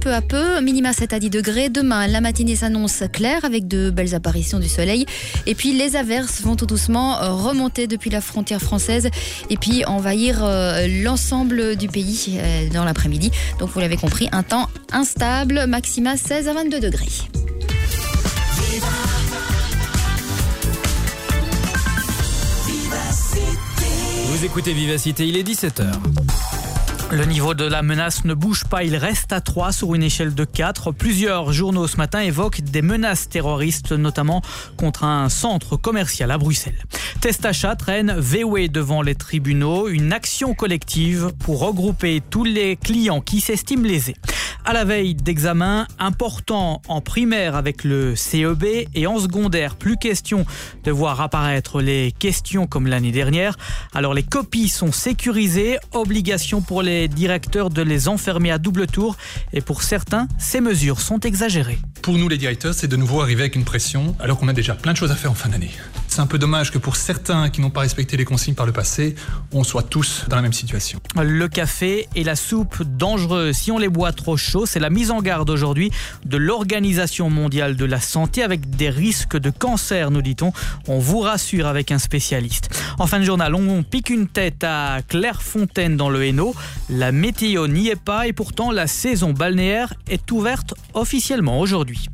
Peu à peu, minima 7 à 10 degrés. Demain, la matinée s'annonce claire avec de belles apparitions du soleil. Et puis les averses vont tout doucement euh, remonter depuis la frontière française et puis envahir euh, l'ensemble du pays euh, dans l'après-midi. Donc vous l'avez compris, un temps instable, maxima 16 à 22 degrés. Vous écoutez Vivacité, il est 17h. Le niveau de la menace ne bouge pas, il reste à 3 sur une échelle de 4. Plusieurs journaux ce matin évoquent des menaces terroristes, notamment contre un centre commercial à Bruxelles. Testachat traîne VW devant les tribunaux, une action collective pour regrouper tous les clients qui s'estiment lésés à la veille d'examen important en primaire avec le CEB et en secondaire. Plus question de voir apparaître les questions comme l'année dernière. Alors les copies sont sécurisées, obligation pour les directeurs de les enfermer à double tour et pour certains, ces mesures sont exagérées. Pour nous les directeurs, c'est de nouveau arriver avec une pression alors qu'on a déjà plein de choses à faire en fin d'année. C'est un peu dommage que pour certains qui n'ont pas respecté les consignes par le passé, on soit tous dans la même situation. Le café et la soupe dangereux si on les boit trop chaud, c'est la mise en garde aujourd'hui de l'Organisation mondiale de la santé avec des risques de cancer, nous dit-on. On vous rassure avec un spécialiste. En fin de journal, on pique une tête à Clairefontaine dans le Hainaut. La météo n'y est pas et pourtant la saison balnéaire est ouverte officiellement aujourd'hui.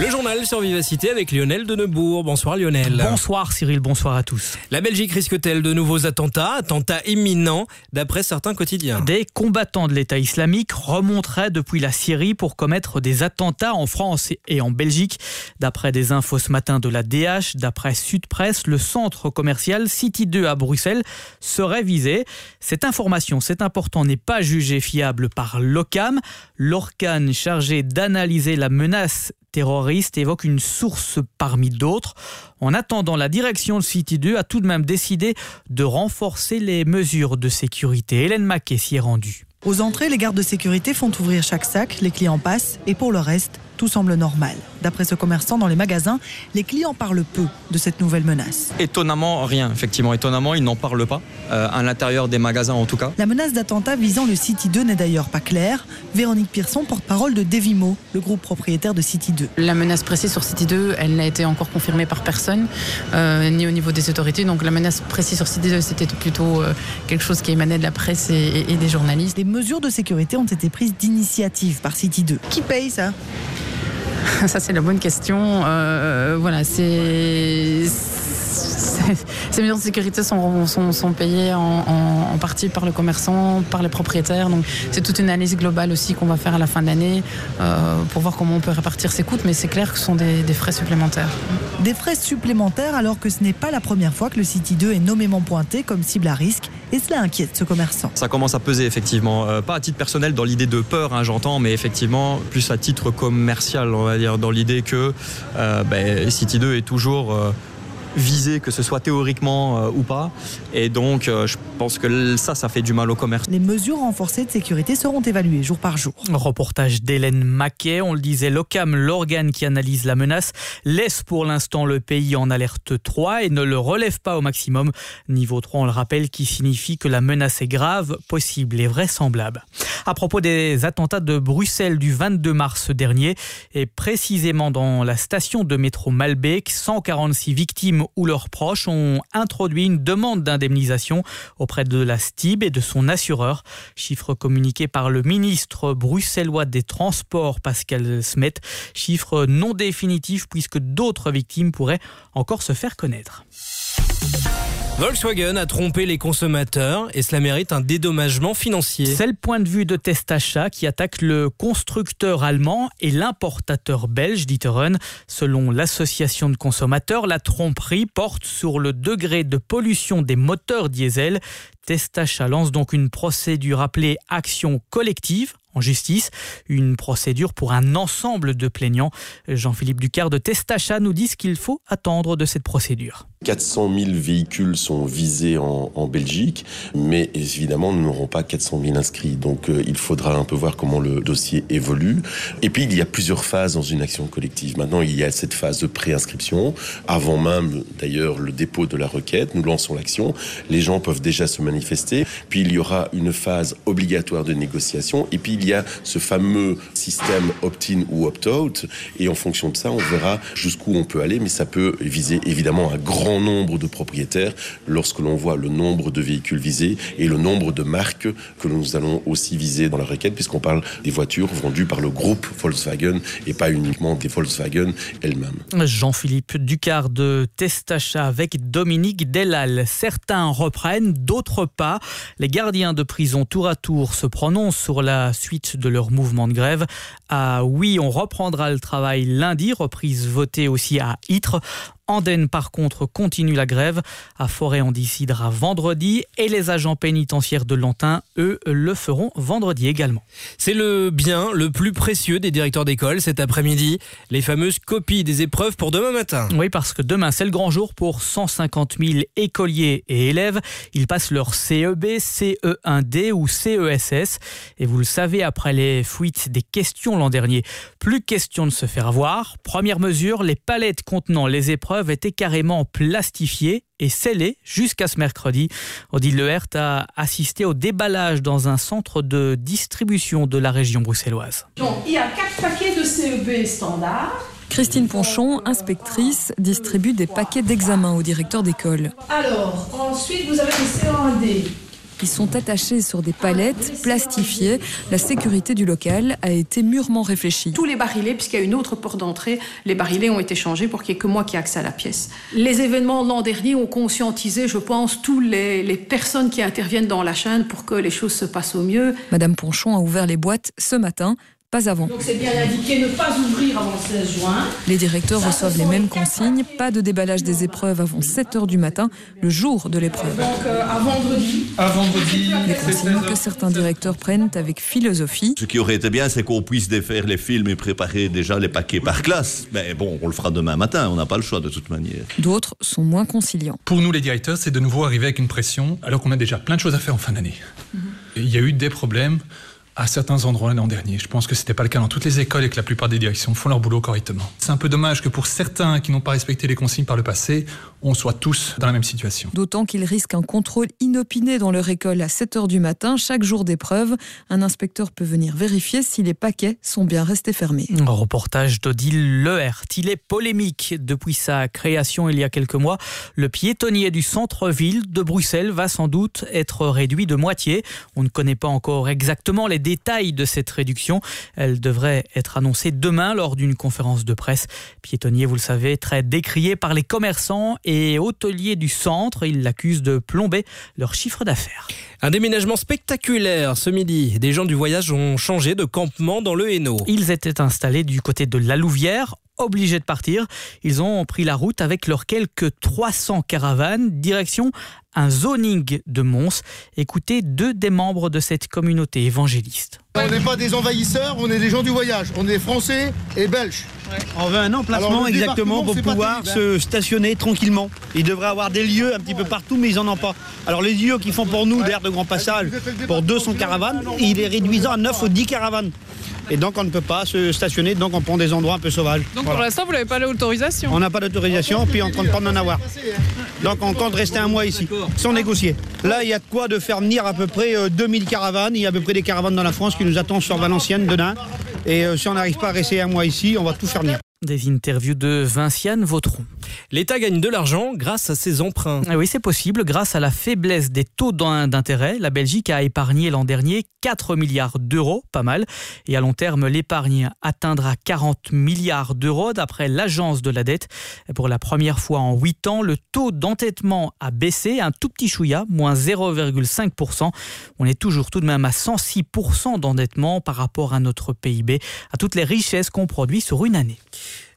Le journal sur Vivacité avec Lionel de Neubourg. Bonsoir Lionel. Bonsoir Cyril, bonsoir à tous. La Belgique risque-t-elle de nouveaux attentats Attentats imminents d'après certains quotidiens? Des combattants de l'État islamique remonteraient depuis la Syrie pour commettre des attentats en France et en Belgique. D'après des infos ce matin de la DH, d'après Sud Presse, le centre commercial City 2 à Bruxelles serait visé. Cette information, c'est important, n'est pas jugée fiable par l'OCAM, l'organe chargé d'analyser la menace terroriste évoque une source parmi d'autres. En attendant, la direction de City 2 a tout de même décidé de renforcer les mesures de sécurité. Hélène Maquet s'y est rendue. Aux entrées, les gardes de sécurité font ouvrir chaque sac, les clients passent et pour le reste, tout semble normal. D'après ce commerçant dans les magasins, les clients parlent peu de cette nouvelle menace. Étonnamment, rien. Effectivement, étonnamment, ils n'en parlent pas, euh, à l'intérieur des magasins en tout cas. La menace d'attentat visant le City 2 n'est d'ailleurs pas claire. Véronique Pearson, porte-parole de Devimo, le groupe propriétaire de City 2. La menace précise sur City 2, elle n'a été encore confirmée par personne, euh, ni au niveau des autorités. Donc la menace précise sur City 2, c'était plutôt euh, quelque chose qui émanait de la presse et, et des journalistes. Des mesures de sécurité ont été prises d'initiative par City 2. Qui paye ça? Ça, c'est la bonne question. Euh, voilà, c'est. Ces mesures de sécurité sont, sont, sont payées en, en, en, partie par le commerçant, par les propriétaires. Donc c'est toute une analyse globale aussi qu'on va faire à la fin de l'année euh, pour voir comment on peut répartir ces coûts. Mais c'est clair que ce sont des, des, frais supplémentaires. Des frais supplémentaires alors que ce n'est pas la première fois que le City 2 est nommément pointé comme cible à risque. Et cela inquiète ce commerçant. Ça commence à peser effectivement, euh, pas à titre personnel dans l'idée de peur, hein, j'entends, mais effectivement plus à titre commercial, on va dire, dans l'idée que euh, ben, City 2 est toujours euh, visé, que ce soit théoriquement euh, ou pas. Et donc, euh, je pense que ça, ça fait du mal au commerce. Les mesures renforcées de sécurité seront évaluées jour par jour. Reportage d'Hélène Maquet. On le disait, l'OCAM, l'organe qui analyse la menace, laisse pour l'instant le pays en alerte 3 et ne le relève pas au maximum. Niveau 3, on le rappelle, qui signifie que la menace est grave, possible et vraisemblable. À propos des attentats de Bruxelles du 22 mars dernier, et précisément dans la station de métro Malbec, 146 victimes ou leurs proches ont introduit une demande d'indemnisation auprès de la STIB et de son assureur. Chiffre communiqué par le ministre bruxellois des Transports, Pascal Smet. Chiffre non définitif puisque d'autres victimes pourraient encore se faire connaître. Volkswagen a trompé les consommateurs et cela mérite un dédommagement financier. C'est le point de vue de Testachat qui attaque le constructeur allemand et l'importateur belge d'Iteren. Selon l'association de consommateurs, la tromperie porte sur le degré de pollution des moteurs diesel. Testachat lance donc une procédure appelée action collective en justice, une procédure pour un ensemble de plaignants. Jean-Philippe Ducard de Testachat nous dit ce qu'il faut attendre de cette procédure. 400 000 véhicules sont visés en, Belgique, mais évidemment, nous n'aurons pas 400 000 inscrits. Donc, euh, il faudra un peu voir comment le dossier évolue. Et puis, il y a plusieurs phases dans une action collective. Maintenant, il y a cette phase de préinscription. Avant même, d'ailleurs, le dépôt de la requête, nous lançons l'action. Les gens peuvent déjà se manifester. Puis, il y aura une phase obligatoire de négociation. Et puis, il y a ce fameux système opt-in ou opt-out. Et en fonction de ça, on verra jusqu'où on peut aller. Mais ça peut viser évidemment un grand nombre de propriétaires lorsque l'on voit le nombre de véhicules visés et le nombre de marques que nous allons aussi viser dans la requête, puisqu'on parle des voitures vendues par le groupe Volkswagen et pas uniquement des Volkswagen elles-mêmes. Jean-Philippe Ducard de Testacha avec Dominique Delal. Certains reprennent, d'autres pas. Les gardiens de prison tour à tour se prononcent sur la suite de leur mouvement de grève. Ah oui, on reprendra le travail lundi, reprise votée aussi à Ytre. Andenne, par contre, continue la grève. À Forêt, on décidera vendredi. Et les agents pénitentiaires de Lantin, eux, le feront vendredi également. C'est le bien le plus précieux des directeurs d'école cet après-midi. Les fameuses copies des épreuves pour demain matin. Oui, parce que demain, c'est le grand jour pour 150 000 écoliers et élèves. Ils passent leur CEB, CE1D ou CESS. Et vous le savez, après les fuites des questions l'an dernier, plus question de se faire avoir. Première mesure, les palettes contenant les épreuves était carrément plastifiée et scellée jusqu'à ce mercredi. Odile Lehert a assisté au déballage dans un centre de distribution de la région bruxelloise. Donc, il y a quatre paquets de CEB standard. Christine Ponchon, inspectrice, distribue des paquets d'examen au directeur d'école. Alors, ensuite, vous avez les CE1D. Ils sont attachés sur des palettes plastifiées. La sécurité du local a été mûrement réfléchie. Tous les barilets, puisqu'il y a une autre porte d'entrée, les barilets ont été changés pour qu'il n'y ait que moi qui ai accès à la pièce. Les événements de l'an dernier ont conscientisé, je pense, tous les, les, personnes qui interviennent dans la chaîne pour que les choses se passent au mieux. Madame Ponchon a ouvert les boîtes ce matin pas avant. Donc c'est bien indiqué ne pas ouvrir avant le 16 juin. Les directeurs Ça, reçoivent les mêmes consignes, pas de déballage des épreuves avant 7 h du matin, le jour de l'épreuve. Donc euh, à vendredi. À vendredi. Les consignes que certains directeurs prennent avec philosophie. Ce qui aurait été bien, c'est qu'on puisse défaire les films et préparer déjà les paquets par classe. Mais bon, on le fera demain matin, on n'a pas le choix de toute manière. D'autres sont moins conciliants. Pour nous les directeurs, c'est de nouveau arriver avec une pression alors qu'on a déjà plein de choses à faire en fin d'année. Mm -hmm. Il y a eu des problèmes à certains endroits l'an dernier. Je pense que c'était pas le cas dans toutes les écoles et que la plupart des directions font leur boulot correctement. C'est un peu dommage que pour certains qui n'ont pas respecté les consignes par le passé, on soit tous dans la même situation. D'autant qu'ils risquent un contrôle inopiné dans leur école à 7 h du matin, chaque jour d'épreuve. Un inspecteur peut venir vérifier si les paquets sont bien restés fermés. Un reportage d'Odile Lehert. Il est polémique depuis sa création il y a quelques mois. Le piétonnier du centre-ville de Bruxelles va sans doute être réduit de moitié. On ne connaît pas encore exactement les détails de cette réduction. Elle devrait être annoncée demain lors d'une conférence de presse. Piétonnier, vous le savez, très décrié par les commerçants et hôteliers du centre. Ils l'accusent de plomber leur chiffre d'affaires. Un déménagement spectaculaire ce midi. Des gens du voyage ont changé de campement dans le Hainaut. Ils étaient installés du côté de la Louvière obligés de partir. Ils ont pris la route avec leurs quelques 300 caravanes, direction un zoning de Mons. Écoutez deux des membres de cette communauté évangéliste. On n'est pas des envahisseurs, on est des gens du voyage. On est français et belges. On veut un emplacement exactement pour pouvoir se stationner tranquillement. Il devrait avoir des lieux un petit peu partout, mais ils n'en ont pas. Alors les lieux qu'ils font pour nous, d'air de grand passage, pour 200 caravanes, il est réduisant à 9 ou 10 caravanes. Et donc on ne peut pas se stationner, donc on prend des endroits un peu sauvages. Donc voilà. pour l'instant vous n'avez pas l'autorisation On n'a pas d'autorisation, puis on ne compte pas d'en avoir. Donc on compte rester un mois ici, sans négocier. Là il y a de quoi de faire venir à peu près 2000 caravanes, il y a à peu près des caravanes dans la France qui nous attendent sur Valenciennes demain. Et euh, si on n'arrive pas à rester un mois ici, on va tout faire venir. Des interviews de Vinciane Vautron. L'État gagne de l'argent grâce à ses emprunts. Ah oui, c'est possible. Grâce à la faiblesse des taux d'intérêt, la Belgique a épargné l'an dernier 4 milliards d'euros, pas mal. Et à long terme, l'épargne atteindra 40 milliards d'euros d'après l'agence de la dette. Pour la première fois en 8 ans, le taux d'entêtement a baissé un tout petit chouïa, moins 0,5%. On est toujours tout de même à 106% d'endettement par rapport à notre PIB, à toutes les richesses qu'on produit sur une année.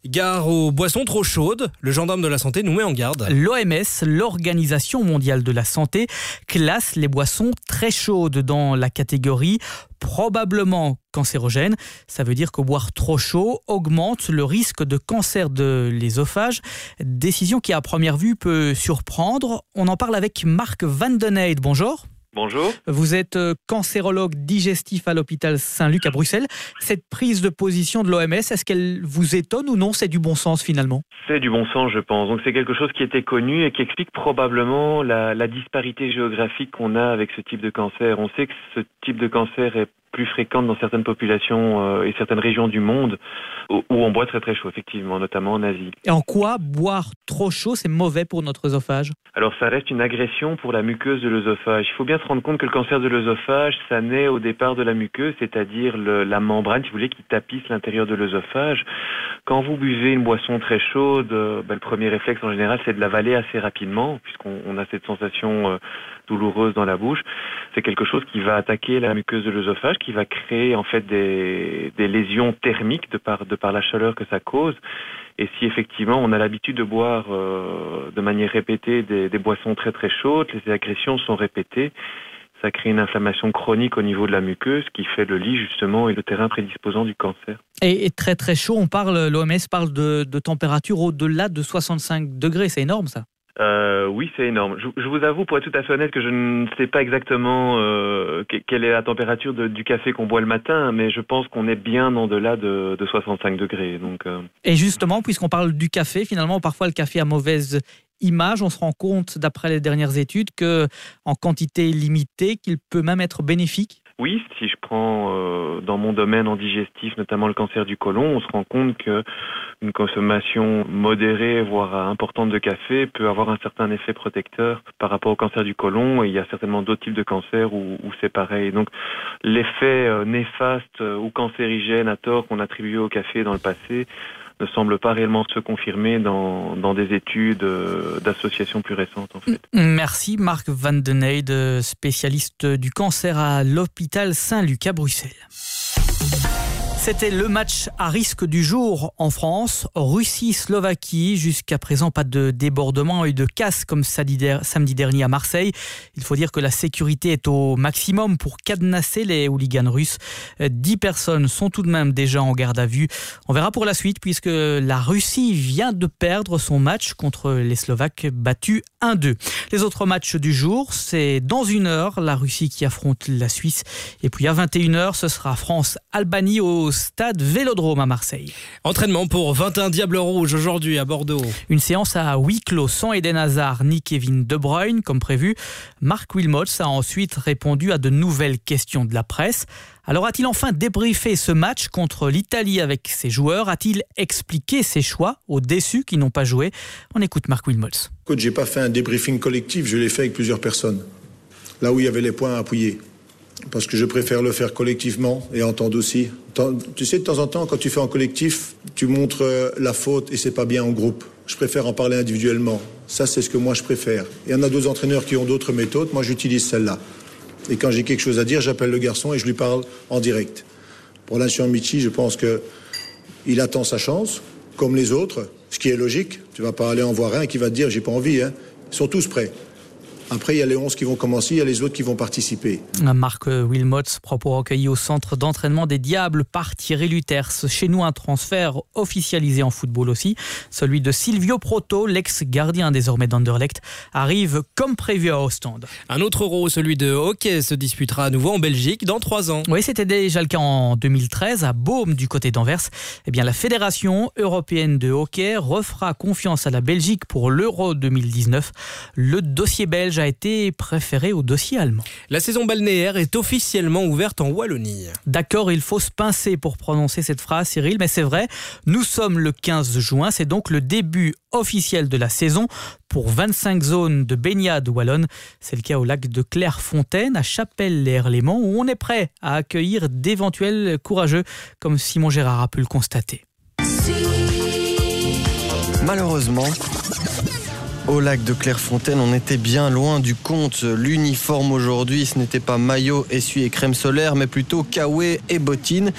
Gare aux boissons trop chaudes, le gendarme de la santé nous met en garde. L'OMS, l'Organisation mondiale de la santé, classe les boissons très chaudes dans la catégorie probablement cancérogène. Ça veut dire que boire trop chaud augmente le risque de cancer de l'ésophage. Décision qui à première vue peut surprendre. On en parle avec Marc Van Den Bonjour. Bonjour. Vous êtes euh, cancérologue digestif à l'hôpital Saint-Luc à Bruxelles. Cette prise de position de l'OMS, est-ce qu'elle vous étonne ou non? C'est du bon sens finalement C'est du bon sens, je pense. Donc c'est quelque chose qui était connu et qui explique probablement la, la disparité géographique qu'on a avec ce type de cancer. On sait que ce type de cancer est plus fréquente dans certaines populations euh, et certaines régions du monde où, on boit très très chaud, effectivement, notamment en Asie. Et en quoi boire trop chaud, c'est mauvais pour notre œsophage? Alors ça reste une agression pour la muqueuse de l'œsophage. Il faut bien se rendre compte que le cancer de l'œsophage, ça naît au départ de la muqueuse, c'est-à-dire la membrane, si vous voulez, qui tapisse l'intérieur de l'œsophage. Quand vous buvez une boisson très chaude, euh, ben, le premier réflexe en général, c'est de l'avaler assez rapidement, puisqu'on a cette sensation euh, douloureuse dans la bouche. C'est quelque chose qui va attaquer la muqueuse de l'œsophage, qui va créer en fait des, lésions thermiques de par, la chaleur que ça cause. Et si effectivement on a l'habitude de boire euh, de manière répétée des, boissons très très chaudes, les agressions sont répétées, ça crée une inflammation chronique au niveau de la muqueuse qui fait le lit justement et le terrain prédisposant du cancer. Et, très très chaud, on parle, l'OMS parle de, de température au-delà de 65 degrés, c'est énorme ça euh, oui, c'est énorme. Je, vous avoue, pour être tout à fait honnête, que je ne sais pas exactement euh, quelle est la température du café qu'on boit le matin, mais je pense qu'on est bien en delà de, de 65 degrés. Donc, euh... Et justement, puisqu'on parle du café, finalement, parfois le café a mauvaise image. On se rend compte, d'après les dernières études, que en quantité limitée, qu'il peut même être bénéfique. Oui, si je prends euh, dans mon domaine en digestif, notamment le cancer du côlon, on se rend compte que une consommation modérée, voire importante de café peut avoir un certain effet protecteur par rapport au cancer du côlon. Et il y a certainement d'autres types de cancers où, où c'est pareil. Donc l'effet euh, néfaste euh, ou cancérigène à tort qu'on attribuait au café dans le passé ne semble pas réellement se confirmer dans, dans des études euh, d'associations plus récentes. En fait. Merci Marc Van Den spécialiste du cancer à l'hôpital Saint-Luc à Bruxelles. C'était le match à risque du jour en France. Russie-Slovaquie. Jusqu'à présent, pas de débordement et de casse comme samedi dernier à Marseille. Il faut dire que la sécurité est au maximum pour cadenasser les hooligans russes. Dix personnes sont tout de même déjà en garde à vue. On verra pour la suite puisque la Russie vient de perdre son match contre les Slovaques battus 1-2. Les autres matchs du jour, c'est dans une heure la Russie qui affronte la Suisse. Et puis à 21h, ce sera France-Albanie au stade Vélodrome à Marseille. Entraînement pour 21 Diables Rouges aujourd'hui à Bordeaux. Une séance à huis clos sans Eden Hazard ni Kevin De Bruyne comme prévu. Marc Wilmots a ensuite répondu à de nouvelles questions de la presse. Alors a-t-il enfin débriefé ce match contre l'Italie avec ses joueurs? A-t-il expliqué ses choix aux déçus qui n'ont pas joué? On écoute Marc Wilmots. Écoute, j'ai pas fait un débriefing collectif, je l'ai fait avec plusieurs personnes. Là où il y avait les points à appuyer parce que je préfère le faire collectivement et entendre aussi. Tu sais, de temps en temps, quand tu fais en collectif, tu montres euh, la faute et c'est pas bien en groupe. Je préfère en parler individuellement. Ça, c'est ce que moi je préfère. Il y en a d'autres entraîneurs qui ont d'autres méthodes. Moi, j'utilise celle-là. Et quand j'ai quelque chose à dire, j'appelle le garçon et je lui parle en direct. Pour l'instant, Michi, je pense que il attend sa chance, comme les autres, ce qui est logique. Tu vas pas aller en voir un qui va te dire j'ai pas envie. Hein. Ils sont tous prêts. Après, il y a les 11 qui vont commencer, il y a les autres qui vont participer. Marc Wilmots, propos recueillis au centre d'entraînement des Diables par Thierry Luters. Chez nous, un transfert officialisé en football aussi. Celui de Silvio Proto, l'ex-gardien désormais d'Anderlecht, arrive comme prévu à Ostende. Un autre euro, celui de hockey, se disputera à nouveau en Belgique dans trois ans. Oui, c'était déjà le cas en 2013 à Baume du côté d'Anvers. Eh bien, la Fédération européenne de hockey refera confiance à la Belgique pour l'Euro 2019. Le dossier belge a été préféré au dossier allemand. La saison balnéaire est officiellement ouverte en Wallonie. D'accord, il faut se pincer pour prononcer cette phrase, Cyril, mais c'est vrai, nous sommes le 15 juin, c'est donc le début officiel de la saison pour 25 zones de baignade wallonne. C'est le cas au lac de Clairefontaine, à Chapelle-les-Herléments, où on est prêt à accueillir d'éventuels courageux, comme Simon Gérard a pu le constater. Malheureusement, au lac de Clairefontaine, on était bien loin du compte. L'uniforme aujourd'hui, ce n'était pas maillot, essuie et crème solaire, mais plutôt kawaii et bottines.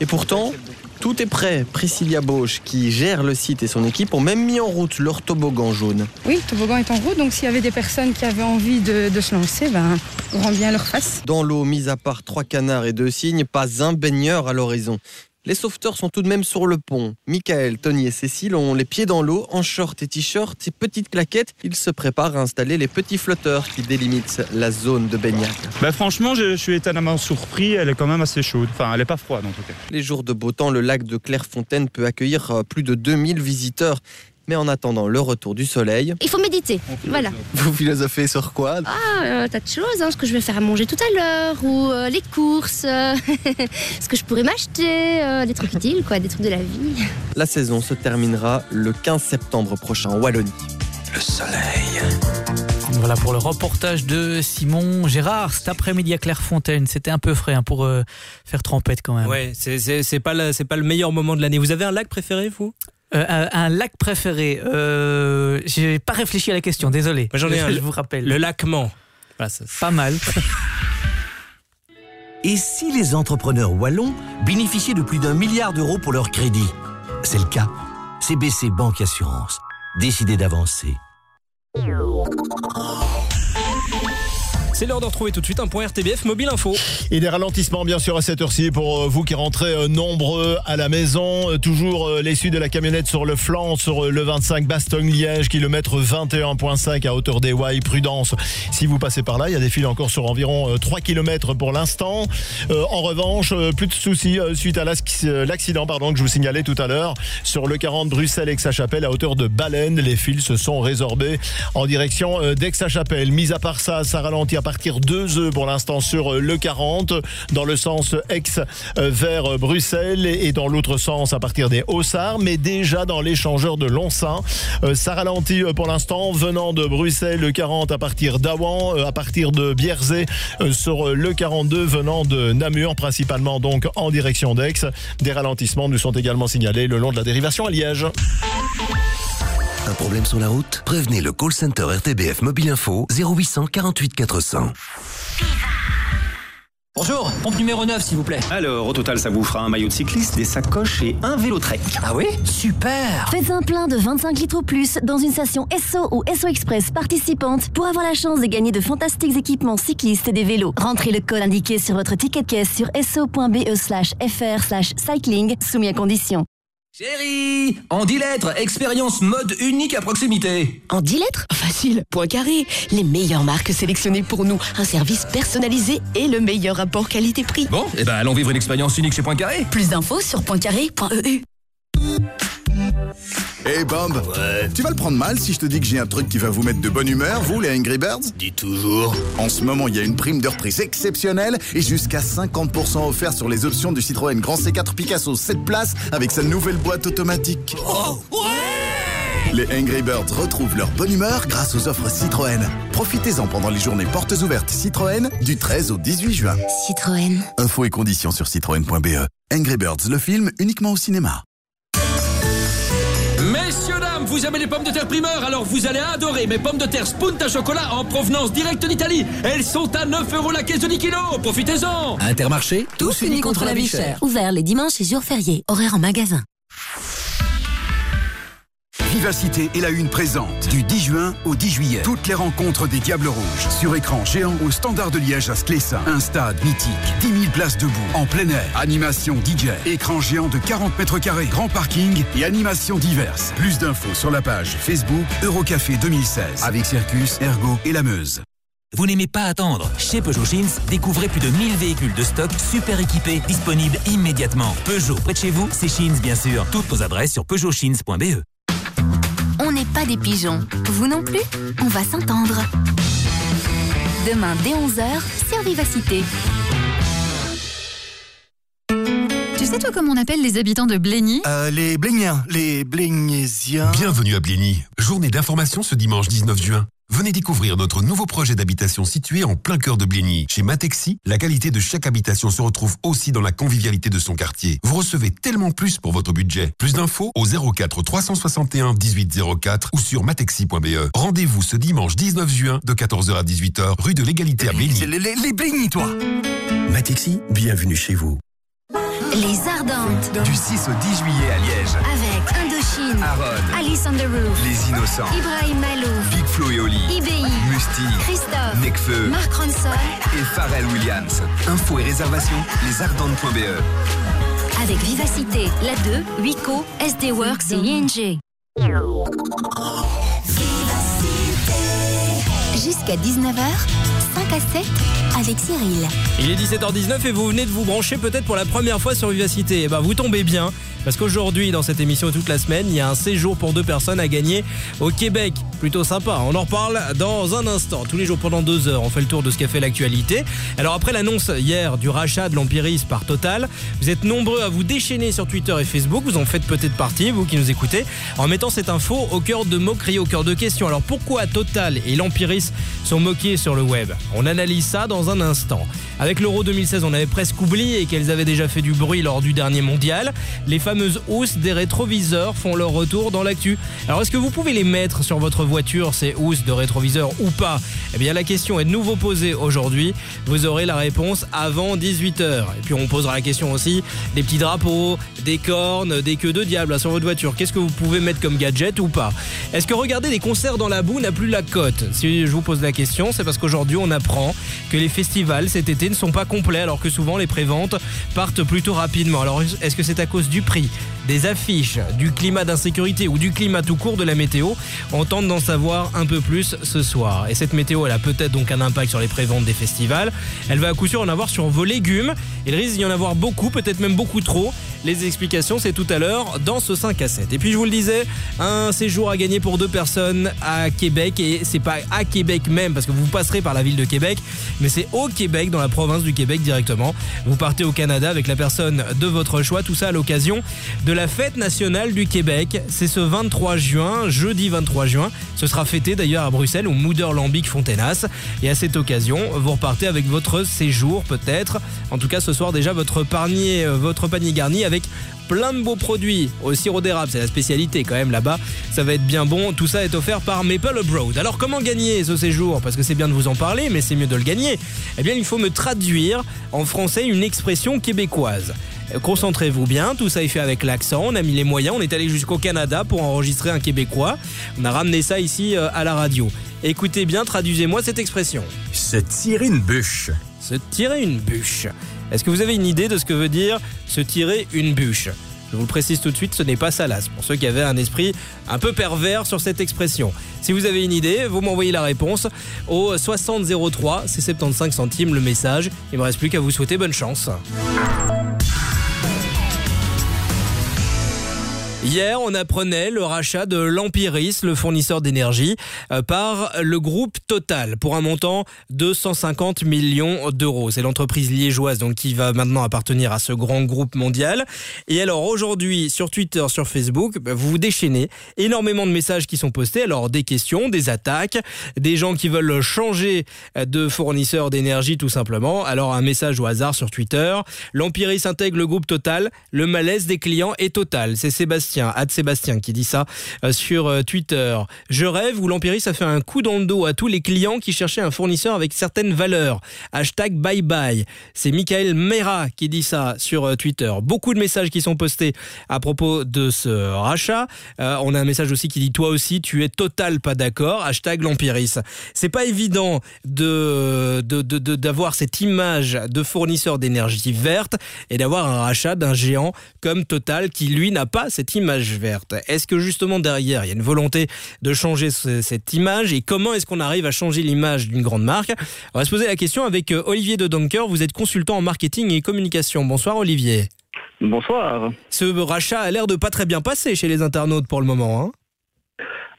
Et pourtant, Tout est prêt. Priscilla Bauche, qui gère le site et son équipe, ont même mis en route leur toboggan jaune. Oui, le toboggan est en route, donc s'il y avait des personnes qui avaient envie de, de se lancer, ben, on rend bien leur face. Dans l'eau, mis à part trois canards et deux cygnes, pas un baigneur à l'horizon. Les sauveteurs sont tout de même sur le pont. Michael, Tony et Cécile ont les pieds dans l'eau, en short et t-shirt et petites claquettes. Ils se préparent à installer les petits flotteurs qui délimitent la zone de baignade. Bah franchement, je, je suis étonnamment surpris. Elle est quand même assez chaude. Enfin, elle est pas froide en tout cas. Les jours de beau temps, le lac de Clairefontaine peut accueillir euh, plus de 2000 visiteurs. Mais en attendant le retour du soleil, Il faut méditer, voilà. vous philosophez sur quoi? Ah, euh, tas de choses, hein, ce que je vais faire à manger tout à l'heure, ou euh, les courses, euh, ce que je pourrais m'acheter, euh, des trucs utiles, quoi, des trucs de la vie. La saison se terminera le 15 septembre prochain en Wallonie. Le soleil. Voilà pour le reportage de Simon Gérard cet après-midi à Clairefontaine. C'était un peu frais hein, pour euh, faire trempette quand même. Ouais, c'est- pas, pas le meilleur moment de l'année. Vous avez un lac préféré, vous? Euh, un, un lac préféré euh, J'ai pas réfléchi à la question, désolé. Moi, j'en ai un. Je vous rappelle. Le lac Mans. Pas mal. Et si les entrepreneurs wallons bénéficiaient de plus d'un milliard d'euros pour leur crédit? C'est le cas. CBC Banque Assurance. Décidez d'avancer. C'est l'heure de retrouver tout de suite un point RTBF Mobile Info. Et des ralentissements bien sûr à cette heure-ci pour euh, vous qui rentrez euh, nombreux à la maison. Euh, Toujours l'issue de la camionnette sur le flanc sur le 25 Bastogne-Liège, kilomètre 21.5 à hauteur des Wai. Prudence si vous passez par là. Il y a des files encore sur environ euh, 3 km pour l'instant. En revanche, plus de soucis suite à l'accident pardon, que je vous signalais tout à l'heure sur le 40 Bruxelles-Aix-la-Chapelle à hauteur de Baleine. Les fils se sont résorbés en direction d'Aix-la-Chapelle. Mis à part ça, ça ralentit à partir de œufs pour l'instant sur le 40 dans le sens Aix euh, vers Bruxelles et dans l'autre sens à partir des Hauts-Sarts, mais déjà dans l'échangeur de Lonsin. Euh, Ça ralentit euh, pour l'instant venant de Bruxelles, le 40 à partir d'Awan, à partir de Bierzé sur le 42 venant de Namur, principalement donc en direction d'Aix. Des ralentissements nous sont également signalés le long de la dérivation à Liège. Un problème sur la route? Prévenez le call center RTBF Mobile Info 0800 48 400. Bonjour, pompe numéro 9 s'il vous plaît. Alors, au total, ça vous fera un maillot de cycliste, des sacoches et un vélo trek. Ah oui? Super Faites un plein de 25 litres ou plus dans une station Esso ou Esso Express participante pour avoir la chance de gagner de fantastiques équipements cyclistes et des vélos. Rentrez le code indiqué sur votre ticket de caisse sur esso.be slash fr slash cycling, soumis à condition. Chérie En 10 lettres, expérience mode unique à proximité. En 10 lettres Facile. Point carré. Les meilleures marques sélectionnées pour nous. Un service personnalisé et le meilleur rapport qualité-prix. Bon, eh ben allons vivre une expérience unique chez Poincaré. Plus d'infos sur pointcarré.eu. Hey Bob, tu vas le prendre mal si je te dis que j'ai un truc qui va vous mettre de bonne humeur, vous les Angry Birds? Dis toujours. En ce moment, il y a une prime de reprise exceptionnelle et jusqu'à 50% offert sur les options du Citroën Grand C4 Picasso 7 places avec sa nouvelle boîte automatique. Les Angry Birds retrouvent leur bonne humeur grâce aux offres Citroën. Profitez-en pendant les journées portes ouvertes Citroën du 13 au 18 juin. Citroën. Infos et conditions sur citroën.be. Angry Birds, le film uniquement au cinéma. Vous aimez les pommes de terre primeur, alors vous allez adorer mes pommes de terre Spunta chocolat en provenance directe d'Italie. Elles sont à 9 euros la caisse de 10 kilos. Profitez-en. Intermarché, tous unis contre la vie chère. Ouvert les dimanches et jours fériés. Horaire en magasin. Vivacité et la Une présente du 10 juin au 10 juillet. Toutes les rencontres des Diables Rouges sur écran géant au Standard de Liège à Sclessin. Un stade mythique, 10 000 places debout, en plein air, animation DJ, écran géant de 40 mètres carrés, grand parking et animations diverses. Plus d'infos sur la page Facebook Eurocafé 2016 avec Circus, Ergo et la Meuse. Vous n'aimez pas attendre Chez Peugeot Jeans, découvrez plus de 1000 véhicules de stock super équipés, disponibles immédiatement. Peugeot, près de chez vous, c'est Jeans bien sûr. Toutes nos adresses sur peugeotjeans.be. N'est pas des pigeons. Vous non plus On va s'entendre. Demain dès 11h sur Vivacité. Tu sais toi comment on appelle les habitants de Blény? Euh, les Bléniens, les Blénésiens. Bienvenue à Blény. Journée d'information ce dimanche 19 juin. Venez découvrir notre nouveau projet d'habitation situé en plein cœur de Blény. Chez Matexi, la qualité de chaque habitation se retrouve aussi dans la convivialité de son quartier. Vous recevez tellement plus pour votre budget. Plus d'infos au 04 361 1804 ou sur matexi.be. Rendez-vous ce dimanche 19 juin de 14h à 18h, rue de l'égalité à. C'est les, les, les Blénis, toi Matexi, bienvenue chez vous. Les Ardentes. Du 6 au 10 juillet à Liège. Avec Aaron. Alice on the Roof. Les Innocents. Ibrahim Malouf. Big Flo et Oli. IBI. Musti. Christophe. Necfeu. Marc Ronson. Et Pharrell Williams. Infos et réservations, lesardentes.be. Avec Vivacité, La 2, Wico, SD Works et ING. Jusqu'à 19h, 5 à 7 avec Cyril. Il est 17h19 et vous venez de vous brancher peut-être pour la première fois sur Vivacité. Et ben vous tombez bien parce qu'aujourd'hui dans cette émission toute la semaine, il y a un séjour pour deux personnes à gagner au Québec. Plutôt sympa. On en reparle dans un instant. Tous les jours pendant deux heures, on fait le tour de ce qu'a fait l'actualité. Alors après l'annonce hier du rachat de l'Empiris par Total, vous êtes nombreux à vous déchaîner sur Twitter et Facebook. Vous en faites peut-être partie, vous qui nous écoutez, en mettant cette info au cœur de moqueries, au cœur de questions. Alors pourquoi Total et l'Empiris sont moqués sur le web? On analyse ça dans un instant. Avec l'Euro 2016, on avait presque oublié qu'elles avaient déjà fait du bruit lors du dernier mondial. Les fameuses housses des rétroviseurs font leur retour dans l'actu. Alors est-ce que vous pouvez les mettre sur votre voiture, ces housses de rétroviseurs ou pas? Eh bien la question est de nouveau posée aujourd'hui. Vous aurez la réponse avant 18h. Et puis on posera la question aussi des petits drapeaux, des cornes, des queues de diable là, sur votre voiture. Qu'est-ce que vous pouvez mettre comme gadget ou pas? Est-ce que regarder des concerts dans la boue n'a plus la cote? Si je vous pose la question, c'est parce qu'aujourd'hui on apprend que les festivals cet été ne sont pas complets alors que souvent les préventes partent plutôt rapidement. Alors est-ce que c'est à cause du prix, des affiches, du climat d'insécurité ou du climat tout court de la météo? On tente d'en savoir un peu plus ce soir. Et cette météo, elle a peut-être donc un impact sur les préventes des festivals. Elle va à coup sûr en avoir sur vos légumes. Il risque d'y en avoir beaucoup, peut-être même beaucoup trop. Les explications, c'est tout à l'heure dans ce 5 à 7. Et puis je vous le disais, un séjour à gagner pour deux personnes à Québec. Et c'est pas à Québec même, parce que vous passerez par la ville de Québec, mais c'est au Québec, dans la province du Québec directement. Vous partez au Canada avec la personne de votre choix, tout ça à l'occasion de la fête nationale du Québec. C'est ce 23 juin, jeudi 23 juin. Ce sera fêté d'ailleurs à Bruxelles au Mouder Lambic Fontenas. Et à cette occasion, vous repartez avec votre séjour peut-être. En tout cas, ce soir déjà votre panier, euh, votre panier garni avec plein de beaux produits au sirop d'érable, c'est la spécialité quand même là-bas. Ça va être bien bon. Tout ça est offert par Maple Abroad. Alors comment gagner ce séjour? Parce que c'est bien de vous en parler, mais c'est mieux de le gagner. Eh bien, il faut me traduire en français une expression québécoise. Concentrez-vous bien, tout ça est fait avec l'accent, on a mis les moyens, on est allé jusqu'au Canada pour enregistrer un québécois, on a ramené ça ici euh, à la radio. Écoutez bien, traduisez-moi cette expression. Se tirer une bûche. Se tirer une bûche. Est-ce que vous avez une idée de ce que veut dire se tirer une bûche? Je vous le précise tout de suite, ce n'est pas salace. Pour ceux qui avaient un esprit un peu pervers sur cette expression. Si vous avez une idée, vous m'envoyez la réponse au 6003, c'est 75 centimes le message. Il me reste plus qu'à vous souhaiter bonne chance. Hier, on apprenait le rachat de l'Empiris, le fournisseur d'énergie, euh, par le groupe Total pour un montant de 150 millions d'euros. C'est l'entreprise liégeoise donc qui va maintenant appartenir à ce grand groupe mondial. Et alors aujourd'hui, sur Twitter, sur Facebook, bah, vous vous déchaînez. Énormément de messages qui sont postés. Alors des questions, des attaques, des gens qui veulent changer de fournisseur d'énergie tout simplement. Alors un message au hasard sur Twitter. L'Empiris intègre le groupe Total. Le malaise des clients est total. C'est Sébastien Ad Sébastien qui dit ça euh, sur euh, Twitter. Je rêve où l'Empiris a fait un coup dans le dos à tous les clients qui cherchaient un fournisseur avec certaines valeurs. Hashtag bye bye. C'est Michael Mera qui dit ça sur euh, Twitter. Beaucoup de messages qui sont postés à propos de ce rachat. on a un message aussi qui dit toi aussi tu es total pas d'accord. Hashtag l'Empiris. C'est pas évident de d'avoir cette image de fournisseur d'énergie verte et d'avoir un rachat d'un géant comme Total qui lui n'a pas cette image image verte. Est-ce que justement derrière, il y a une volonté de changer cette image? Et comment est-ce qu'on arrive à changer l'image d'une grande marque? On va se poser la question avec euh, Olivier de Donker. Vous êtes consultant en marketing et communication. Bonsoir Olivier. Bonsoir. Ce rachat a l'air de pas très bien passer chez les internautes pour le moment. Hein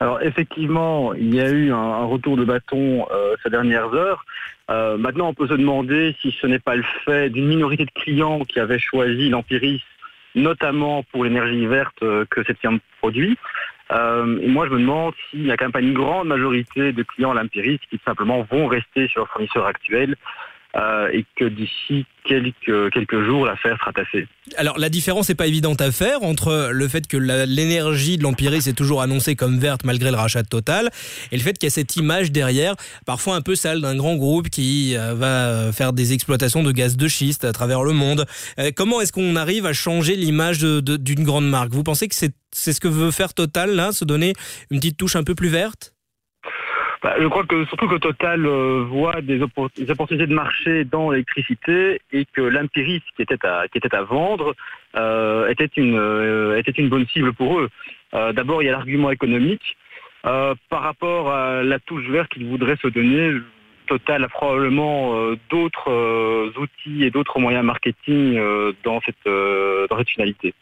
alors effectivement, il y a eu un, retour de bâton euh, ces dernières heures. Euh, maintenant, on peut se demander si ce n'est pas le fait d'une minorité de clients qui avaient choisi l'Empiris notamment pour l'énergie verte euh, que cette firme produit. Euh, et moi, je me demande s'il n'y a quand même pas une grande majorité de clients à l'Empiris qui simplement vont rester sur leur fournisseur actuel euh, et que d'ici quelques, quelques jours, l'affaire sera tassée. Alors la différence n'est pas évidente à faire entre le fait que l'énergie de l'Empiris est toujours annoncée comme verte malgré le rachat de Total et le fait qu'il y a cette image derrière, parfois un peu sale d'un grand groupe qui euh, va faire des exploitations de gaz de schiste à travers le monde. Euh, comment est-ce qu'on arrive à changer l'image d'une grande marque? Vous pensez que c'est ce que veut faire Total là, se donner une petite touche un peu plus verte? Bah, je crois que surtout que Total euh, voit des, oppor- des opportunités de marché dans l'électricité et que l'Empiris qui était à, vendre euh, était, une, euh, était une bonne cible pour eux. D'abord, il y a l'argument économique. Par rapport à la touche verte qu'ils voudraient se donner, Total a probablement d'autres outils et d'autres moyens marketing dans cette finalité.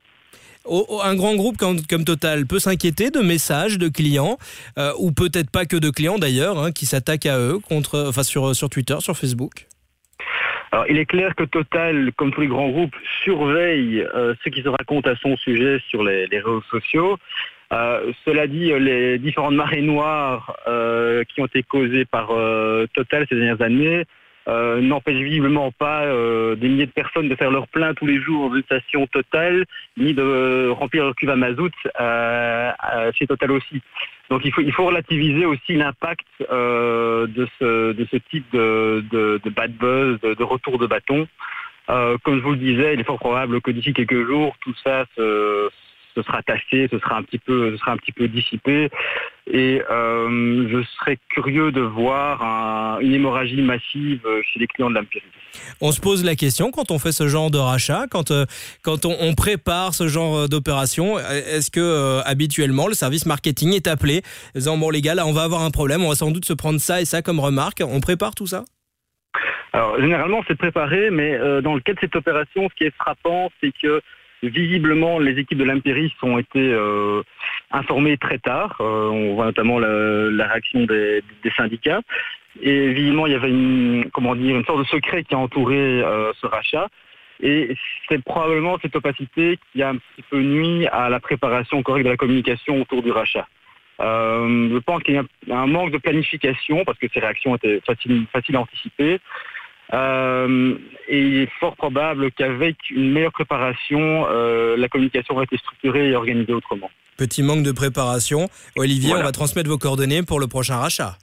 Un grand groupe comme, Total peut s'inquiéter de messages de clients, euh, ou peut-être pas que de clients d'ailleurs, hein, qui s'attaquent à eux contre, enfin sur, sur Twitter, sur Facebook? Alors, il est clair que Total, comme tous les grands groupes, surveille euh, ce qui se raconte à son sujet sur les, réseaux sociaux. Euh, cela dit, euh, les différentes marées noires euh, qui ont été causées par euh, Total ces dernières années euh, n'empêchent visiblement pas euh, des milliers de personnes de faire leur plein tous les jours une station Total, ni de euh, remplir leur cuve à mazout chez Total aussi. Donc il faut, relativiser aussi l'impact de, ce, type de, bad buzz, de, retour de bâton. Comme je vous le disais, il est fort probable que d'ici quelques jours, tout ça se, se sera tassé, ce sera un petit peu, ce sera un petit peu dissipé. Et euh, je serais curieux de voir un- une hémorragie massive chez les clients de l'Empiris. On se pose la question quand on fait ce genre de rachat, quand, euh, quand on, on prépare ce genre euh, d'opération, est-ce que euh, habituellement le service marketing est appelé disant bon les gars là on va avoir un problème, on va sans doute se prendre ça et ça comme remarque, on prépare tout ça? Alors, généralement, c'est préparé, mais dans le cas de cette opération, ce qui est frappant, c'est que visiblement, les équipes de l'Empiris ont été euh, informées très tard. Euh, on voit notamment la, réaction des, syndicats. Et visiblement, il y avait une, comment dire, une sorte de secret qui a entouré euh, ce rachat. Et c'est probablement cette opacité qui a un petit peu nuit à la préparation correcte de la communication autour du rachat. Je pense qu'il y a un- manque de planification parce que ces réactions étaient faciles à anticiper. Euh, et il est fort probable qu'avec une meilleure préparation, euh, la communication aurait été structurée et organisée autrement. Petit manque de préparation. Olivier, Voilà. on va transmettre vos coordonnées pour le prochain rachat.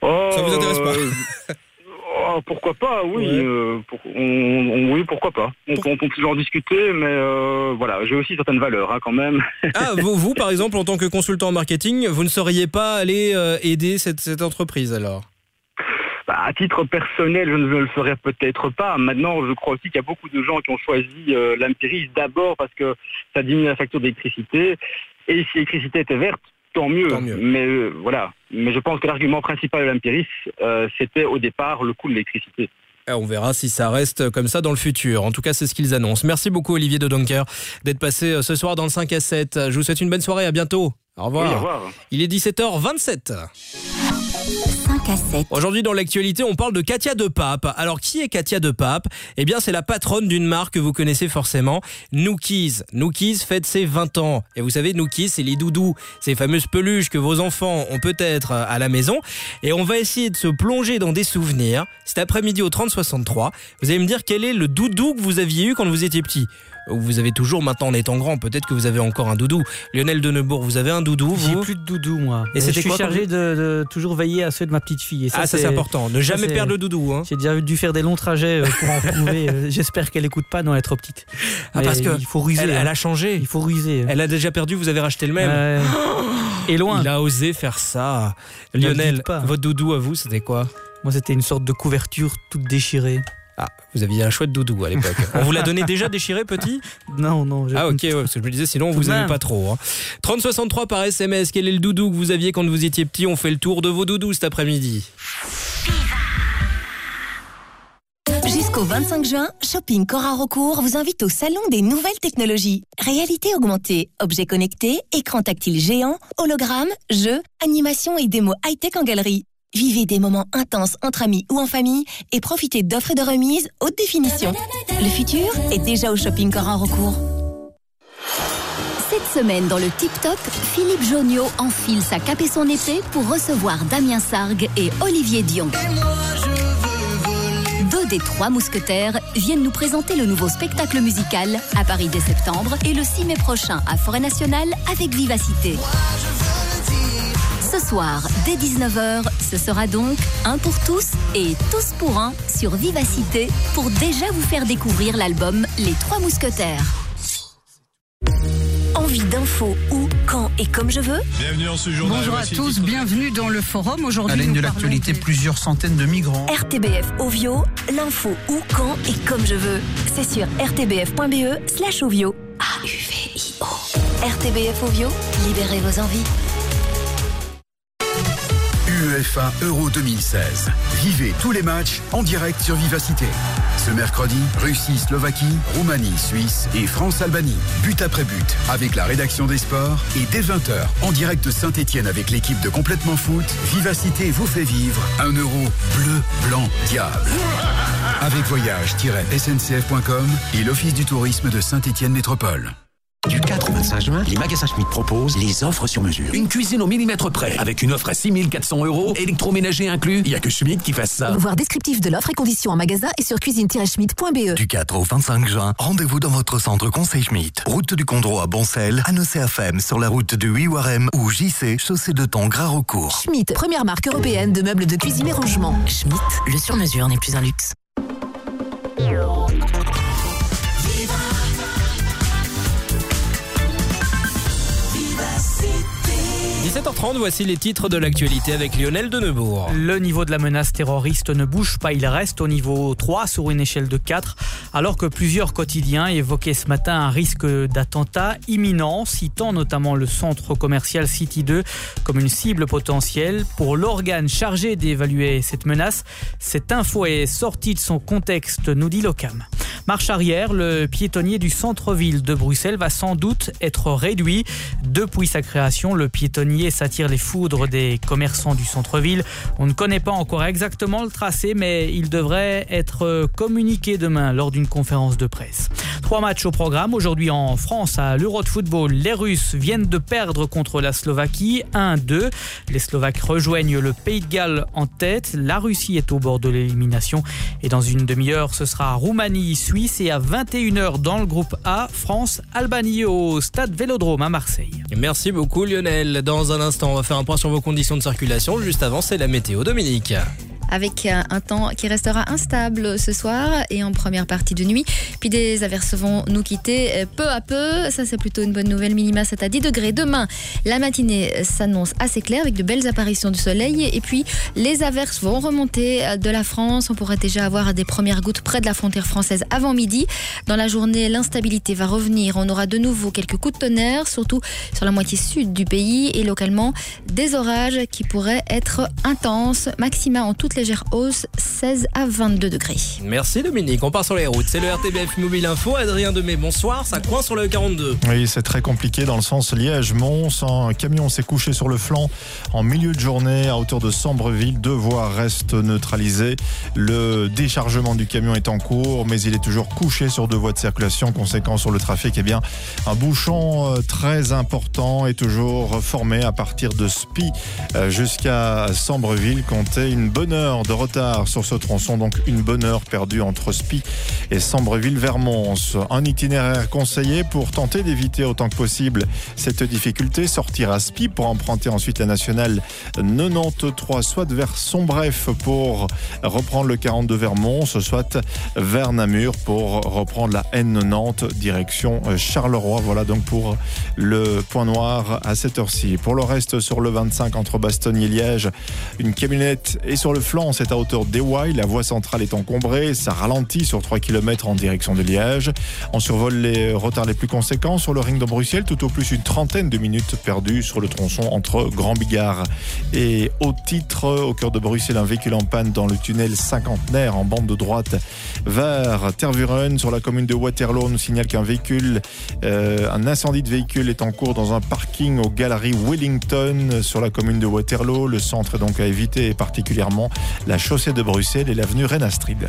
Oh, Ça vous intéresse pas euh, oh, Pourquoi pas, oui. Ouais. euh, pour- on- on- oui, pourquoi pas. On, peut- on peut toujours en discuter, mais euh, voilà, j'ai aussi certaines valeurs hein, quand même. Ah, vous, vous, par exemple, en tant que consultant en marketing, vous ne sauriez pas aller euh, aider cette, cette entreprise alors? Bah, à titre personnel, je ne le ferais peut-être pas. Maintenant, je crois aussi qu'il y a beaucoup de gens qui ont choisi euh, d'abord parce que ça diminue la facture d'électricité. Et si l'électricité était verte, tant mieux. Mais euh, voilà. Mais je pense que l'argument principal de l'Empiris, euh, c'était au départ le coût de l'électricité. Eh, On verra si ça reste comme ça dans le futur. En tout cas, c'est ce qu'ils annoncent. Merci beaucoup, Olivier de Donker, d'être passé euh, ce soir dans le 5 à 7. Je vous souhaite une bonne soirée. À bientôt. Au revoir. Oui, au revoir. Il est 17h27. 5 à 7. Aujourd'hui, dans l'actualité, on parle de Katia de Pape. Alors, qui est Katia de Pape? Eh bien, c'est la patronne d'une marque que vous connaissez forcément, Nookies. Nookies fête ses 20 ans. Et vous savez, Nookies, c'est les doudous, ces fameuses peluches que vos enfants ont peut-être à la maison. Et on va essayer de se plonger dans des souvenirs. Cet après-midi au 3063, vous allez me dire quel est le doudou que vous aviez eu quand vous étiez petit. Ou vous avez toujours maintenant en étant grand, peut-être que vous avez encore un doudou. Lionel de Neubourg, vous avez un doudou, J'ai vous plus de doudou, moi. Et c'était je suis chargé de, de toujours veiller à ceux de ma petite fille. Et Ah, ça, c'est important. Ne jamais perdre le doudou. Hein. J'ai déjà dû faire des longs trajets euh, pour en trouver. euh, J'espère qu'elle écoute pas, non, elle est trop petite. Ah, parce que il faut ruser. Elle, hein. elle a changé. Il faut ruser. Elle a déjà perdu, vous avez racheté le même. Euh, et loin. Il a osé faire ça. Lionel, votre doudou à vous, c'était quoi? Moi, c'était une sorte de couverture toute déchirée. Ah, vous aviez un chouette doudou à l'époque. On vous l'a donné déjà déchiré, petit? Non, non. Ah, ok, ouais, parce que je me disais, sinon, Tout vous aimez même. pas trop. Hein. 3063 par SMS, quel est le doudou que vous aviez quand vous étiez petit? On fait le tour de vos doudous cet après-midi. Jusqu'au 25 juin, Shopping Cora Recours vous invite au Salon des Nouvelles Technologies. Réalité augmentée, objets connectés, écran tactile géant, hologrammes, jeux, animations et démos high-tech en galerie. Vivez des moments intenses entre amis ou en famille et profitez d'offres et de remises haute définition. Le futur est déjà au Shopping Cora Recours. Cette semaine, dans le TikTok, Philippe Jonio enfile sa cape et son épée pour recevoir Damien Sargue et Olivier Dion. Deux des trois mousquetaires viennent nous présenter le nouveau spectacle musical à Paris dès septembre et le 6 mai prochain à Forêt Nationale avec Vivacité. Ce soir, dès 19h, ce sera donc un pour tous et tous pour un sur Vivacité pour déjà vous faire découvrir l'album Les Trois Mousquetaires. Envie d'infos où, quand et comme je veux Bienvenue en ce journal. Bonjour à tous, bienvenue dans le forum. À Aujourd'hui, la ligne nous de l'actualité, des- plusieurs centaines de migrants. RTBF Ovio, l'info où, quand et comme je veux. C'est sur rtbf.be slash Ovio. A-U-V-I-O. RTBF Ovio, libérez vos envies. Euro 2016. Vivez tous les matchs en direct sur Vivacité. Ce mercredi, Russie, Slovaquie, Roumanie, Suisse et France-Albanie. But après but, avec la rédaction des sports. Et dès 20h, en direct de Saint-Etienne avec l'équipe de Complètement Foot, Vivacité vous fait vivre un euro bleu, blanc, diable. Avec voyage-sncf.com et l'Office du tourisme de Saint-Etienne Métropole. Du 4 au 25 juin, les magasins Schmitt proposent les offres sur mesure. Une cuisine au millimètre près, avec une offre à 6400 euros, électroménager inclus. Il n'y a que Schmitt qui fasse ça. Voir descriptif de l'offre et conditions en magasin et sur cuisine-schmidt.be. Du 4 au 25 juin, rendez-vous dans votre centre Conseil Schmitt. Route du Condro à Boncel, à Nocé-FM sur la route de Huiwarem ou JC, chaussée de Thon, Gras Recourt. Schmidt, première marque européenne de meubles de cuisine et rangement. Schmitt, le sur-mesure n'est plus un luxe. 17h30, voici les titres de l'actualité avec Lionel Denebourg. Le niveau de la menace terroriste ne bouge pas, il reste au niveau 3 sur une échelle de 4, alors que plusieurs quotidiens évoquaient ce matin un risque d'attentat imminent, citant notamment le centre commercial City 2 comme une cible potentielle. Pour l'organe chargé d'évaluer cette menace, cette info est sortie de son contexte, nous dit l'OCAM. Marche arrière, le piétonnier du centre-ville de Bruxelles va sans doute être réduit. Depuis sa création, le piétonnier s'attire les foudres des commerçants du centre-ville. On ne connaît pas encore exactement le tracé, mais il devrait être communiqué demain lors d'une conférence de presse. Trois matchs au programme. Aujourd'hui en France, à l'Euro de football, les Russes viennent de perdre contre la Slovaquie 1-2. Les Slovaques rejoignent le Pays de Galles en tête. La Russie est au bord de l'élimination. Et dans une demi-heure, ce sera Roumanie, Suisse. Et à 21h dans le groupe A, France, Albanie au stade Vélodrome à Marseille. Merci beaucoup Lionel. Dans instant, on va faire un point sur vos conditions de circulation. Juste avant, c'est la météo. Dominique. Avec un un temps qui restera instable ce soir et en première partie de nuit. Puis des averses vont nous quitter euh, peu à peu. Ça, c'est plutôt une bonne nouvelle. Minima, c'est à 10 degrés. Demain, la matinée s'annonce assez claire avec de belles apparitions du soleil. Et puis, les averses vont remonter euh, de la France. On pourrait déjà avoir des premières gouttes près de la frontière française avant midi. Dans la journée, l'instabilité va revenir. On aura de nouveau quelques coups de tonnerre, surtout sur la moitié sud du pays et localement des orages qui pourraient être intenses. Maxima en toute légère hausse, 16 à 22 degrés. Merci Dominique. On part sur les routes. C'est le RTBF Mobile Info. Adrien Demey, bonsoir. Ça coince sur le 42. Oui, c'est très compliqué dans le sens Liège-Mons. Un camion s'est couché sur le flanc en milieu de journée à hauteur de Sambreville. Deux voies restent neutralisées. Le déchargement du camion est en cours, mais il est toujours couché sur deux voies de circulation. Conséquent sur le trafic, eh bien, un bouchon euh, très important est toujours formé à partir de Spi euh, jusqu'à Sambreville. Comptez une bonne heure de retard sur ce tronçon, donc une bonne heure perdue entre Spi et Sambreville vers Mons. Un itinéraire conseillé pour tenter d'éviter autant que possible cette difficulté, sortir à Spi pour emprunter ensuite la nationale 93, soit vers Sombref pour reprendre le 42 vers Mons, soit vers Namur pour reprendre la N90 direction Charleroi. Voilà donc pour le point noir à cette heure-ci. Pour le reste, sur le 25 entre Bastogne et Liège, une camionnette est sur le flanc, c'est à hauteur d'Ewai. La voie centrale est encombrée, ça ralentit sur 3 km en direction de Liège. On survole les retards les plus conséquents sur le ring de Bruxelles, tout au plus une trentaine de minutes perdues sur le tronçon entre Grand Bigard et au titre au cœur de Bruxelles, un véhicule en panne dans le tunnel cinquantenaire en bande de droite vers Tervuren sur la commune de Waterloo. On nous signale qu'un véhicule, euh, un incendie de véhicule est en cours dans un parking aux Galeries Wellington sur la commune de Waterloo. Le centre est donc à éviter, particulièrement la chaussée de Bruxelles et l'avenue Renastrid.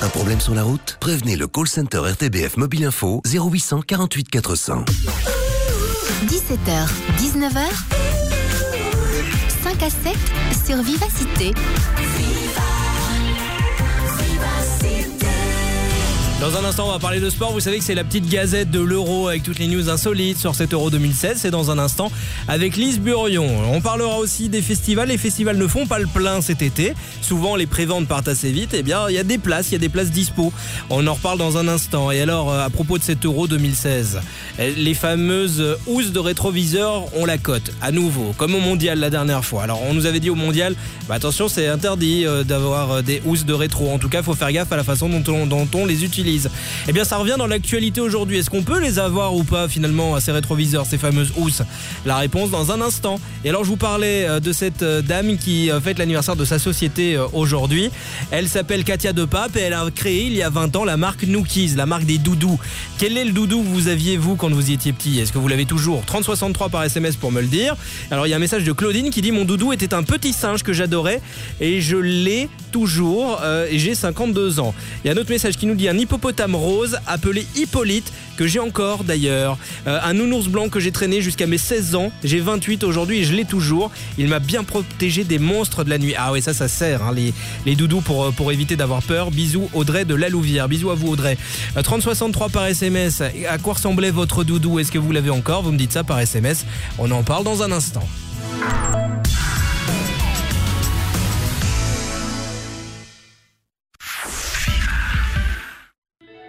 Un problème sur la route? Prévenez le call center RTBF Mobile Info 0800 48 400. 17h, 19h, 5 à 7 sur Vivacité. Dans un instant, on va parler de sport. Vous savez que c'est la petite gazette de l'euro avec toutes les news insolites sur cet euro 2016. C'est dans un instant avec Lise Burion. On parlera aussi des festivals. Les festivals ne font pas le plein cet été. Souvent, les préventes partent assez vite. Eh bien, il y a des places, il y a des places dispo. On en reparle dans un instant. Et alors, euh, à propos de cet euro 2016, euh, les fameuses housses de rétroviseur ont la cote. À nouveau, comme au mondial la dernière fois. Alors, on nous avait dit au mondial, bah, attention, c'est interdit euh, d'avoir des housses de rétro. En tout cas, il faut faire gaffe à la façon dont on, dont on les utilise. Eh bien, ça revient dans l'actualité aujourd'hui. Est-ce qu'on peut les avoir ou pas finalement à ces rétroviseurs, ces fameuses housses? La réponse dans un instant. Et alors, je vous parlais euh, de cette euh, dame qui euh, fête l'anniversaire de sa société aujourd'hui. Elle s'appelle Katia Depape et elle a créé il y a 20 ans la marque Nookies, la marque des doudous. Quel est le doudou que vous aviez vous quand vous étiez petit? Est-ce que vous l'avez toujours? 3063 par SMS pour me le dire. Alors, il y a un message de Claudine qui dit mon doudou était un petit singe que j'adorais et je l'ai toujours et j'ai 52 ans. Il y a un autre message qui nous dit un hypo hippopotame rose appelé Hippolyte, que j'ai encore d'ailleurs. Euh, un nounours blanc que j'ai traîné jusqu'à mes 16 ans. J'ai 28 aujourd'hui et je l'ai toujours. Il m'a bien protégé des monstres de la nuit. Ah oui, ça, ça sert, hein, les, les doudous pour, euh, pour éviter d'avoir peur. Bisous Audrey de la Louvière. Bisous à vous Audrey. 3063 euh, par SMS. À quoi ressemblait votre doudou? Est-ce que vous l'avez encore? Vous me dites ça par SMS. On en parle dans un instant.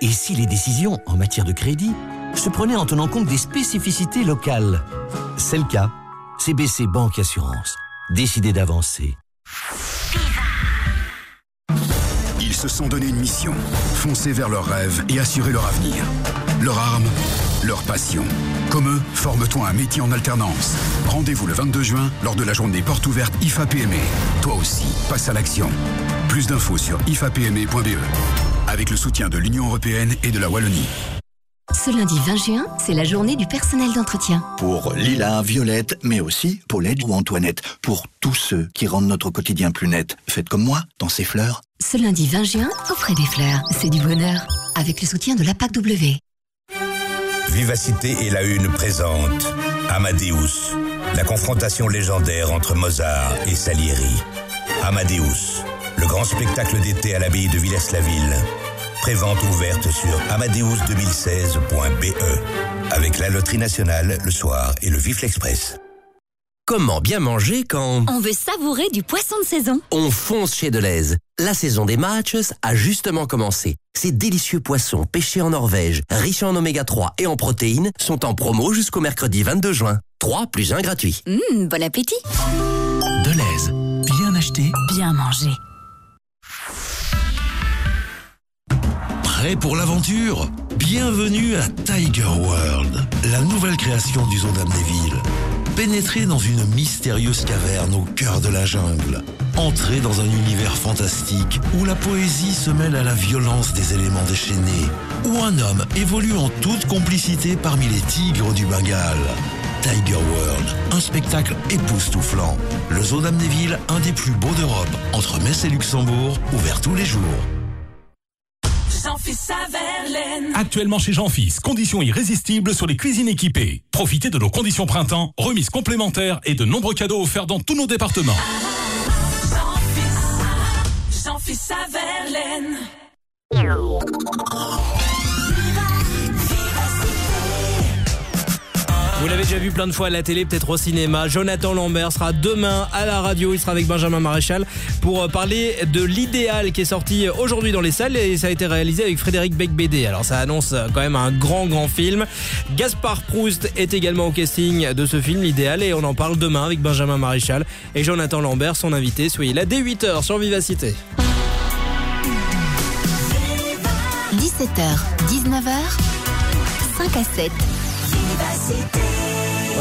Et si les décisions en matière de crédit se prenaient en tenant compte des spécificités locales C'est le cas. CBC Banque Assurance. Décidez d'avancer. Ils se sont donné une mission. Foncer vers leurs rêves et assurer leur avenir. Leur arme, leur passion. Comme eux, forme-toi un métier en alternance. Rendez-vous le 22 juin lors de la journée porte ouverte IFA PME. Toi aussi, passe à l'action. Plus d'infos sur ifapme.be avec le soutien de l'Union européenne et de la Wallonie. Ce lundi 20 juin, c'est la journée du personnel d'entretien. Pour Lila, Violette, mais aussi Paulette ou Antoinette. Pour tous ceux qui rendent notre quotidien plus net. Faites comme moi, dans ces fleurs. Ce lundi 20 juin, offrez des fleurs. C'est du bonheur. Avec le soutien de la PAC W. Vivacité et la Une présente Amadeus, la confrontation légendaire entre Mozart et Salieri. Amadeus, le grand spectacle d'été à l'abbaye de Villers-la-Ville. Prévente ouverte sur amadeus2016.be avec la Loterie Nationale le soir et le Vif Express. Comment bien manger quand On veut savourer du poisson de saison. On fonce chez Deleuze. La saison des matchs a justement commencé. Ces délicieux poissons pêchés en Norvège, riches en oméga 3 et en protéines, sont en promo jusqu'au mercredi 22 juin. 3 plus 1 gratuit. Mmh, bon appétit Deleuze. Bien acheté, Bien mangé. Prêt pour l'aventure? Bienvenue à Tiger World, la nouvelle création du zoo d'Amnéville. Pénétrez dans une mystérieuse caverne au cœur de la jungle. Entrez dans un univers fantastique où la poésie se mêle à la violence des éléments déchaînés. Où un homme évolue en toute complicité parmi les tigres du Bengale. Tiger World, un spectacle époustouflant. Le zoo d'Amnéville, un des plus beaux d'Europe, entre Metz et Luxembourg, ouvert tous les jours. Jean-Fils Verlaine. Actuellement chez Jean-Fils, conditions irrésistibles sur les cuisines équipées. Profitez de nos conditions printemps, remises complémentaires et de nombreux cadeaux offerts dans tous nos départements. Jean-Fils, Verlaine. Vous l'avez déjà vu plein de fois à la télé, peut-être au cinéma. Jonathan Lambert sera demain à la radio. Il sera avec Benjamin Maréchal pour euh, parler de l'idéal qui est sorti aujourd'hui dans les salles et ça a été réalisé avec Frédéric Becbédé. Alors ça annonce quand même un grand grand film. Gaspard Proust est également au casting de ce film, l'idéal, et on en parle demain avec Benjamin Maréchal et Jonathan Lambert, son invité. Soyez là dès 8h sur Vivacité. 17h, 19h, 5 à 7. Bon,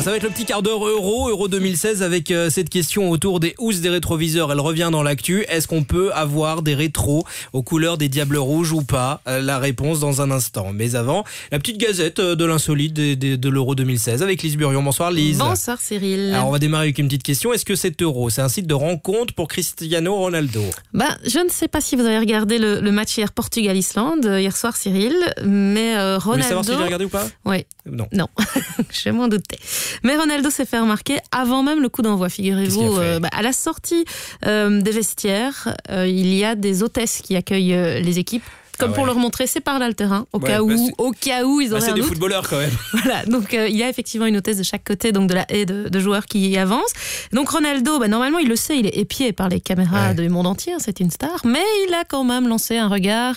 ça va être le petit quart d'heure euro, euro 2016 avec euh, cette question autour des housses des rétroviseurs. Elle revient dans l'actu. Est-ce qu'on peut avoir des rétros aux couleurs des diables rouges ou pas? Euh, La réponse dans un instant. Mais avant, la petite gazette euh, de l'insolite de, de- de l'euro 2016 avec Lise Burion. Bonsoir Lise. Bonsoir Cyril. Alors on va démarrer avec une petite question. Est-ce que cet euro, c'est un site de rencontre pour Cristiano Ronaldo? Bah, je ne sais pas si vous avez regardé le, le match hier Portugal-Islande, hier soir Cyril, mais euh, Vous voulez Ronaldo... savoir si j'ai regardé ou pas? Oui. Non. Non, je m'en doutais. Mais Ronaldo s'est fait remarquer avant même le coup d'envoi, figurez-vous. euh, bah, à la sortie euh, des vestiaires, euh, il y a des hôtesses qui accueillent les équipes. comme Ah pour ouais. leur montrer c'est par là le terrain, au Ouais, cas bah, où, c'est- au cas où ils Bah, auraient c'est un des doute. footballeurs quand même. Voilà, donc euh, il y a effectivement une hôtesse de chaque côté donc de la haie de, de joueurs qui y avancent. Donc Ronaldo, bah, normalement il le sait, il est épié par les caméras du monde entier, hein, c'est une star, mais il a quand même lancé un regard.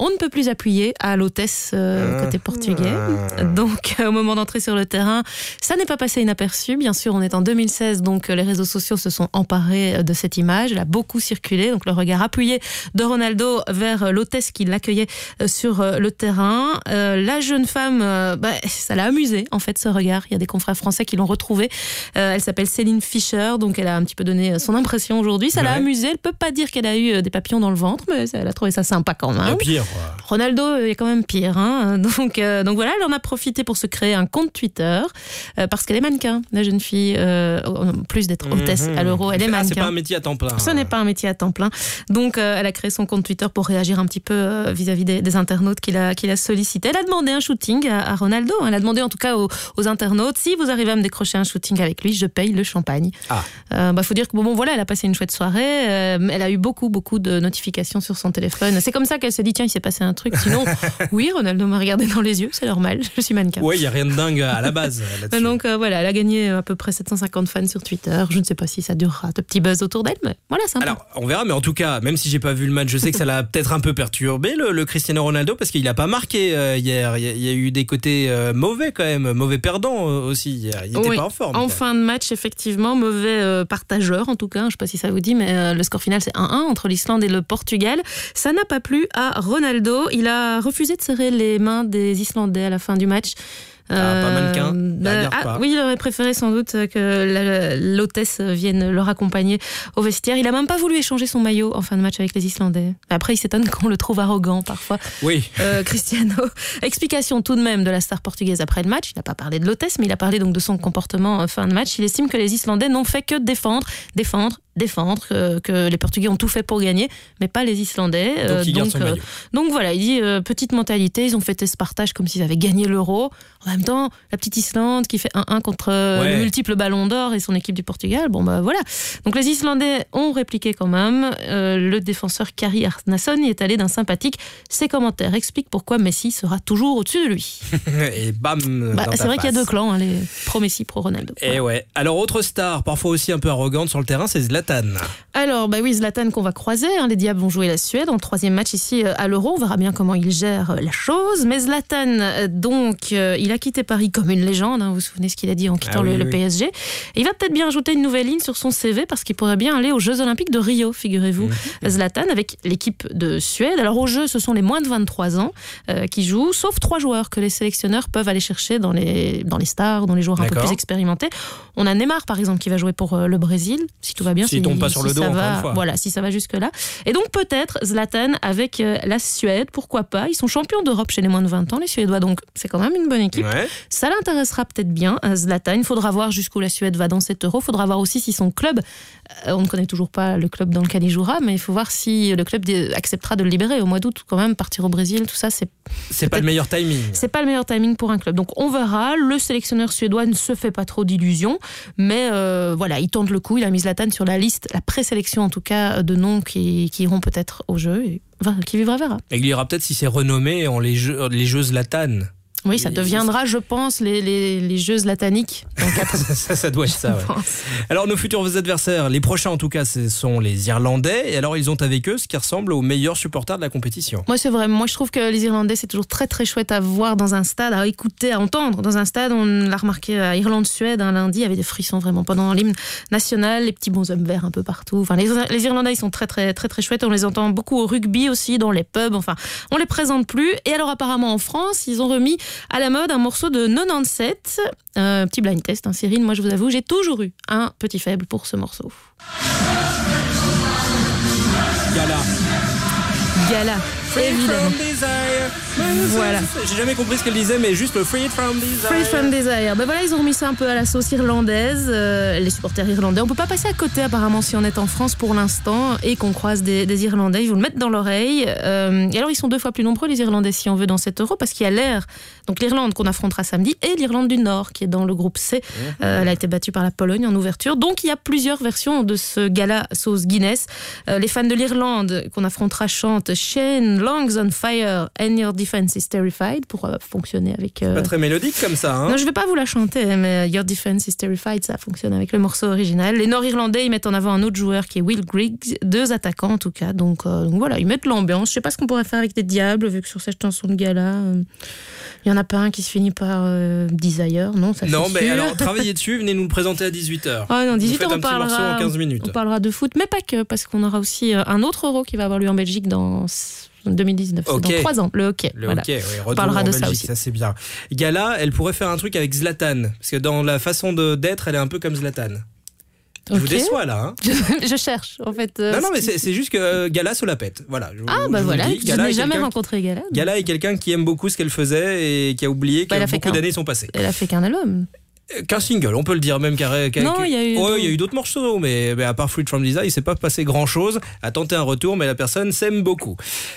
On ne peut plus appuyer à l'hôtesse euh, côté portugais. Donc, euh, au moment d'entrer sur le terrain, ça n'est pas passé inaperçu. Bien sûr, on est en 2016, donc euh, les réseaux sociaux se sont emparés euh, de cette image. Elle a beaucoup circulé. Donc, le regard appuyé de Ronaldo vers l'hôtesse qui l'accueillait sur le terrain. Euh, la jeune femme, bah, ça l'a amusé, en fait, ce regard. Il y a des confrères français qui l'ont retrouvée. Euh, elle s'appelle Céline Fischer, donc elle a un petit peu donné son impression aujourd'hui. Ça l'a amusée. Elle peut pas dire qu'elle a eu des papillons dans le ventre, mais elle a trouvé ça sympa quand même. pire. Ronaldo est quand même pire. Hein donc, euh, donc voilà, elle en a profité pour se créer un compte Twitter euh, parce qu'elle est mannequin, la jeune fille. euh, en plus d'être hôtesse Mhm. à l'euro, elle est Ah, mannequin. c'est pas un métier à temps plein. Ce n'est pas un métier à temps plein. Donc, elle a créé son compte Twitter pour réagir un petit peu vis-à-vis des, des internautes qu'il a, qu'il a sollicité. Elle a demandé un shooting à, à Ronaldo. Elle a demandé en tout cas aux, aux internautes si vous arrivez à me décrocher un shooting avec lui, je paye le champagne. Ah. Bah, faut dire que bon, bon, voilà, elle a passé une chouette soirée. elle a eu beaucoup, beaucoup de notifications sur son téléphone. C'est comme ça qu'elle s'est dit tiens, il s'est passé un truc. Sinon, oui, Ronaldo m'a regardé dans les yeux, c'est normal. Je suis mannequin. Ouais, il y a rien de dingue à la base. Donc euh, voilà, elle a gagné à peu près 750 fans sur Twitter. Je ne sais pas si ça durera de petits buzz autour d'elle, mais voilà, sympa. Alors, on verra, mais en tout cas, même si j'ai pas vu le match, je sais que ça l'a peut-être un peu perturbé le, le Cristiano Ronaldo parce qu'il a pas marqué euh, hier. Il y, a, il y a eu des côtés euh, mauvais quand même, mauvais perdants euh, aussi. hier. Il était Oui, pas en forme. En quoi. fin de match, effectivement, mauvais partageur en tout cas. Je ne sais pas si ça vous dit, mais le score final c'est 1-1 entre l'Islande et le Portugal. Ça n'a pas plu à Ronaldo. Il a refusé de serrer les mains des Islandais à la fin du match. Ah, pas mannequin. bah, ah, pas. oui, il aurait préféré sans doute que l'hôtesse vienne leur accompagner au vestiaire. Il a même pas voulu échanger son maillot en fin de match avec les Islandais. Après, il s'étonne qu'on le trouve arrogant parfois. Oui. Euh, Cristiano. Explication tout de même de la star portugaise après le match. Il n'a pas parlé de l'hôtesse, mais il a parlé donc de son comportement en fin de match. Il estime que les Islandais n'ont fait que défendre, défendre, défendre, euh, que les Portugais ont tout fait pour gagner, mais pas les Islandais. Donc, euh, maillot. donc voilà, il dit euh, petite mentalité, ils ont fêté ce partage comme s'ils avaient gagné l'euro. En même temps, la petite Islande qui fait 1-1 contre euh, Ouais. le multiple ballon d'or et son équipe du Portugal. Bon bah voilà. Donc les Islandais ont répliqué quand même. Euh, le défenseur Kari Arnason y est allé d'un sympathique. Ses commentaires expliquent pourquoi Messi sera toujours au-dessus de lui. Et bam. Bah, c'est vrai qu'il y a deux clans, hein, les pro-Messi, pro-Ronaldo. Et ouais. Alors, autre star, parfois aussi un peu arrogante sur le terrain, c'est Zlatan. Alors, bah oui, Zlatan qu'on va croiser. hein. Les Diables vont jouer la Suède en troisième match ici euh, à l'Euro. On verra bien comment il gère la chose. Mais Zlatan, donc, il a quitté Paris comme une légende. hein. Vous vous souvenez ce qu'il a dit en quittant Ah oui, le. PSG. Et il va peut-être bien ajouter une nouvelle ligne sur son CV parce qu'il pourrait bien aller aux Jeux Olympiques de Rio, figurez-vous. Mhm. Zlatan avec l'équipe de Suède. Alors, aux Jeux, ce sont les moins de 23 ans euh, qui jouent, sauf trois joueurs que les sélectionneurs peuvent aller chercher dans les, dans les stars, dans les joueurs un peu plus expérimentés. On a Neymar, par exemple, qui va jouer pour euh, le Brésil, si tout va bien. S'il tombe pas sur le dos, ça va, une fois. Voilà, si ça va jusque-là. Et donc peut-être Zlatan avec euh, la Suède, pourquoi pas. Ils sont champions d'Europe chez les moins de 20 ans, les Suédois, donc c'est quand même une bonne équipe. Ouais. Ça l'intéressera peut-être bien, euh, Zlatan. Il faudra voir jusqu'où la Suède va dans cet euro. Il faudra voir aussi si son club, euh, on ne connaît toujours pas le club dans lequel il jouera, mais il faut voir si le club acceptera de le libérer au mois d'août quand même. Partir au Brésil, tout ça, c'est C'est pas le meilleur timing. c'est pas le meilleur timing pour un club. Donc on verra. Le sélectionneur suédois ne se fait pas trop d'illusions, mais euh, voilà, il tente le coup. Il a mis Zlatan sur la liste, la présélection en tout cas de noms qui, qui iront peut-être au jeu. Et, enfin, qui vivra verra. Et il ira peut-être si c'est renommé en les jeux, les jeux Zlatan. Oui, ça deviendra, je pense, les, les, les jeux zlataniques. ça, ça doit être ça. ouais. Alors nos futurs adversaires, les prochains en tout cas, ce sont les Irlandais. Et alors ils ont avec eux ce qui ressemble aux meilleurs supporters de la compétition. Moi, c'est vrai. Moi, je trouve que les Irlandais, c'est toujours très, très chouette à voir dans un stade, à écouter, à entendre. Dans un stade, on l'a remarqué à Irlande-Suède un lundi, il y avait des frissons vraiment pendant l'hymne national, les petits bonshommes verts un peu partout. Enfin, les, les Irlandais, ils sont très, très, très, très chouettes. On les entend beaucoup au rugby aussi, dans les pubs. Enfin, on les présente plus. Et alors, apparemment, en France, ils ont remis à la mode un morceau de 97. Euh, petit blind test, hein, Cyril. Moi, je vous avoue, j'ai toujours eu un petit faible pour ce morceau. Gala. Gala, évidemment. Voilà. J'ai jamais compris ce qu'elle disait, mais juste le Free It From Desire. Free from Desire. Ben voilà, ils ont remis ça un peu à la sauce irlandaise. euh, les supporters irlandais. On peut pas passer à côté apparemment si on est en France pour l'instant et qu'on croise des, des Irlandais. Ils vous le mettent dans l'oreille. Euh, et alors ils sont deux fois plus nombreux les Irlandais si on veut dans cet euro parce qu'il y a l'air. Donc l'Irlande qu'on affrontera samedi et l'Irlande du Nord qui est dans le groupe C. Euh, elle a été battue par la Pologne en ouverture. Donc il y a plusieurs versions de ce gala sauce Guinness. Euh, les fans de l'Irlande qu'on affrontera chantent Shane lungs on fire and your defense is terrified pour euh, fonctionner avec. euh, Pas très mélodique comme ça. Hein Non, je vais pas vous la chanter, mais Your Defense is Terrified, ça fonctionne avec le morceau original. Les Nord-Irlandais, ils mettent en avant un autre joueur qui est Will Griggs, deux attaquants en tout cas. Donc, euh, donc voilà, ils mettent l'ambiance. Je sais pas ce qu'on pourrait faire avec des diables, vu que sur cette chanson de gala, euh, il y en a pas un qui se finit par euh, Desire, non ça, Non, mais sûr. alors travaillez dessus, venez nous le présenter à 18h. Ah non, 18 Vous faites on parlera, en 15 minutes. on parlera de foot, mais pas que, parce qu'on aura aussi euh, un autre euro qui va avoir lieu en Belgique dans 2019, c'est Ok. dans 3 ans, le hockey. Le voilà. hockey, oui, on parlera de ça aussi. Ça, c'est bien. Gala, elle pourrait faire un truc avec Zlatan. Parce que dans la façon de- d'être, elle est un peu comme Zlatan. Je vous déçois là. Hein. Je, je cherche, en fait. euh, non, non, mais c'est c'est juste que euh, Gala se la pète. Voilà. je- Ah, bah voilà, je n'ai jamais rencontré Gala. Gala est quelqu'un qui aime beaucoup ce qu'elle faisait et qui a oublié que Bah, fait beaucoup d'années sont passées. Elle a fait qu'un album. Qu'un single, on peut le dire même carré. Non, il y a eu Ouais, d'autres. il y a eu d'autres morceaux, mais, mais à part Fruit from Desire, il s'est pas passé grand chose. À tenter un retour, mais la personne s'aime beaucoup.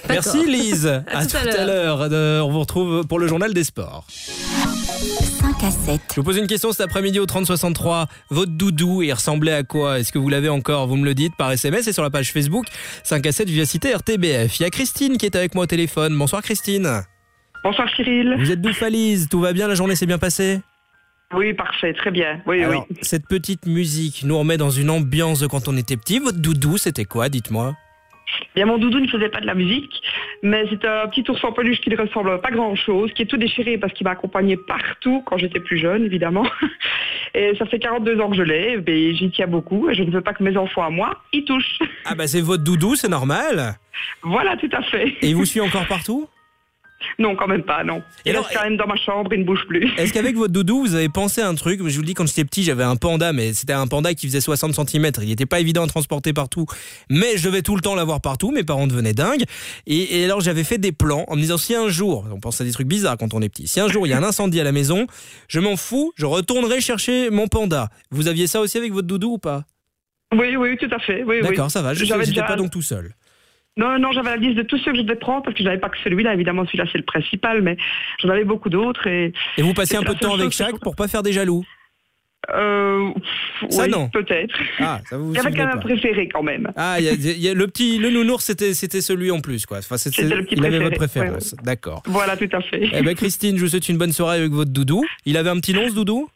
Merci Lise. à, tout à l'heure. Euh, On vous retrouve pour le journal des sports. 5 à 7. Je vous pose une question cet après-midi au 3063. Votre doudou, il ressemblait à quoi? Est-ce que vous l'avez encore? Vous me le dites par SMS et sur la page Facebook 5 à 7 Vivacité RTBF. Il y a Christine qui est avec moi au téléphone. Bonsoir Christine. Bonsoir Cyril. Vous êtes d'où Falise Tout va bien? La journée s'est bien passée? Oui, parfait, très bien. Oui, Alors, oui. cette petite musique nous remet dans une ambiance de quand on était petit. Votre doudou, c'était quoi Dites-moi? Bien, mon doudou ne faisait pas de la musique, mais c'est un petit ours en peluche qui ne ressemble pas grand-chose, qui est tout déchiré parce qu'il m'a accompagné partout quand j'étais plus jeune, évidemment. Et ça fait 42 ans que je l'ai, et j'y tiens beaucoup, et je ne veux pas que mes enfants à moi y touchent. Ah bah c'est votre doudou, c'est normal. Voilà, tout à fait. Et il vous suit encore partout? Non, quand même pas, non. Il reste quand même dans ma chambre, il ne bouge plus. Est-ce qu'avec votre doudou, vous avez pensé à un truc Je vous le dis, quand j'étais petit, j'avais un panda, mais c'était un panda qui faisait 60 cm. Il n'était pas évident à transporter partout, mais je devais tout le temps l'avoir partout. Mes parents devenaient dingues. Et, et alors, j'avais fait des plans en me disant si un jour, on pense à des trucs bizarres quand on est petit, si un jour il y a un incendie à la maison, je m'en fous, je retournerai chercher mon panda. Vous aviez ça aussi avec votre doudou ou pas? Oui, oui, tout à fait. Oui, oui. D'accord, ça va. Je n'étais déjà- pas donc tout seul. Non, non, j'avais la liste de tous ceux que je devais prendre parce que je n'avais pas que celui-là. Évidemment, celui-là, c'est le principal, mais j'en avais beaucoup d'autres. Et, Et vous passiez et un peu de temps avec chaque pour pas faire des jaloux? Euh, Ça, oui, non. peut-être. Ah, ça vous Il y avait souvenez quand même préféré quand même. Ah, y a- y a le petit, le nounours, c'était, c'était celui en plus, quoi. Enfin, c'était- le petit il avait préféré, votre préférence. D'accord. Voilà, tout à fait. Eh ben, Christine, je vous souhaite une bonne soirée avec votre doudou. Il avait un petit nom, ce doudou?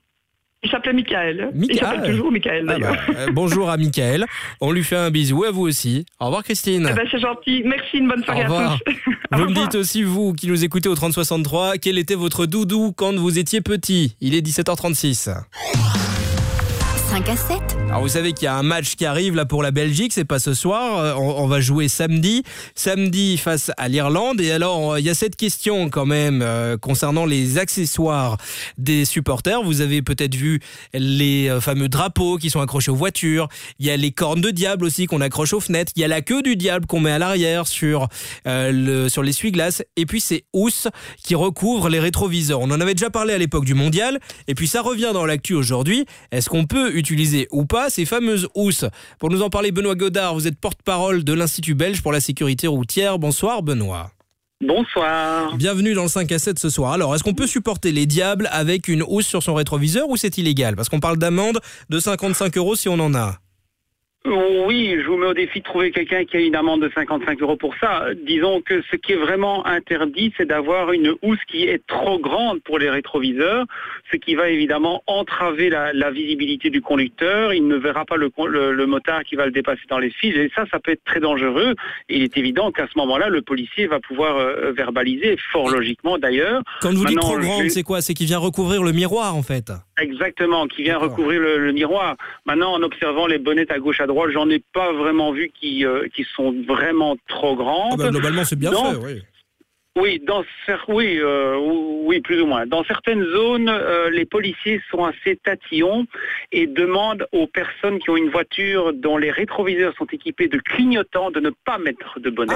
Il s'appelait Michael. Il Michael. s'appelle toujours Michael, Ah bah, euh, bonjour à Michael. On lui fait un bisou, à vous aussi. Au revoir, Christine. Eh ben, c'est gentil. Merci, une bonne Au soirée à revoir. tous. Vous me dites aussi, vous qui nous écoutez au 3063, quel était votre doudou quand vous étiez petit? Il est 17h36. 5 à 7. Alors vous savez qu'il y a un match qui arrive là pour la Belgique, c'est pas ce soir, euh, on, va jouer samedi, samedi face à l'Irlande. Et alors euh, il y a cette question quand même euh, concernant les accessoires des supporters, vous avez peut-être vu les fameux drapeaux qui sont accrochés aux voitures, il y a les cornes de diable aussi qu'on accroche aux fenêtres, il y a la queue du diable qu'on met à l'arrière sur le sur l'essuie-glace. Et puis ces housses qui recouvrent les rétroviseurs. On en avait déjà parlé à l'époque du mondial. Et puis ça revient dans l'actu aujourd'hui. Est-ce qu'on peut utiliser ou pas ces fameuses housses Pour nous en parler, Benoît Godard, vous êtes porte-parole de l'Institut belge pour la sécurité routière. Bonsoir Benoît. Bonsoir. Bienvenue dans le 5 à 7 ce soir. Alors, est-ce qu'on peut supporter les diables avec une housse sur son rétroviseur ou c'est illégal? Parce qu'on parle d'amende de 55 euros si on en a. Oui, je vous mets au défi de trouver quelqu'un qui a une amende de 55 euros pour ça. Disons que ce qui est vraiment interdit, c'est d'avoir une housse qui est trop grande pour les rétroviseurs, ce qui va évidemment entraver la, la visibilité du conducteur. Il ne verra pas le, con- le, le motard qui va le dépasser dans les fils et ça, ça peut être très dangereux. Et il est évident qu'à ce moment-là, le policier va pouvoir euh, verbaliser, fort logiquement d'ailleurs. Quand vous dites trop grande, je- c'est quoi? C'est qu'il vient recouvrir le miroir en fait? Exactement, qui vient recouvrir le, le miroir. Maintenant, en observant les bonnettes à gauche, à droite, j'en ai pas vraiment vu qui, euh, qui sont vraiment trop grandes. Ah bah, globalement, c'est bien Donc, fait, oui. Oui, dans cer- oui, euh, oui, plus ou moins. Dans certaines zones, euh, les policiers sont assez tatillons et demandent aux personnes qui ont une voiture dont les rétroviseurs sont équipés de clignotants de ne pas mettre de bonnet.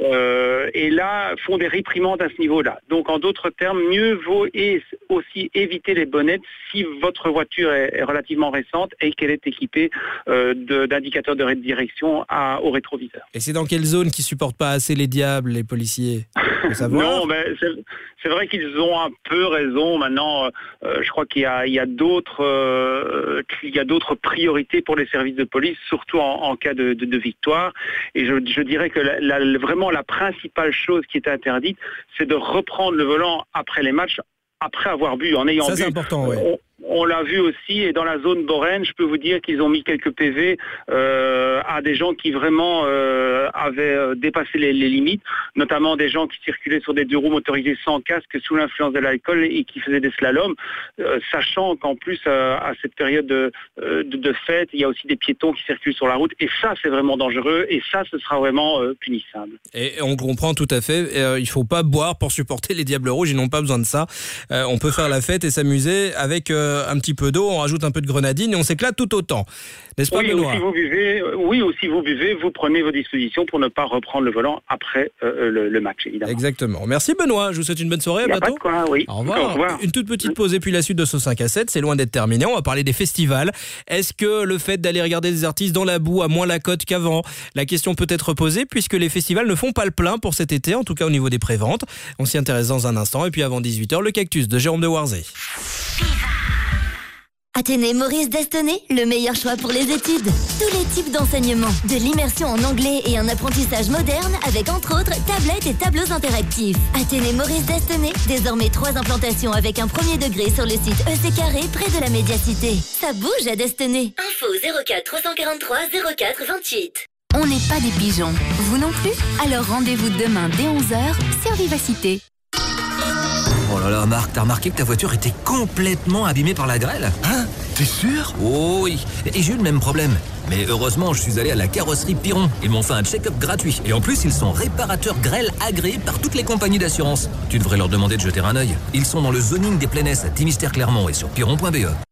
Euh, et là, font des réprimandes à ce niveau-là. Donc, en d'autres termes, mieux vaut et aussi éviter les bonnettes si votre voiture est, relativement récente et qu'elle est équipée d'indicateurs de, direction à, au rétroviseur. Et c'est dans quelle zone qui supportent pas assez les diables, les policiers? Non, mais c'est- vrai qu'ils ont un peu raison. Maintenant, euh, je crois qu'il y a, il y a d'autres, euh, qu'il y a d'autres priorités pour les services de police, surtout en, en cas de, de- de victoire. Et je, je dirais que la- la- vraiment la principale chose qui est interdite, c'est de reprendre le volant après les matchs, après avoir bu, en ayant Ça, bu. c'est important. On- on l'a vu aussi, et dans la zone Borène, je peux vous dire qu'ils ont mis quelques PV euh, à des gens qui vraiment euh, avaient euh, dépassé les, limites, notamment des gens qui circulaient sur des deux roues motorisés sans casque sous l'influence de l'alcool et qui faisaient des slaloms, sachant qu'en plus, à cette période de, de, de fête, il y a aussi des piétons qui circulent sur la route, et ça, c'est vraiment dangereux, et ça, ce sera vraiment punissable. Et on comprend tout à fait. Il faut pas boire pour supporter les Diables Rouges. Ils n'ont pas besoin de ça. On peut faire la fête et s'amuser avec euh, un petit peu d'eau. On rajoute un peu de grenadine et on s'éclate tout autant. N'est-ce pas, Oui, ou Benoît si vous buvez, euh, oui, ou si vous buvez, vous prenez vos dispositions pour ne pas reprendre le volant après euh, le, le match, évidemment. Exactement. Merci Benoît. Je vous souhaite une bonne soirée. À a pas bientôt. de quoi, oui. Au revoir. Au revoir. Une toute petite pause et puis la suite de ce 5 à 7. C'est loin d'être terminé. On va parler des festivals. Est-ce que le fait d'aller regarder des artistes dans la boue a moins la cote qu'avant? La question peut être posée puisque les festivals ne font pas le plein pour cet été, en tout cas au niveau des préventes. On s'y intéresse dans un instant. Et puis avant 18h, le cactus de Jérôme de Warzé. Athénée Maurice Destonné, le meilleur choix pour les études. Tous les types d'enseignements, de l'immersion en anglais et un apprentissage moderne avec entre autres tablettes et tableaux interactifs. Athénée Maurice Destonné, désormais trois implantations avec un premier degré sur le site EC Carré près de la médiacité. Ça bouge à Destonné. Info 04 343 04 28. On n'est pas des pigeons. Vous non plus? Alors rendez-vous demain dès 11h sur Vivacité. Oh là là, Marc, t'as remarqué que ta voiture était complètement abîmée par la grêle Hein T'es sûr Oh oui, et j'ai eu le même problème. Mais heureusement, je suis allé à la carrosserie Piron. Ils m'ont fait un check-up gratuit. Et en plus, ils sont réparateurs grêle agréés par toutes les compagnies d'assurance. Tu devrais leur demander de jeter un œil. Ils sont dans le zoning des Plaines à Timistère Clermont et sur piron.be.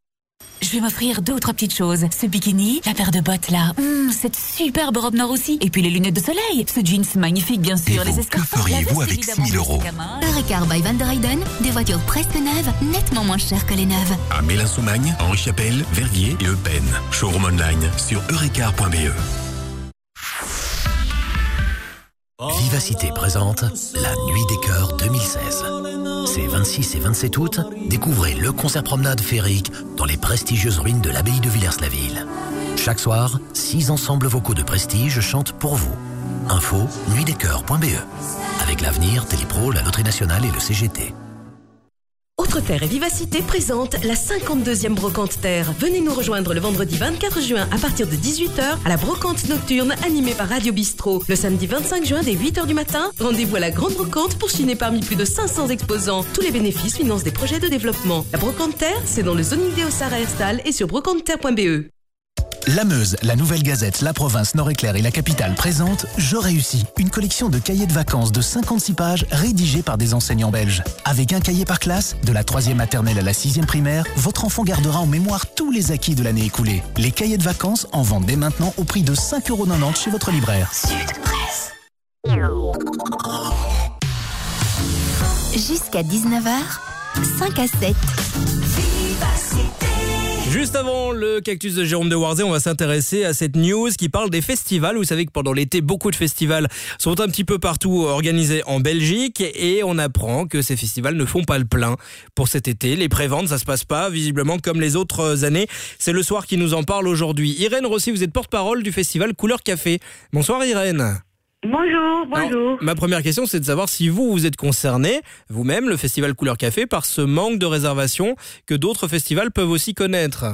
Je vais m'offrir deux ou trois petites choses. Ce bikini, la paire de bottes là, Hum, cette superbe robe noire aussi, et puis les lunettes de soleil, ce jeans magnifique bien sûr, les escarpes. que feriez-vous avec évidemment, 6 000 euros Eurecar by Van der Heyden, des voitures presque neuves, nettement moins chères que les neuves. À Mélin-Soumagne, Henri Chapelle, Verviers et Eupen. Showroom online sur eurecar.be. Vivacité présente la Nuit des Cœurs 2016. Ces 26 et 27 août, découvrez le concert promenade féerique dans les prestigieuses ruines de l'abbaye de Villers-la-Ville. Chaque soir, six ensembles vocaux de prestige chantent pour vous. Info nuitdescoeurs.be Avec l'avenir, Télépro, la Loterie Nationale et le CGT. Autre Terre et Vivacité présente la 52e Brocante Terre. Venez nous rejoindre le vendredi 24 juin à partir de 18h à la Brocante Nocturne animée par Radio Bistrot. Le samedi 25 juin dès 8h du matin, rendez-vous à la Grande Brocante pour chiner parmi plus de 500 exposants. Tous les bénéfices financent des projets de développement. La Brocante Terre, c'est dans le zoning des Sarah et sur brocanteterre.be. La Meuse, la Nouvelle Gazette, la province Nord-Éclair et la capitale présentent Je réussis, une collection de cahiers de vacances de 56 pages rédigés par des enseignants belges. Avec un cahier par classe, de la 3e maternelle à la 6e primaire, votre enfant gardera en mémoire tous les acquis de l'année écoulée. Les cahiers de vacances en vendent dès maintenant au prix de 5,90€ chez votre libraire. Jusqu'à 19h, 5 à 7. Juste avant le cactus de Jérôme de Warzé, on va s'intéresser à cette news qui parle des festivals. Vous savez que pendant l'été, beaucoup de festivals sont un petit peu partout organisés en Belgique et on apprend que ces festivals ne font pas le plein pour cet été. Les préventes, ça se passe pas visiblement comme les autres années. C'est le soir qui nous en parle aujourd'hui. Irène Rossi, vous êtes porte-parole du festival Couleur Café. Bonsoir Irène. Bonjour, bonjour. Ma première question, c'est de savoir si vous, vous êtes concerné, vous-même, le festival Couleur Café, par ce manque de réservation que d'autres festivals peuvent aussi connaître.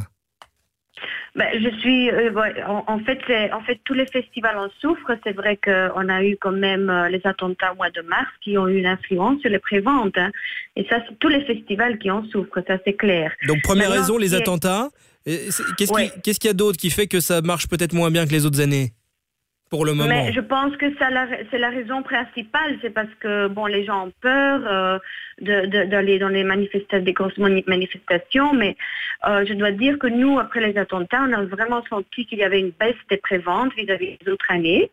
Ben, je suis, euh, ouais, en, en fait, en fait, tous les festivals en souffrent. C'est vrai qu'on a eu quand même euh, les attentats au mois de mars qui ont eu une influence sur les préventes. hein. Et ça, c'est tous les festivals qui en souffrent, ça c'est clair. Donc première Maintenant, raison, les attentats. Ouais. qu'est-ce qu'il y a d'autre qui fait que ça marche peut-être moins bien que les autres années? Pour le moment. Mais je pense que c'est la raison principale, c'est parce que bon, les gens ont peur euh, d'aller dans les manifestations, des grosses mani- manifestations, mais euh, je dois dire que nous, après les attentats, on a vraiment senti qu'il y avait une baisse des préventes vis-à-vis des autres années.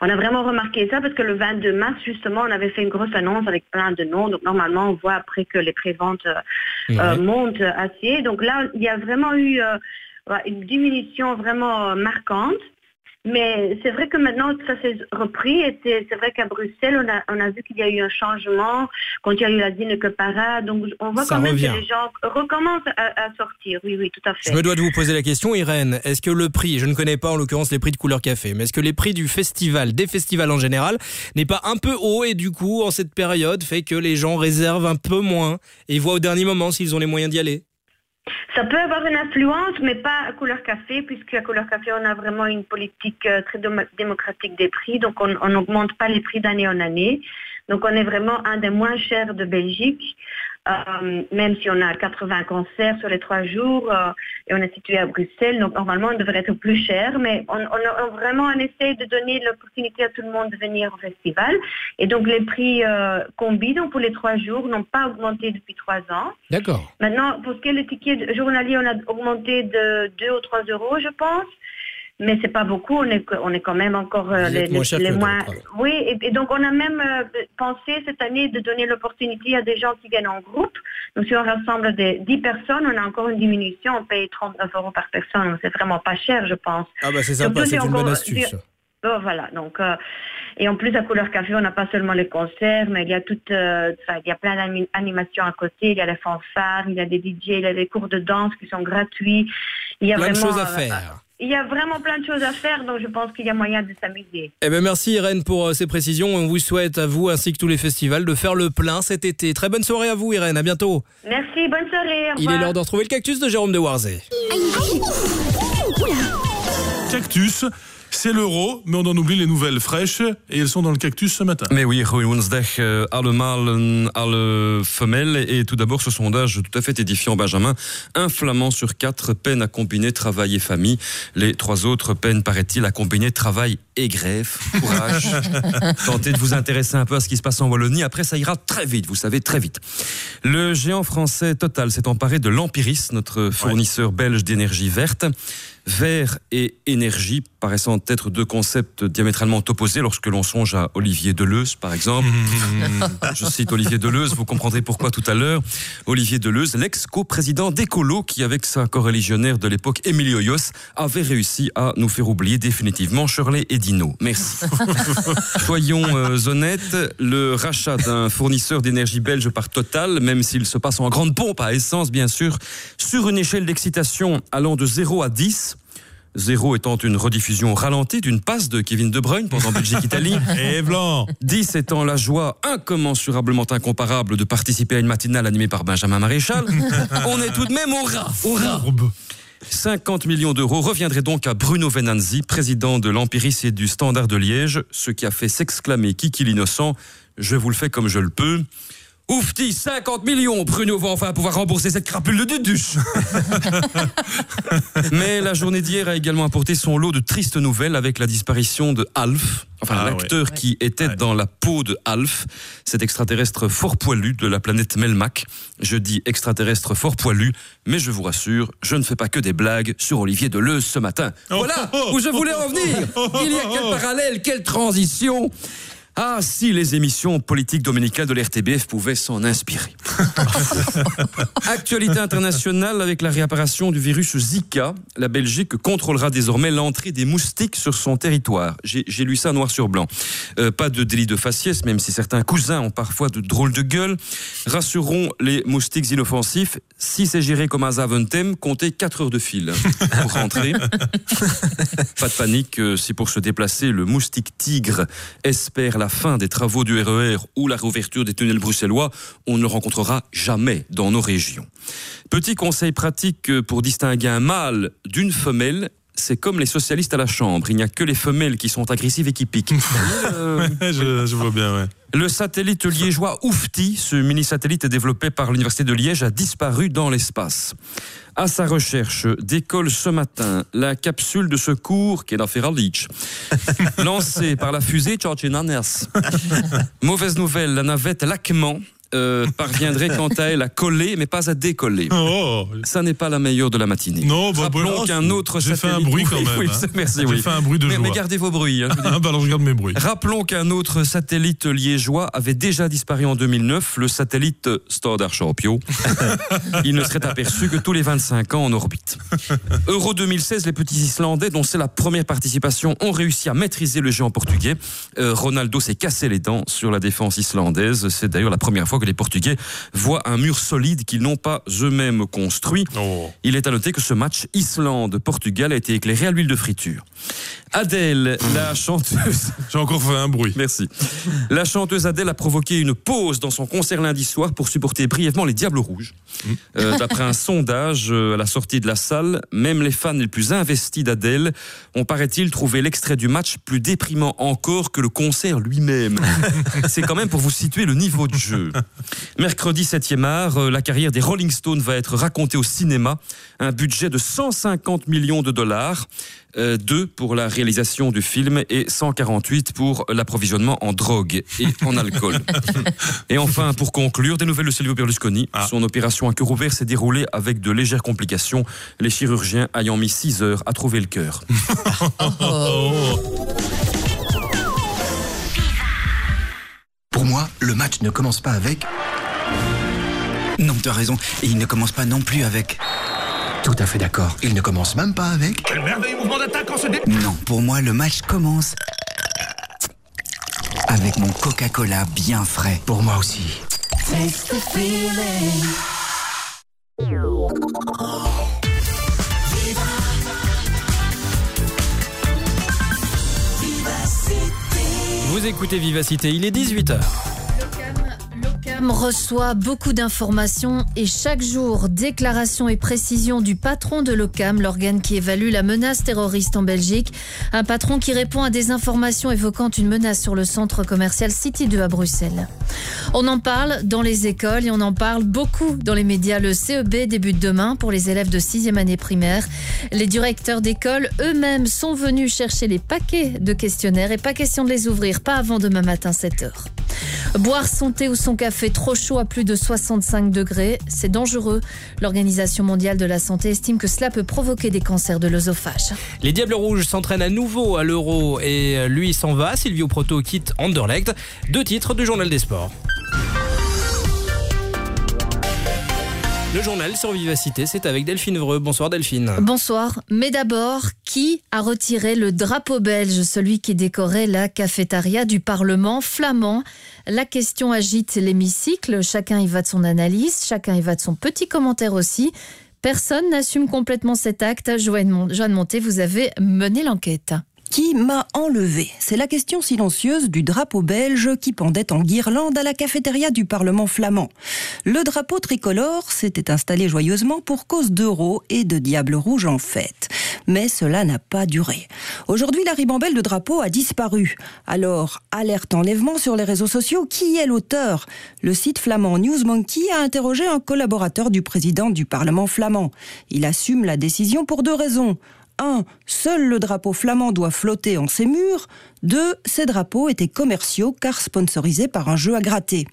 On a vraiment remarqué ça parce que le 22 mars, justement, on avait fait une grosse annonce avec plein de noms. Donc, normalement, on voit après que les préventes euh, montent assez. Donc là, il y a vraiment eu une diminution vraiment marquante. Mais c'est vrai que maintenant, ça s'est repris. Et c'est vrai qu'à Bruxelles, on a, on a vu qu'il y a eu un changement quand il y a eu la dîne que parade. Donc, on voit Ça quand même revient. que les gens recommencent à, à sortir. Oui, oui, tout à fait. Je me dois de vous poser la question, Irène. Est-ce que le prix, je ne connais pas en l'occurrence les prix de couleur café, mais est-ce que les prix du festival, des festivals en général, n'est pas un peu haut et du coup, en cette période, fait que les gens réservent un peu moins et voient au dernier moment s'ils ont les moyens d'y aller? Ça peut avoir une influence, mais pas à couleur café, puisque à couleur café, on a vraiment une politique euh, très démo- démocratique des prix, donc on on n'augmente pas les prix d'année en année. Donc on est vraiment un des moins chers de Belgique, euh, même si on a 80 concerts sur les trois jours euh, et on est situé à Bruxelles, donc normalement on devrait être plus cher, mais on, on, on- vraiment on essaie de donner l'opportunité à tout le monde de venir au festival. Et donc les prix euh, combi, donc pour les trois jours, n'ont pas augmenté depuis trois ans. D'accord. Maintenant, pour ce qui est le ticket journalier, on a augmenté de 2 ou 3 euros, je pense. Mais c'est pas beaucoup, on est, on est quand même encore euh, êtes moins que moins. Oui, et, et donc on a même euh, pensé cette année de donner l'opportunité à des gens qui viennent en groupe. Donc si on rassemble des 10 personnes, on a encore une diminution, on paye 39 euros par personne. Donc c'est vraiment pas cher, je pense. Ah bah c'est sympa, c'est une bonne com- astuce. Bon, voilà, donc euh, et en plus à couleur café, on n'a pas seulement les concerts, mais il y a toute, euh, il y a plein d'animations à côté. Il y a les fanfares, il y a des DJ, il y a des cours de danse qui sont gratuits. Il y a Plein de vraiment, choses à euh, faire. Il y a vraiment plein de choses à faire, donc je pense qu'il y a moyen de s'amuser. Eh ben merci Irène pour euh, ces précisions. On vous souhaite à vous ainsi que tous les festivals de faire le plein cet été. Très bonne soirée à vous Irène, à bientôt. Merci, bonne soirée. au Il est l'heure de retrouver le cactus de Jérôme de Warzé. Cactus, c'est l'euro, mais on en oublie les nouvelles fraîches et elles sont dans le cactus ce matin. Mais oui, goeie woensdag, euh, alle mâles, alle femelles. Et tout d'abord, ce sondage tout à fait édifiant, Benjamin. Un flamand sur quatre peine à combiner travail et famille. Les trois autres peinent, paraît-il, à combiner travail et grève. Courage. Tentez de vous intéresser un peu à ce qui se passe en Wallonie. Après, ça ira très vite, vous savez, très vite. Le géant français Total s'est emparé de l'Empiris, notre fournisseur belge d'énergie verte. Vert et énergie paraissant être deux concepts diamétralement opposés lorsque l'on songe à Olivier Deleuze, par exemple. Je cite Olivier Deleuze, vous comprendrez pourquoi tout à l'heure. Olivier Deleuze, l'ex-co-président d'Ecolo, qui avec sa coreligionnaire de l'époque, Emilio Yos, avait réussi à nous faire oublier définitivement Shirley et Dino. Merci. Soyons euh, honnêtes, le rachat d'un fournisseur d'énergie belge par Total, même s'il se passe en grande pompe à essence, bien sûr, sur une échelle d'excitation allant de 0 à 10, 0 étant une rediffusion ralentie d'une passe de Kevin De Bruyne pendant Belgique-Italie. Et blanc 10 étant la joie incommensurablement incomparable de participer à une matinale animée par Benjamin Maréchal. On est tout de même au rat. Au rat. 50 millions d'euros reviendraient donc à Bruno Venanzi, président de l'Empiris et du Standard de Liège, ce qui a fait s'exclamer Kiki l'innocent Je vous le fais comme je le peux. Oufti, 50 millions Bruno va enfin pouvoir rembourser cette crapule de duduche Mais la journée d'hier a également apporté son lot de tristes nouvelles avec la disparition de Alf, enfin Ah ouais. l'acteur qui était dans la peau de Alf, cet extraterrestre fort poilu de la planète Melmac. Je dis extraterrestre fort poilu, mais je vous rassure, je ne fais pas que des blagues sur Olivier Deleuze ce matin. Voilà où je voulais en venir Il y a quel parallèle, quelle transition ah, si les émissions politiques dominicales de l'RTBF pouvaient s'en inspirer. Actualité internationale avec la réapparition du virus Zika. La Belgique contrôlera désormais l'entrée des moustiques sur son territoire. J'ai lu ça noir sur blanc. Euh, pas de délit de faciès, même si certains cousins ont parfois de drôles de gueule. Rassurons les moustiques inoffensifs. Si c'est géré comme un Zaventem, comptez 4 heures de fil pour rentrer. Pas de panique euh, si pour se déplacer, le moustique tigre espère la fin des travaux du RER ou la réouverture des tunnels bruxellois, on ne le rencontrera jamais dans nos régions. Petit conseil pratique pour distinguer un mâle d'une femelle. C'est comme les socialistes à la Chambre. Il n'y a que les femelles qui sont agressives et qui piquent. Euh, je, je vois bien, ouais. le satellite liégeois Oufti, ce mini-satellite développé par l'Université de Liège, a disparu dans l'espace. À sa recherche, décolle ce matin la capsule de secours Kedaferalic, lancée par la fusée Georginanes. Mauvaise nouvelle, la navette Lacman euh, parviendrait quant à elle à coller, mais pas à décoller. Oh. Ça n'est pas la meilleure de la matinée. Non, bah, Rappelons bah, qu'un autre J'ai fait un satellite- bruit quand Oui, même. oui, hein. merci, J'ai oui. fait un bruit de mais, joie. mais gardez vos bruits. hein. Ah, bah alors je garde mes bruits. Rappelons qu'un autre satellite liégeois avait déjà disparu en 2009, le satellite Stardar Scorpio. Il ne serait aperçu que tous les 25 ans en orbite. Euro 2016, les petits Islandais, dont c'est la première participation, ont réussi à maîtriser le géant portugais. Euh, Ronaldo s'est cassé les dents sur la défense islandaise. C'est d'ailleurs la première fois que les Portugais voient un mur solide qu'ils n'ont pas eux-mêmes construit. Il est à noter que ce match Islande-Portugal a été éclairé à l'huile de friture. Adèle, la chanteuse. J'ai encore fait un bruit. Merci. La chanteuse Adèle a provoqué une pause dans son concert lundi soir pour supporter brièvement les Diables Rouges. Euh, D'après un sondage euh, à la sortie de la salle, même les fans les plus investis d'Adèle ont, paraît-il, trouvé l'extrait du match plus déprimant encore que le concert lui-même. C'est quand même pour vous situer le niveau de jeu. Mercredi 7e art, euh, la carrière des Rolling Stones va être racontée au cinéma. Un budget de 150 millions de dollars. Euh, deux pour la réalisation du film et 148 pour l'approvisionnement en drogue et en alcool. et enfin, pour conclure, des nouvelles de Silvio Berlusconi. Son opération à cœur ouvert s'est déroulée avec de légères complications, les chirurgiens ayant mis 6 heures à trouver le cœur. Pour moi, le match ne commence pas avec. Non, tu as raison. Et il ne commence pas non plus avec. Tout à fait d'accord. Il ne commence même pas avec. Quel merveilleux mouvement d'attaque en ce dé... Non, pour moi, le match commence. Avec mon Coca-Cola bien frais. Pour moi aussi. Vous écoutez Vivacité, il est 18h. L'OCAM reçoit beaucoup d'informations et chaque jour, déclaration et précision du patron de l'OCAM, l'organe qui évalue la menace terroriste en Belgique. Un patron qui répond à des informations évoquant une menace sur le centre commercial City 2 à Bruxelles. On en parle dans les écoles et on en parle beaucoup dans les médias. Le CEB débute demain pour les élèves de 6e année primaire. Les directeurs d'école eux-mêmes sont venus chercher les paquets de questionnaires et pas question de les ouvrir, pas avant demain matin 7h. Boire son thé ou son café trop chaud à plus de 65 degrés, c'est dangereux. L'Organisation mondiale de la santé estime que cela peut provoquer des cancers de l'œsophage. Les Diables Rouges s'entraînent à nouveau à l'Euro et lui s'en va. Silvio Proto quitte Anderlecht. Deux titres du journal des sports. Le journal sur Vivacité, c'est avec Delphine Vreux. Bonsoir Delphine. Bonsoir. Mais d'abord, qui a retiré le drapeau belge, celui qui décorait la cafétéria du Parlement flamand? La question agite l'hémicycle. Chacun y va de son analyse, chacun y va de son petit commentaire aussi. Personne n'assume complètement cet acte. Joanne Mon- Joanne Monté, vous avez mené l'enquête. Qui m'a enlevé C'est la question silencieuse du drapeau belge qui pendait en guirlande à la cafétéria du Parlement flamand. Le drapeau tricolore s'était installé joyeusement pour cause d'euros et de diables rouges en fête. Mais cela n'a pas duré. Aujourd'hui, la ribambelle de drapeau a disparu. Alors, alerte enlèvement sur les réseaux sociaux. Qui est l'auteur? Le site flamand News Monkey a interrogé un collaborateur du président du Parlement flamand. Il assume la décision pour deux raisons. 1. Seul le drapeau flamand doit flotter en ses murs. 2. Ces drapeaux étaient commerciaux car sponsorisés par un jeu à gratter.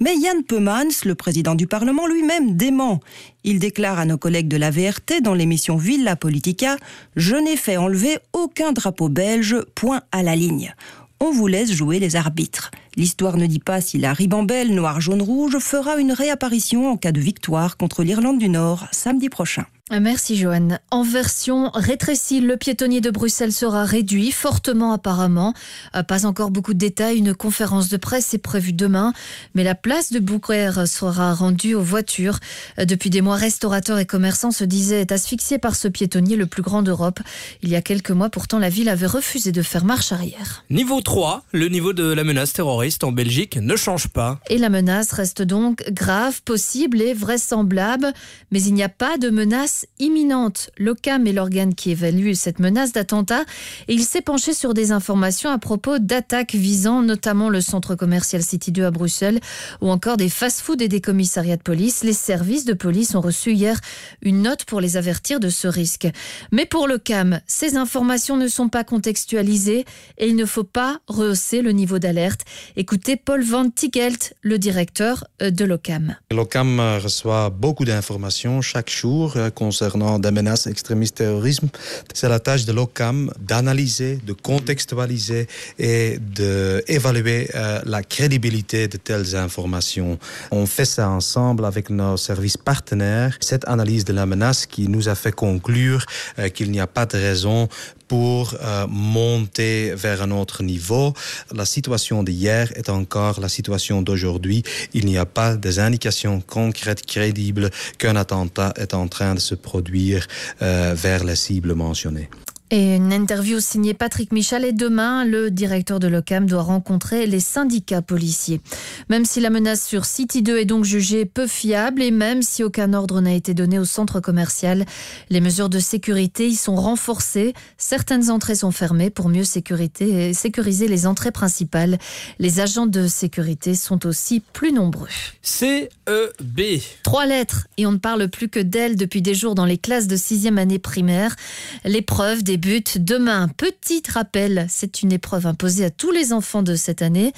Mais Jan Peumans, le président du Parlement lui-même, dément. Il déclare à nos collègues de la VRT dans l'émission Villa Politica Je n'ai fait enlever aucun drapeau belge, point à la ligne. On vous laisse jouer les arbitres. L'histoire ne dit pas si la ribambelle noir, jaune, rouge fera une réapparition en cas de victoire contre l'Irlande du Nord samedi prochain. Merci Joanne. En version rétrécie, le piétonnier de Bruxelles sera réduit fortement apparemment. Euh, Pas encore beaucoup de détails. Une conférence de presse est prévue demain, mais la place de Bouquer sera rendue aux voitures. Euh, Depuis des mois, restaurateurs et commerçants se disaient asphyxiés par ce piétonnier le plus grand d'Europe. Il y a quelques mois, pourtant, la ville avait refusé de faire marche arrière. Niveau 3, le niveau de la menace terroriste en Belgique ne change pas. Et la menace reste donc grave, possible et vraisemblable, mais il n'y a pas de menace imminente. L'OCAM est l'organe qui évalue cette menace d'attentat et il s'est penché sur des informations à propos d'attaques visant notamment le centre commercial City 2 à Bruxelles ou encore des fast-foods et des commissariats de police. Les services de police ont reçu hier une note pour les avertir de ce risque. Mais pour l'OCAM, ces informations ne sont pas contextualisées et il ne faut pas rehausser le niveau d'alerte. Écoutez Paul Van Tigelt, le directeur euh, de l'OCAM. L'OCAM reçoit beaucoup d'informations chaque jour euh, concernant des menaces extrémistes terrorisme. C'est la tâche de l'OCAM d'analyser, de contextualiser et d'évaluer la crédibilité de telles informations. On fait ça ensemble avec nos services partenaires. Cette analyse de la menace qui nous a fait conclure qu'il n'y a pas de raison pour euh, monter vers un autre niveau. La situation d'hier est encore la situation d'aujourd'hui. Il n'y a pas des indications concrètes, crédibles qu'un attentat est en train de se produire euh, vers les cibles mentionnées. Et une interview signée Patrick Michel et demain, le directeur de l'OCAM doit rencontrer les syndicats policiers. Même si la menace sur City 2 est donc jugée peu fiable et même si aucun ordre n'a été donné au centre commercial, les mesures de sécurité y sont renforcées. Certaines entrées sont fermées pour mieux sécuriser les entrées principales. Les agents de sécurité sont aussi plus nombreux. C-E-B. Trois lettres et on ne parle plus que d'elles depuis des jours dans les classes de sixième année primaire. L'épreuve des demain. Petit rappel, c'est une épreuve imposée à tous les enfants de cette année.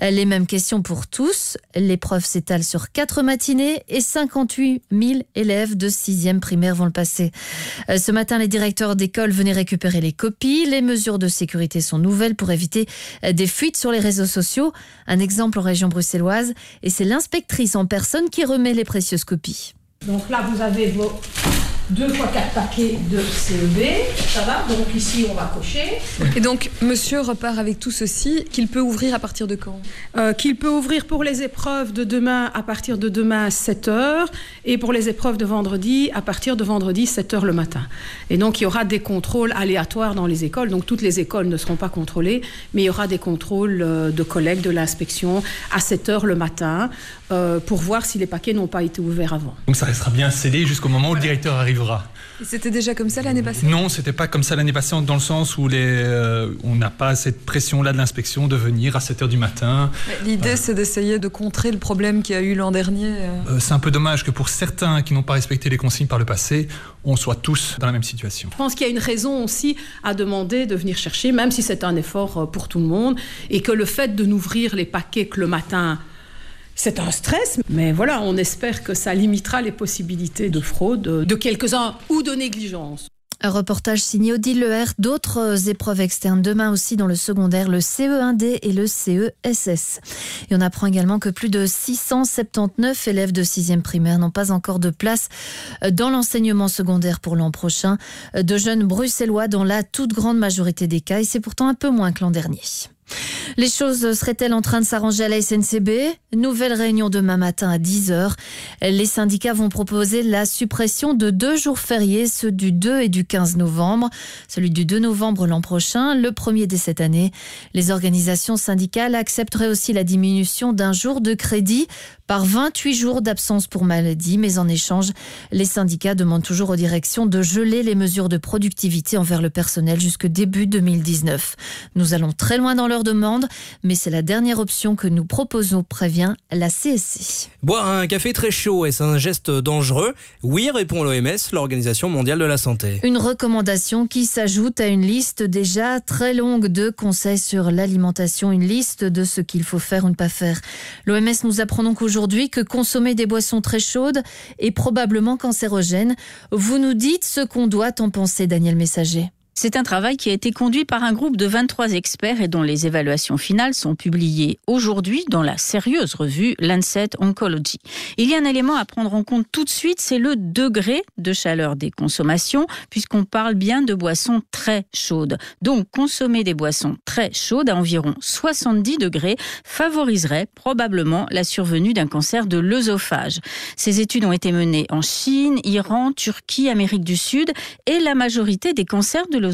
Les mêmes questions pour tous. L'épreuve s'étale sur quatre matinées et 58 000 élèves de 6e primaire vont le passer. Euh, ce matin, les directeurs d'école venaient récupérer les copies. Les mesures de sécurité sont nouvelles pour éviter euh, des fuites sur les réseaux sociaux. Un exemple en région bruxelloise et c'est l'inspectrice en personne qui remet les précieuses copies. Donc là, vous avez vos deux fois quatre paquets de CEB, ça va, donc ici on va cocher. Et donc monsieur repart avec tout ceci, qu'il peut ouvrir à partir de quand? Euh, Qu'il peut ouvrir pour les épreuves de demain à partir de demain à 7h et pour les épreuves de vendredi à partir de vendredi 7h le matin. Et donc il y aura des contrôles aléatoires dans les écoles, donc toutes les écoles ne seront pas contrôlées, mais il y aura des contrôles euh, de collègues de l'inspection à 7h le matin euh, pour voir si les paquets n'ont pas été ouverts avant. Donc ça restera bien scellé jusqu'au moment où le directeur arrive c'était déjà comme ça l'année passée? Non, c'était pas comme ça l'année passée, dans le sens où les, euh, on n'a pas cette pression-là de l'inspection de venir à 7 h du matin. L'idée, c'est d'essayer de contrer le problème qu'il y a eu l'an dernier. Euh. Euh, c'est un peu dommage que pour certains qui n'ont pas respecté les consignes par le passé, on soit tous dans la même situation. Je pense qu'il y a une raison aussi à demander de venir chercher, même si c'est un effort pour tout le monde, et que le fait de n'ouvrir les paquets que le matin c'est un stress, mais voilà, on espère que ça limitera les possibilités de fraude de quelques-uns ou de négligence. Un reportage signé Odile Leher, d'autres épreuves externes demain aussi dans le secondaire, le CE1D et le CESS. Et on apprend également que plus de 679 élèves de 6e primaire n'ont pas encore de place dans l'enseignement secondaire pour l'an prochain. De jeunes bruxellois dans la toute grande majorité des cas, et c'est pourtant un peu moins que l'an dernier. Les choses seraient-elles en train de s'arranger à la SNCB Nouvelle réunion demain matin à 10h. Les syndicats vont proposer la suppression de deux jours fériés, ceux du 2 et du 15 novembre. Celui du 2 novembre l'an prochain, le premier dès cette année. Les organisations syndicales accepteraient aussi la diminution d'un jour de crédit par 28 jours d'absence pour maladie, mais en échange, les syndicats demandent toujours aux directions de geler les mesures de productivité envers le personnel jusque début 2019. Nous allons très loin dans leur demande, mais c'est la dernière option que nous proposons, prévient la CSC. Boire un café très chaud, est-ce un geste dangereux? Oui, répond l'OMS, l'Organisation mondiale de la santé. Une recommandation qui s'ajoute à une liste déjà très longue de conseils sur l'alimentation, une liste de ce qu'il faut faire ou ne pas faire. L'OMS nous apprend donc aujourd'hui aujourd'hui que consommer des boissons très chaudes est probablement cancérogène. Vous nous dites ce qu'on doit en penser, Daniel Messager. C'est un travail qui a été conduit par un groupe de 23 experts et dont les évaluations finales sont publiées aujourd'hui dans la sérieuse revue Lancet Oncology. Il y a un élément à prendre en compte tout de suite, c'est le degré de chaleur des consommations, puisqu'on parle bien de boissons très chaudes. Donc consommer des boissons très chaudes à environ 70 degrés favoriserait probablement la survenue d'un cancer de l'œsophage. Ces études ont été menées en Chine, Iran, Turquie, Amérique du Sud et la majorité des cancers de l'œsophage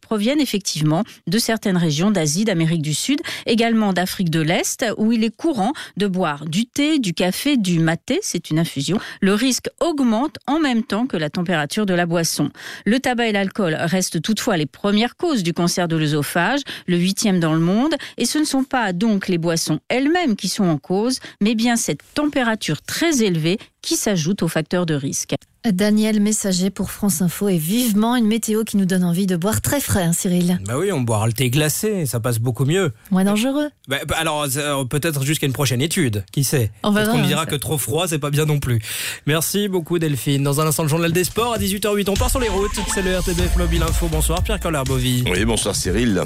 proviennent effectivement de certaines régions d'Asie, d'Amérique du Sud, également d'Afrique de l'Est, où il est courant de boire du thé, du café, du maté, c'est une infusion. Le risque augmente en même temps que la température de la boisson. Le tabac et l'alcool restent toutefois les premières causes du cancer de l'œsophage, le huitième dans le monde, et ce ne sont pas donc les boissons elles-mêmes qui sont en cause, mais bien cette température très élevée qui s'ajoute aux facteurs de risque. Daniel Messager pour France Info et vivement une météo qui nous donne envie de boire très frais, hein, Cyril. Bah oui, on boira le thé glacé, ça passe beaucoup mieux. Moins dangereux. Bah, bah, alors, euh, peut-être jusqu'à une prochaine étude, qui sait? On qu'on me hein, dira ça. que trop froid, c'est pas bien non plus. Merci beaucoup Delphine. Dans un instant, le journal des sports, à 18h08, on part sur les routes. C'est le RTBF Mobile Info. Bonsoir Pierre Collard-Bovy. Oui, bonsoir Cyril.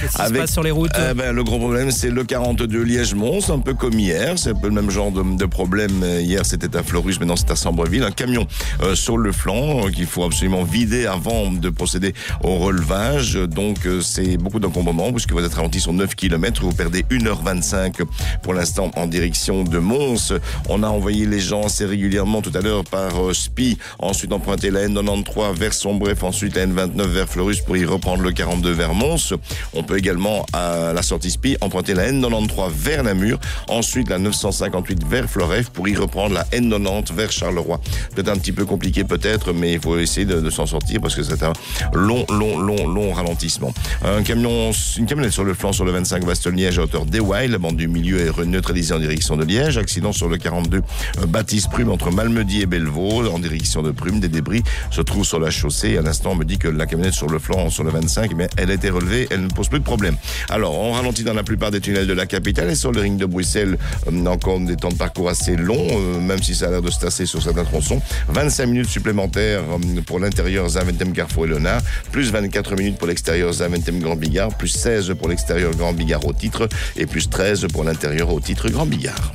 Qu'est-ce qui se passe sur les routes Eh ben, Le gros problème, c'est le 42 Liège-Mons, un peu comme hier. C'est un peu le même genre de, de problème. Hier, c'était à Fleurus, maintenant c'est à Sambreville. Un camion euh, sur le flanc euh, qu'il faut absolument vider avant de procéder au relevage. Donc, euh, c'est beaucoup d'encombrement puisque vous êtes ralenti sur 9 km. Vous perdez 1h25 pour l'instant en direction de Mons. On a envoyé les gens assez régulièrement tout à l'heure par euh, SPI. Ensuite, emprunter la N93 vers Sombref. Ensuite, la N29 vers Fleurus pour y reprendre le 42 vers Mons. On peut également, à la sortie SPI, emprunter la N93 vers Namur. Ensuite, la 958 vers Floref pour y reprendre la N90 vers Charleroi. Peut-être un petit peu compliqué peut-être, mais il faut essayer de, s'en sortir parce que c'est un long, long, long, long ralentissement. Un camion, une camionnette sur le flanc sur le 25 Bastogne-Liège à hauteur d'Eway. La bande du milieu est neutralisée en direction de Liège. Accident sur le 42 euh, Baptiste Prume entre Malmedy et Bellevaux en direction de Prume. Des débris se trouvent sur la chaussée. À l'instant, on me dit que la camionnette sur le flanc, sur le 25, mais elle été relevée. Elle ne pose plus de problème. Alors, on ralentit dans la plupart des tunnels de la capitale et sur le ring de Bruxelles, euh, encore des temps de parcours assez longs, euh, même si ça a l'air de se tasser sur certains tronçons. 25 minutes supplémentaires euh, pour l'intérieur Zaventem Carrefour et Léonard, plus 24 minutes pour l'extérieur Zaventem Grand Bigard, plus 16 pour l'extérieur Grand Bigard au titre et plus 13 pour l'intérieur au titre Grand Bigard.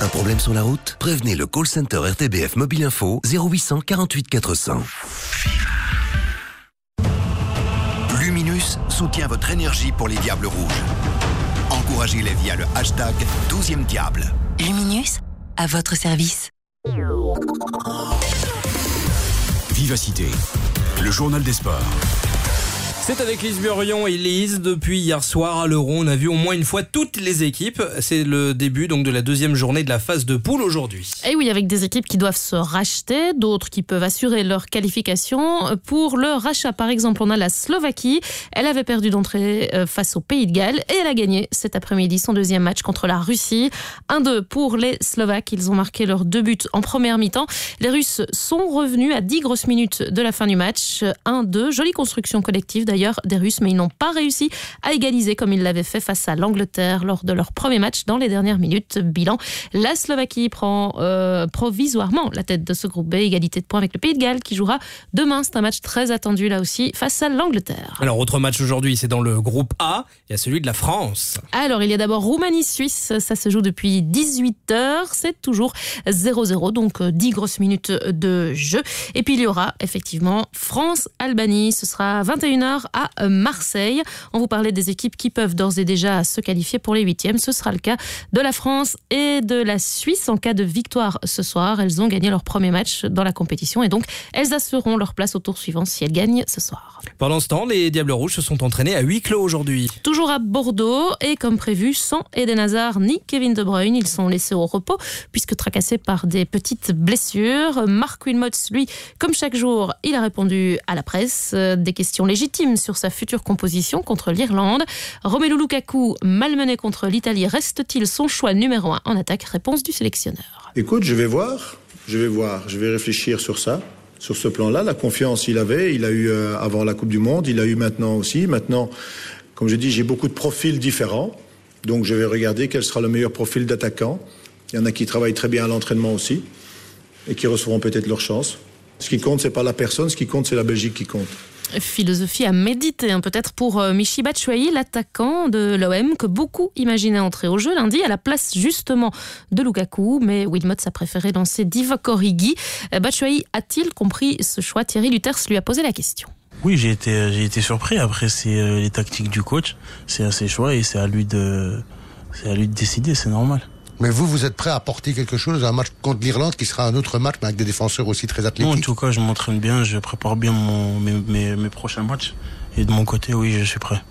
Un problème sur la route? Prévenez le call center RTBF Mobile Info 0800 48 400. Soutient votre énergie pour les Diables Rouges. Encouragez-les via le hashtag 12e Diable. Luminus, à votre service. Vivacité, le journal des sports. C'est avec Lise Burion et Lise. Depuis hier soir à l'Euro, on a vu au moins une fois toutes les équipes. C'est le début donc de la deuxième journée de la phase de poule aujourd'hui. Et oui, avec des équipes qui doivent se racheter, d'autres qui peuvent assurer leur qualification. Pour le rachat, par exemple, on a la Slovaquie. Elle avait perdu d'entrée euh, face au Pays de Galles et elle a gagné cet après-midi son deuxième match contre la Russie. 1-2 pour les Slovaques. Ils ont marqué leurs deux buts en première mi-temps. Les Russes sont revenus à 10 grosses minutes de la fin du match. 1-2. Jolie construction collective des Russes, mais ils n'ont pas réussi à égaliser comme ils l'avaient fait face à l'Angleterre lors de leur premier match dans les dernières minutes. Bilan, la Slovaquie prend euh, provisoirement la tête de ce groupe B, égalité de points avec le Pays de Galles qui jouera demain. C'est un match très attendu là aussi face à l'Angleterre. Alors, autre match aujourd'hui, c'est dans le groupe A. Il y a celui de la France. Alors, il y a d'abord Roumanie-Suisse. Ça se joue depuis 18h. C'est toujours 0-0, donc euh, 10 grosses minutes de jeu. Et puis, il y aura effectivement France-Albanie. Ce sera 21h à euh, Marseille. On vous parlait des équipes qui peuvent d'ores et déjà se qualifier pour les huitièmes. Ce sera le cas de la France et de la Suisse en cas de victoire ce soir. Elles ont gagné leur premier match dans la compétition et donc elles assureront leur place au tour suivant si elles gagnent ce soir. Pendant ce temps, les Diables Rouges se sont entraînés à huis clos aujourd'hui. Toujours à Bordeaux et comme prévu, sans Eden Hazard ni Kevin De Bruyne, ils sont laissés au repos puisque tracassés par des petites blessures. Marc Wilmots, lui, comme chaque jour, il a répondu à la presse euh, des questions légitimes sur sa future composition contre l'Irlande. Romelu Lukaku, malmené contre l'Italie, reste-t-il son choix numéro un en attaque Réponse du sélectionneur. Écoute, je vais voir, je vais voir, je vais réfléchir sur ça, sur ce plan-là. La confiance, il avait, il a eu euh, avant la Coupe du Monde, il a eu maintenant aussi. Maintenant, comme je dis, j'ai beaucoup de profils différents, donc je vais regarder quel sera le meilleur profil d'attaquant. Il y en a qui travaillent très bien à l'entraînement aussi et qui recevront peut-être leur chance. Ce qui compte, c'est pas la personne, ce qui compte, c'est la Belgique qui compte. Philosophie à méditer, hein, peut-être pour euh, Michi Batshuayi, l'attaquant de l'OM, que beaucoup imaginaient entrer au jeu lundi à la place justement de Lukaku, mais Wilmots a préféré lancer Divock Origi. Euh, Batshuayi a-t-il compris ce choix? Thierry Luters lui a posé la question. Oui, j'ai été, j'ai été surpris. Après, c'est euh, les tactiques du coach, c'est à ses choix et c'est à lui de, c'est à lui de décider, c'est normal. Mais vous, vous êtes prêt à apporter quelque chose à un match contre l'Irlande qui sera un autre match, mais avec des défenseurs aussi très athlétiques En tout cas, je m'entraîne bien, je prépare bien mon, mes, mes, mes, prochains matchs. Et de mon côté, oui, je suis prêt.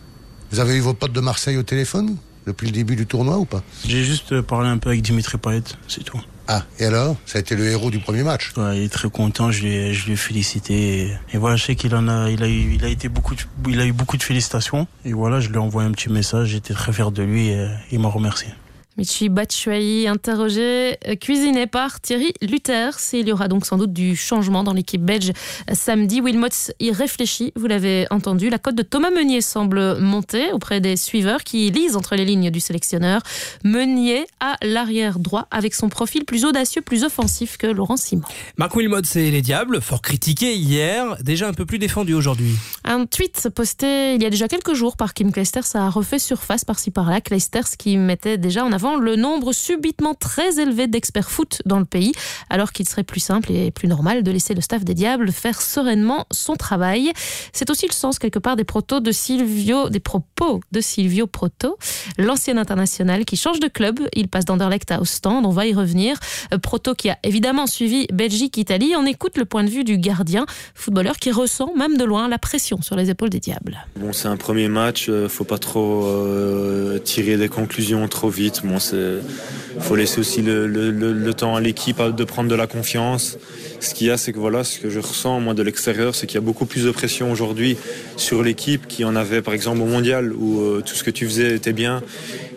Vous avez eu vos potes de Marseille au téléphone depuis le début du tournoi ou pas? J'ai juste parlé un peu avec Dimitri Payet, c'est tout. Ah, et alors? Ça a été le héros du premier match ouais, Il est très content, je lui je félicité. Et, et, voilà, je sais qu'il en a, il a, eu, il a été beaucoup, de, il a eu beaucoup de félicitations. Et voilà, je lui ai envoyé un petit message, j'étais très fier de lui et il m'a remercié. Michi Batshuayi, interrogé, euh, cuisiné par Thierry Luther. Il y aura donc sans doute du changement dans l'équipe belge samedi. Wilmots y réfléchit, vous l'avez entendu. La cote de Thomas Meunier semble monter auprès des suiveurs qui lisent entre les lignes du sélectionneur. Meunier à l'arrière droit avec son profil plus audacieux, plus offensif que Laurent Simon. Marc Wilmots et les Diables, fort critiqué hier, déjà un peu plus défendu aujourd'hui. Un tweet posté il y a déjà quelques jours par Kim Kleisters a refait surface par-ci par-là. Kleisters qui mettait déjà en avant le nombre subitement très élevé d'experts foot dans le pays, alors qu'il serait plus simple et plus normal de laisser le staff des Diables faire sereinement son travail. C'est aussi le sens quelque part des propos de Silvio Proto, l'ancien international qui change de club. Il passe d'Anderlecht à Ostende. On va y revenir. Proto qui a évidemment suivi Belgique-Italie. On écoute le point de vue du gardien, footballeur qui ressent même de loin la pression sur les épaules des Diables. Bon, c'est un premier match. Faut pas trop euh, tirer des conclusions trop vite. Il faut laisser aussi le temps à l'équipe de prendre de la confiance. Ce qu'il y a, c'est que voilà, ce que je ressens moi de l'extérieur, c'est qu'il y a beaucoup plus de pression aujourd'hui sur l'équipe qui en avait par exemple au mondial où euh, tout ce que tu faisais était bien.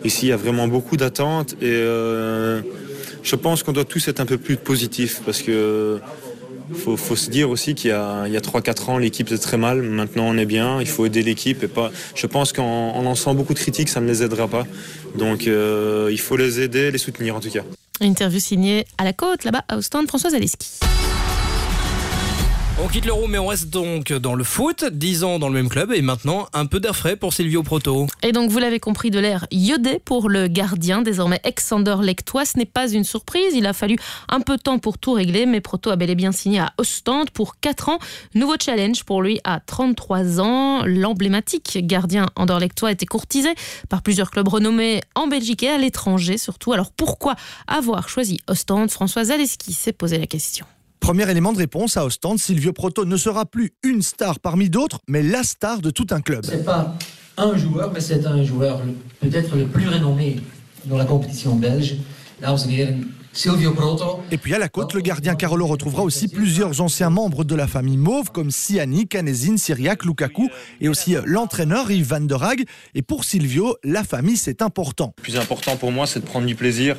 Ici, il y a vraiment beaucoup d'attentes et euh, je pense qu'on doit tous être un peu plus positifs parce que faut, faut se dire aussi qu'il y a, a 3-4 ans, l'équipe était très mal. Maintenant, on est bien. Il faut aider l'équipe. et pas. Je pense qu'en lançant beaucoup de critiques, ça ne les aidera pas. Donc, euh, il faut les aider, les soutenir en tout cas. Interview signée à la côte, là-bas, au stand Françoise Aleski. On quitte l'euro, mais on reste donc dans le foot, 10 ans dans le même club, et maintenant un peu d'air pour Silvio Proto. Et donc, vous l'avez compris, de l'air iodé pour le gardien, désormais ex-Sander Lectois. Ce n'est pas une surprise, il a fallu un peu de temps pour tout régler, mais Proto a bel et bien signé à Ostende pour 4 ans. Nouveau challenge pour lui à 33 ans. L'emblématique gardien Anderlechtois était courtisé par plusieurs clubs renommés en Belgique et à l'étranger surtout. Alors pourquoi avoir choisi Ostende? Françoise Zaleski s'est posé la question. Premier élément de réponse à Ostende, Silvio Proto ne sera plus une star parmi d'autres, mais la star de tout un club. C'est pas un joueur, mais c'est un joueur peut-être le plus renommé dans la compétition belge. Silvio Proto. Et puis à la côte, le gardien Carolo retrouvera aussi plusieurs anciens membres de la famille Mauve comme Siani, Canezine, Syriac, Lukaku et aussi l'entraîneur Yves Van der Haag. Et pour Silvio, la famille c'est important. Le plus important pour moi c'est de prendre du plaisir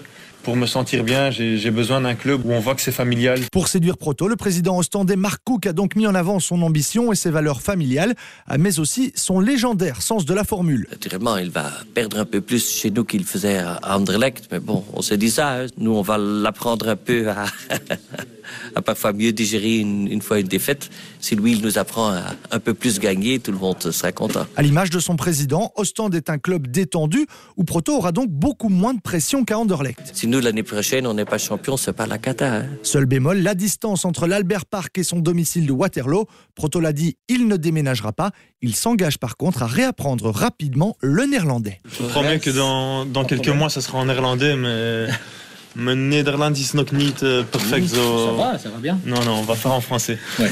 pour me sentir bien, j'ai besoin d'un club où on voit que c'est familial. Pour séduire Proto, le président ostendais Marc Cook a donc mis en avant son ambition et ses valeurs familiales, mais aussi son légendaire sens de la formule. Naturellement, il va perdre un peu plus chez nous qu'il faisait à Anderlecht, mais bon, on s'est dit ça. Hein. Nous, on va l'apprendre un peu à, à parfois mieux digérer une, une, fois une défaite. Si lui, il nous apprend à un peu plus gagner, tout le monde sera content. À l'image de son président, Ostende est un club détendu où Proto aura donc beaucoup moins de pression qu'à Anderlecht. Si nous, l'année prochaine, on n'est pas champion, c'est pas la cata. Hein. Seul bémol, la distance entre l'Albert Park et son domicile de Waterloo. Proto l'a dit, il ne déménagera pas. Il s'engage par contre à réapprendre rapidement le néerlandais. Je promets que dans, dans quelques mois, ça sera en néerlandais, mais... Mais Nederland is nog niet uh, perfect. zo. Ça va, ça va bien. Non, non, on va faire en français. Ouais.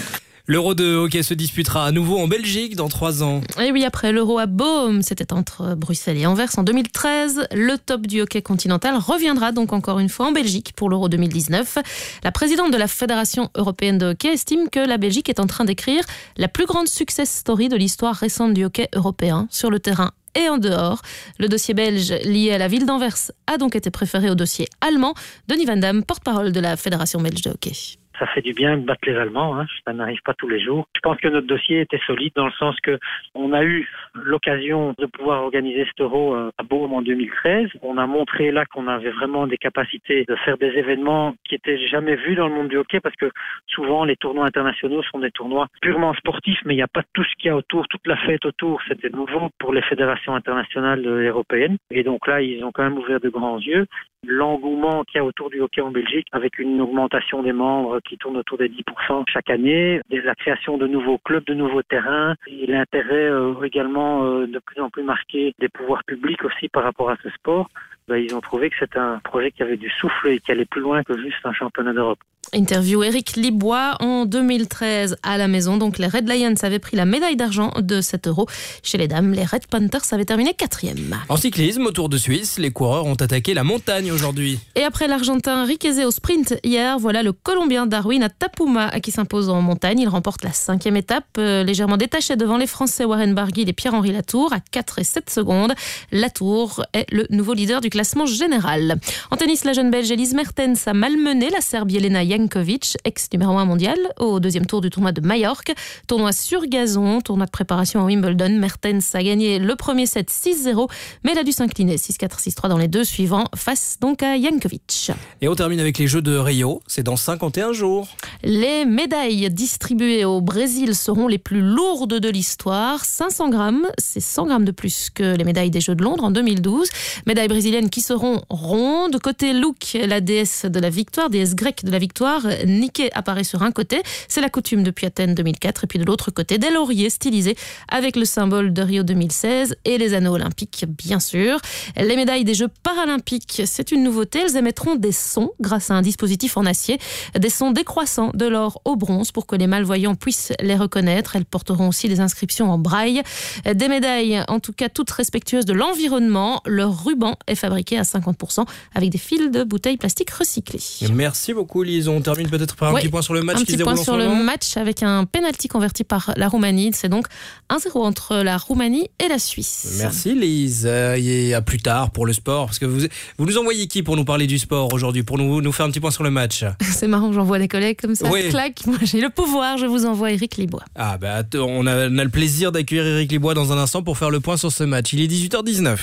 L'Euro de hockey se disputera à nouveau en Belgique dans trois ans. Et oui, après l'Euro à Baume, c'était entre Bruxelles et Anvers en 2013. Le top du hockey continental reviendra donc encore une fois en Belgique pour l'Euro 2019. La présidente de la Fédération européenne de hockey estime que la Belgique est en train d'écrire la plus grande success story de l'histoire récente du hockey européen sur le terrain et en dehors. Le dossier belge lié à la ville d'Anvers a donc été préféré au dossier allemand. Denis Van Damme, porte-parole de la Fédération belge de hockey. Ça fait du bien de battre les Allemands, hein. ça n'arrive pas tous les jours. Je pense que notre dossier était solide dans le sens que on a eu l'occasion de pouvoir organiser cet euro euh, à Beaume en 2013. On a montré là qu'on avait vraiment des capacités de faire des événements qui étaient jamais vus dans le monde du hockey parce que souvent les tournois internationaux sont des tournois purement sportifs mais il n'y a pas tout ce qu'il y a autour, toute la fête autour. C'était nouveau pour les fédérations internationales européennes et donc là ils ont quand même ouvert de grands yeux l'engouement qu'il y a autour du hockey en Belgique avec une augmentation des membres qui tourne autour des 10% chaque année, la création de nouveaux clubs, de nouveaux terrains et l'intérêt euh, également euh, de plus en plus marqué des pouvoirs publics aussi par rapport à ce sport. bah, ils ont trouvé que c'était un projet qui avait du souffle et qui allait plus loin que juste un championnat d'Europe. Interview Eric Libois en 2013 à la maison. Donc les Red Lions avaient pris la médaille d'argent de 7 euros. Chez les dames, les Red Panthers avaient terminé quatrième. En cyclisme, au Tour de Suisse, les coureurs ont attaqué la montagne aujourd'hui. Et après l'Argentin Riquezé au sprint hier, voilà le Colombien Darwin à Tapuma qui s'impose en montagne. Il remporte la cinquième étape, euh, légèrement détaché devant les Français Warren Barguil et Pierre-Henri Latour à 4 et 7 secondes. Latour est le nouveau leader du classement général. En tennis, la jeune Belge Elise Mertens a malmené la Serbie Elena Jankovic, ex numéro 1 mondial, au deuxième tour du tournoi de Majorque. Tournoi sur gazon, tournoi de préparation à Wimbledon. Mertens a gagné le premier set 6-0, mais elle a dû s'incliner 6-4, 6-3 dans les deux suivants, face donc à Jankovic. Et on termine avec les Jeux de Rio. C'est dans 51 jours. Les médailles distribuées au Brésil seront les plus lourdes de l'histoire. 500 grammes, c'est 100 grammes de plus que les médailles des Jeux de Londres en 2012. Médailles brésiliennes qui seront rondes. Côté look, la déesse de la victoire, déesse grecque de la victoire, Nike apparaît sur un côté. C'est la coutume depuis Athènes 2004. Et puis de l'autre côté, des lauriers stylisés avec le symbole de Rio 2016 et les anneaux olympiques, bien sûr. Les médailles des Jeux paralympiques, c'est une nouveauté. Elles émettront des sons grâce à un dispositif en acier. Des sons décroissants de l'or au bronze pour que les malvoyants puissent les reconnaître. Elles porteront aussi des inscriptions en braille. Des médailles, en tout cas toutes respectueuses de l'environnement. Leur ruban est fabriqué à 50% avec des fils de bouteilles plastiques recyclées. Merci beaucoup, Lise. On termine peut-être par un Oui, petit point sur le match un qui petit se déroule point en sur le match avec un penalty converti par la Roumanie. C'est donc 1-0 entre la Roumanie et la Suisse. Merci Lise. Euh, et à plus tard pour le sport. Parce que vous, vous nous envoyez qui pour nous parler du sport aujourd'hui Pour nous, nous faire un petit point sur le match? C'est marrant, j'envoie des collègues comme ça. Oui. Clac, moi j'ai le pouvoir, je vous envoie Eric Libois. Ah bah on a, on a le plaisir d'accueillir Eric Libois dans un instant pour faire le point sur ce match. Il est 18h19.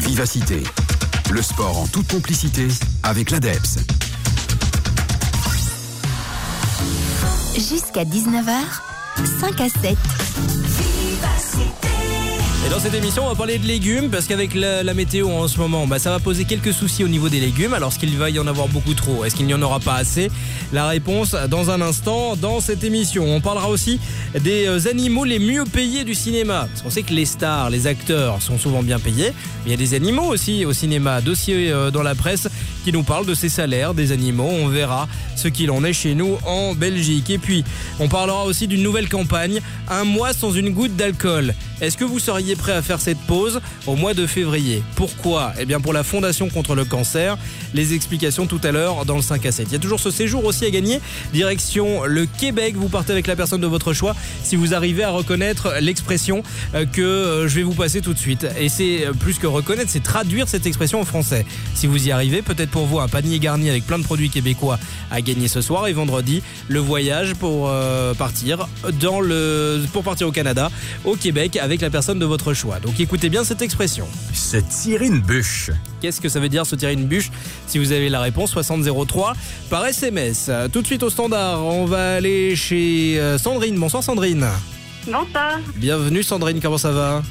Vivacité. Le sport en toute complicité avec l'ADEPS. Jusqu'à 19h, 5 à 7. Dans cette émission, on va parler de légumes parce qu'avec la, la météo en ce moment, bah, ça va poser quelques soucis au niveau des légumes. Alors, est-ce qu'il va y en avoir beaucoup trop? Est-ce qu'il n'y en aura pas assez? La réponse dans un instant dans cette émission. On parlera aussi des euh, animaux les mieux payés du cinéma. Parce qu'on sait que les stars, les acteurs sont souvent bien payés. Mais il y a des animaux aussi au cinéma. Dossier euh, dans la presse qui nous parle de ces salaires des animaux. On verra ce qu'il en est chez nous en Belgique. Et puis, on parlera aussi d'une nouvelle campagne, un mois sans une goutte d'alcool. Est-ce que vous seriez prêt à faire cette pause au mois de février Pourquoi Eh bien pour la Fondation contre le cancer. Les explications tout à l'heure dans le 5 à 7. Il y a toujours ce séjour aussi à gagner. Direction le Québec. Vous partez avec la personne de votre choix si vous arrivez à reconnaître l'expression euh, que euh, je vais vous passer tout de suite. Et c'est euh, plus que reconnaître, c'est traduire cette expression en français. Si vous y arrivez, peut-être pour vous un panier garni avec plein de produits québécois à gagner ce soir et vendredi le voyage pour partir dans le pour partir au Canada, au Québec la personne de votre choix. Donc écoutez bien cette expression. Se tirer une bûche. Qu'est-ce que ça veut dire se tirer une bûche Si vous avez la réponse 6003 par SMS. Tout de suite au standard, on va aller chez euh, Sandrine. Bonsoir Sandrine. Bonsoir, Bienvenue Sandrine, comment ça va?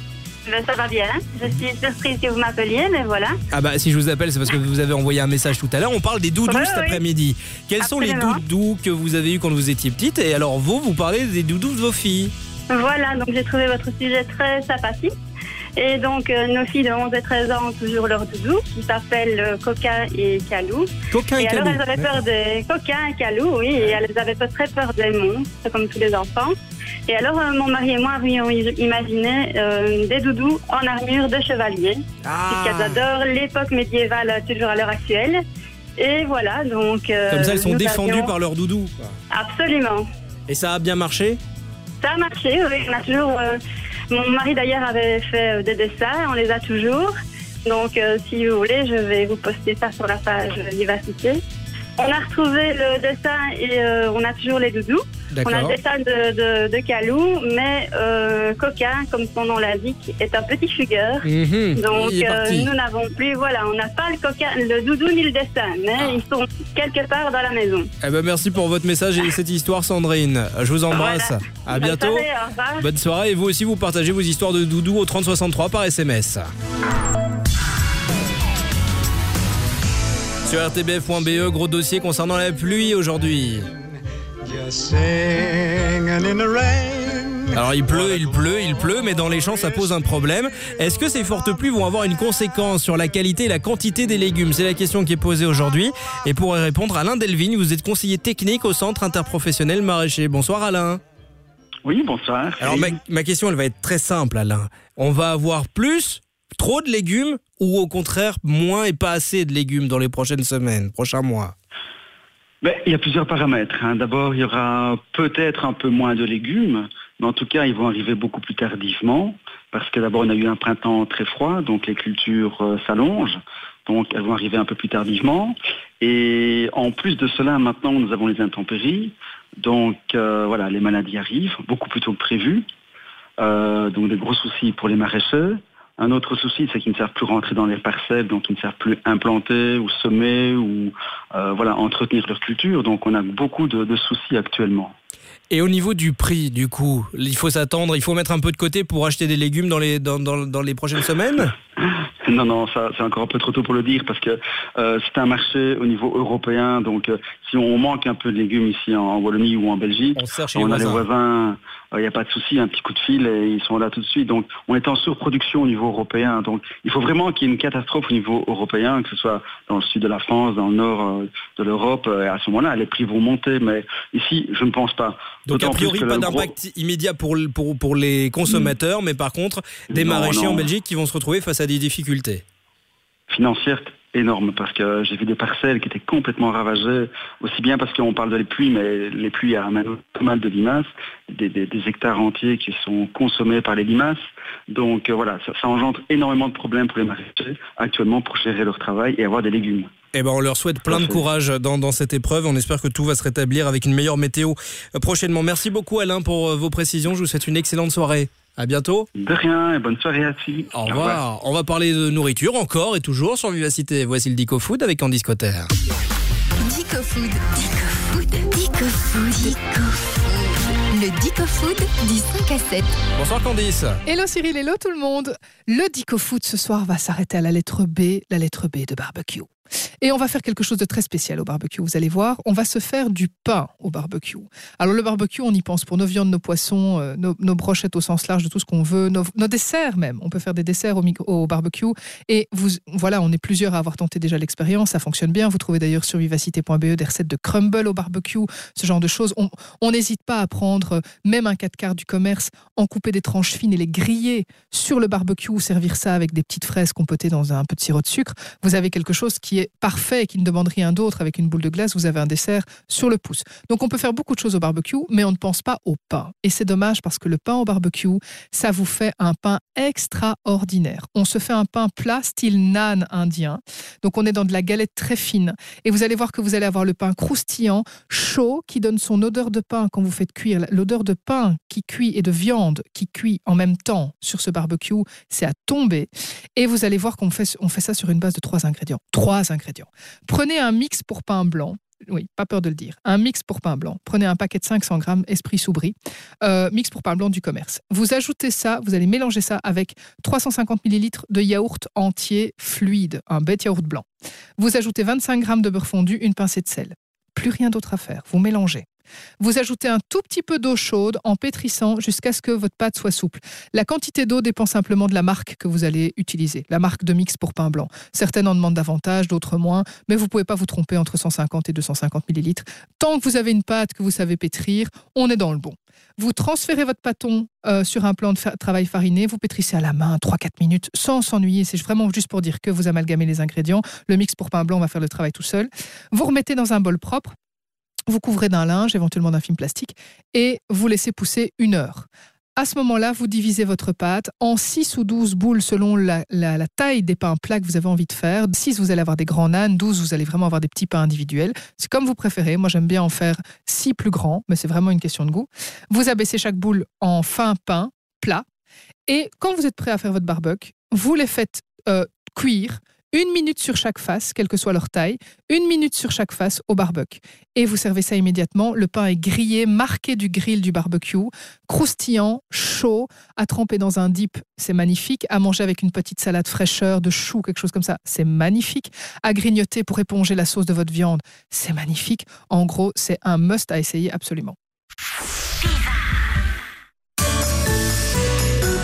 Ben, ça va bien. Je suis surprise que vous m'appeliez, mais voilà. Ah bah si je vous appelle c'est parce que vous avez envoyé un message tout à l'heure. On parle des doudous Ouais, cet oui. après-midi. Quels sont les doudous que vous avez eu quand vous étiez petite? Et alors vous, vous parlez des doudous de vos filles. Voilà, donc j'ai trouvé votre sujet très sympathique. Et donc, euh, nos filles de 11 et 13 ans ont toujours leur doudou, qui s'appelle euh, Coquin et Calou. Coquin et et alors, Calou, elles avaient peur des coquins et Calou, oui, et elles avaient pas très peur des monstres, comme tous les enfants. Et alors, euh, mon mari et moi avions imaginé euh, des doudous en armure de chevalier, Ah. puisqu'elles adorent l'époque médiévale toujours à l'heure actuelle. Et voilà, donc... Comme ça, elles sont défendues avions- par leur doudou. quoi. Absolument. Et ça a bien marché? Ça a marché, oui. On a toujours. euh, mon mari d'ailleurs avait fait euh, des dessins, on les a toujours. Donc, euh, si vous voulez, je vais vous poster ça sur la page Vivacité. On a retrouvé le dessin et euh, on a toujours les doudous. On a le dessin de, de, de Calou, mais euh, Coquin, comme son nom l'indique, est un petit fugueur. Mhm, Donc, euh, nous n'avons plus, voilà, on n'a pas le coquin, le doudou ni le dessin, mais Ah. ils sont quelque part dans la maison. Eh ben merci pour votre message et cette histoire Sandrine. Je vous embrasse. Voilà. À Bonne bientôt. soirée. Bonne soirée et vous aussi vous partagez vos histoires de doudou au 3063 par SMS. Sur rtbf.be, gros dossier concernant la pluie aujourd'hui. Alors il pleut, il pleut, il pleut, mais dans les champs ça pose un problème. Est-ce que ces fortes pluies vont avoir une conséquence sur la qualité et la quantité des légumes? C'est la question qui est posée aujourd'hui. Et pour y répondre, Alain Delvigne, vous êtes conseiller technique au Centre interprofessionnel maraîcher. Bonsoir Alain. Oui, bonsoir. Alors ma, ma question elle va être très simple Alain. On va avoir plus, trop de légumes ou au contraire moins et pas assez de légumes dans les prochaines semaines, prochains mois? Ben, il y a plusieurs paramètres. hein. D'abord, il y aura peut-être un peu moins de légumes, mais en tout cas, ils vont arriver beaucoup plus tardivement, parce que d'abord, on a eu un printemps très froid, donc les cultures euh, s'allongent, donc elles vont arriver un peu plus tardivement. Et en plus de cela, maintenant, nous avons les intempéries, donc euh, voilà, les maladies arrivent beaucoup plus tôt que prévu, Euh, donc des gros soucis pour les maraîchers. Un autre souci, c'est qu'ils ne savent plus rentrer dans les parcelles, donc ils ne savent plus implanter ou semer ou euh, voilà entretenir leur culture. Donc on a beaucoup de, de soucis actuellement. Et au niveau du prix, du coup, il faut s'attendre, il faut mettre un peu de côté pour acheter des légumes dans les, dans, dans- dans les prochaines semaines? Non, non, ça c'est encore un peu trop tôt pour le dire parce que euh, c'est un marché au niveau européen. Donc euh, si on manque un peu de légumes ici en, Wallonie ou en Belgique, On les a les voisins. Il n'y a pas de souci, un petit coup de fil et ils sont là tout de suite. Donc on est en surproduction au niveau européen. Donc il faut vraiment qu'il y ait une catastrophe au niveau européen, que ce soit dans le sud de la France, dans le nord euh, de l'Europe. Et à ce moment-là, les prix vont monter. Mais ici, je ne pense pas. Donc a priori pas gros- d'impact immédiat pour, le- pour, pour les consommateurs, mais par contre des Non, maraîchers non. en Belgique qui vont se retrouver face à des difficultés. financière énorme parce que j'ai vu des parcelles qui étaient complètement ravagées, aussi bien parce qu'on parle de les pluies, mais les pluies amènent pas mal de limaces, des, des- des hectares entiers qui sont consommés par les limaces. Donc euh, voilà, ça, ça engendre énormément de problèmes pour les maraîchers actuellement pour gérer leur travail et avoir des légumes. Eh ben, on leur souhaite plein de courage dans, dans cette épreuve. On espère que tout va se rétablir avec une meilleure météo euh, prochainement. Merci beaucoup Alain pour euh, vos précisions. Je vous souhaite une excellente soirée. À bientôt. De rien et bonne soirée à tous. Au revoir. On va parler de nourriture encore et toujours sur Vivacité. Voici le Dico Food avec Candice Cotter. Dico Food. Dico Food. Dico Food. Dico Food. Le Dico Food du 5 à 7. Bonsoir Candice. Hello Cyril, hello tout le monde. Le Dico Food ce soir va s'arrêter à la lettre B, la lettre B de barbecue. Et on va faire quelque chose de très spécial au barbecue. Vous allez voir, on va se faire du pain au barbecue. Alors le barbecue, on y pense pour nos viandes, nos poissons, euh, nos, brochettes au sens large de tout ce qu'on veut, nos, desserts même. On peut faire des desserts au, barbecue. Et voilà, on est plusieurs à avoir tenté déjà l'expérience. Ça fonctionne bien. Vous trouvez d'ailleurs sur vivacité.be des recettes de crumble au barbecue, ce genre de choses. On n'hésite pas à prendre même un 4 quarts du commerce, en couper des tranches fines et les griller sur le barbecue servir ça avec des petites fraises compotées dans un peu de sirop de sucre. Vous avez quelque chose qui est parfait et qui ne demande rien d'autre avec une boule de glace. Vous avez un dessert sur le pouce. Donc on peut faire beaucoup de choses au barbecue, mais on ne pense pas au pain. Et c'est dommage parce que le pain au barbecue, ça vous fait un pain extraordinaire. On se fait un pain plat style naan indien. Donc on est dans de la galette très fine. Et vous allez voir que vous allez avoir le pain croustillant, chaud, qui donne son odeur de pain quand vous faites cuire. L'odeur de pain qui cuit et de viande qui cuit en même temps sur ce barbecue, c'est à tomber. Et vous allez voir qu'on fait, on fait ça sur une base de trois ingrédients. Trois ingrédients. Prenez un mix pour pain blanc. Oui, pas peur de le dire. Un mix pour pain blanc. Prenez un paquet de 500 grammes Esprit Soubry. Euh, mix pour pain blanc du commerce. Vous ajoutez ça, vous allez mélanger ça avec 350 millilitres de yaourt entier fluide, un bête yaourt blanc. Vous ajoutez 25 grammes de beurre fondu, une pincée de sel. Plus rien d'autre à faire. Vous mélangez. Vous ajoutez un tout petit peu d'eau chaude en pétrissant jusqu'à ce que votre pâte soit souple. La quantité d'eau dépend simplement de la marque que vous allez utiliser, la marque de mix pour pain blanc. Certaines en demandent davantage, d'autres moins, mais vous ne pouvez pas vous tromper entre 150 et 250 millilitres. Tant que vous avez une pâte que vous savez pétrir, on est dans le bon. Vous transférez votre pâton euh, sur un plan de travail fariné, vous pétrissez à la main 3-4 minutes sans s'ennuyer. C'est vraiment juste pour dire que vous amalgamez les ingrédients. Le mix pour pain blanc va faire le travail tout seul. Vous remettez dans un bol propre vous couvrez d'un linge, éventuellement d'un film plastique, et vous laissez pousser une heure. À ce moment-là, vous divisez votre pâte en 6 ou 12 boules selon la, taille des pains plats que vous avez envie de faire. 6, vous allez avoir des grands nanes. 12, vous allez vraiment avoir des petits pains individuels. C'est comme vous préférez. Moi, j'aime bien en faire 6 plus grands, mais c'est vraiment une question de goût. Vous abaissez chaque boule en fin pain plat. Et quand vous êtes prêt à faire votre barbecue, vous les faites euh, cuire une minute sur chaque face, quelle que soit leur taille, une minute sur chaque face au barbecue. Et vous servez ça immédiatement. Le pain est grillé, marqué du grill du barbecue, croustillant, chaud, à tremper dans un dip, c'est magnifique. À manger avec une petite salade fraîcheur, de choux, quelque chose comme ça, c'est magnifique. À grignoter pour éponger la sauce de votre viande, c'est magnifique. En gros, c'est un must à essayer absolument.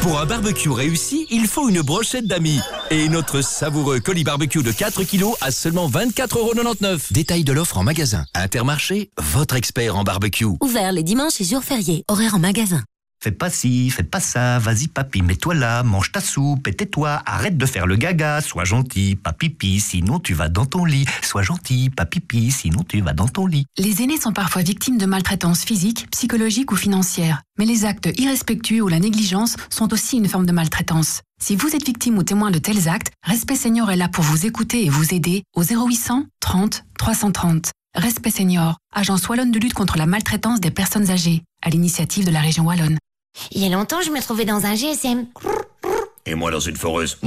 Pour un barbecue réussi, il faut une brochette d'amis. Et notre savoureux colis barbecue de 4 kilos à seulement 24,99€. Détail de l'offre en magasin. Intermarché, votre expert en barbecue. Ouvert les dimanches et jours fériés. Horaire en magasin. Fais pas ci, fais pas ça, vas-y papy, mets-toi là, mange ta soupe et tais-toi, arrête de faire le gaga, sois gentil, papipi, sinon tu vas dans ton lit, sois gentil, papipi, sinon tu vas dans ton lit. Les aînés sont parfois victimes de maltraitance physique, psychologique ou financière, mais les actes irrespectueux ou la négligence sont aussi une forme de maltraitance. Si vous êtes victime ou témoin de tels actes, Respect Senior est là pour vous écouter et vous aider au 0800 30 330. Respect Senior, agence wallonne de lutte contre la maltraitance des personnes âgées, à l'initiative de la région wallonne. Il y a longtemps, je me trouvais dans un GSM. Et moi dans une foreuse.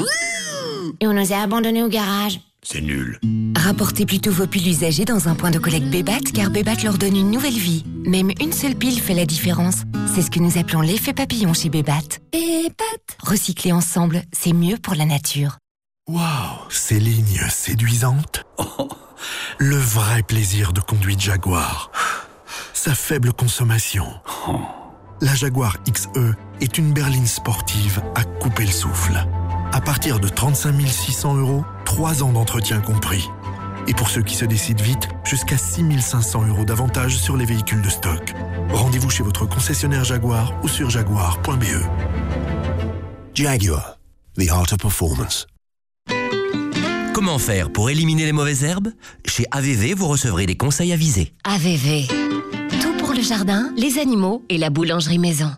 Et on nous a abandonnés au garage. C'est nul. Rapportez plutôt vos piles usagées dans un point de collecte Bébat car Bébat leur donne une nouvelle vie. Même une seule pile fait la différence. C'est ce que nous appelons l'effet papillon chez Bébat. Bébat Recycler ensemble, c'est mieux pour la nature. Waouh, ces lignes séduisantes. Oh, le vrai plaisir de conduite Jaguar. Sa faible consommation. La Jaguar XE est une berline sportive à couper le souffle. À partir de 35 600 euros, 3 ans d'entretien compris. Et pour ceux qui se décident vite, jusqu'à 6 500 euros d'avantages sur les véhicules de stock. Rendez-vous chez votre concessionnaire Jaguar ou sur jaguar.be. Jaguar, the art of performance. Comment faire pour éliminer les mauvaises herbes? Chez AVV, vous recevrez des conseils avisés. AVV. Le jardin, les animaux et la boulangerie maison.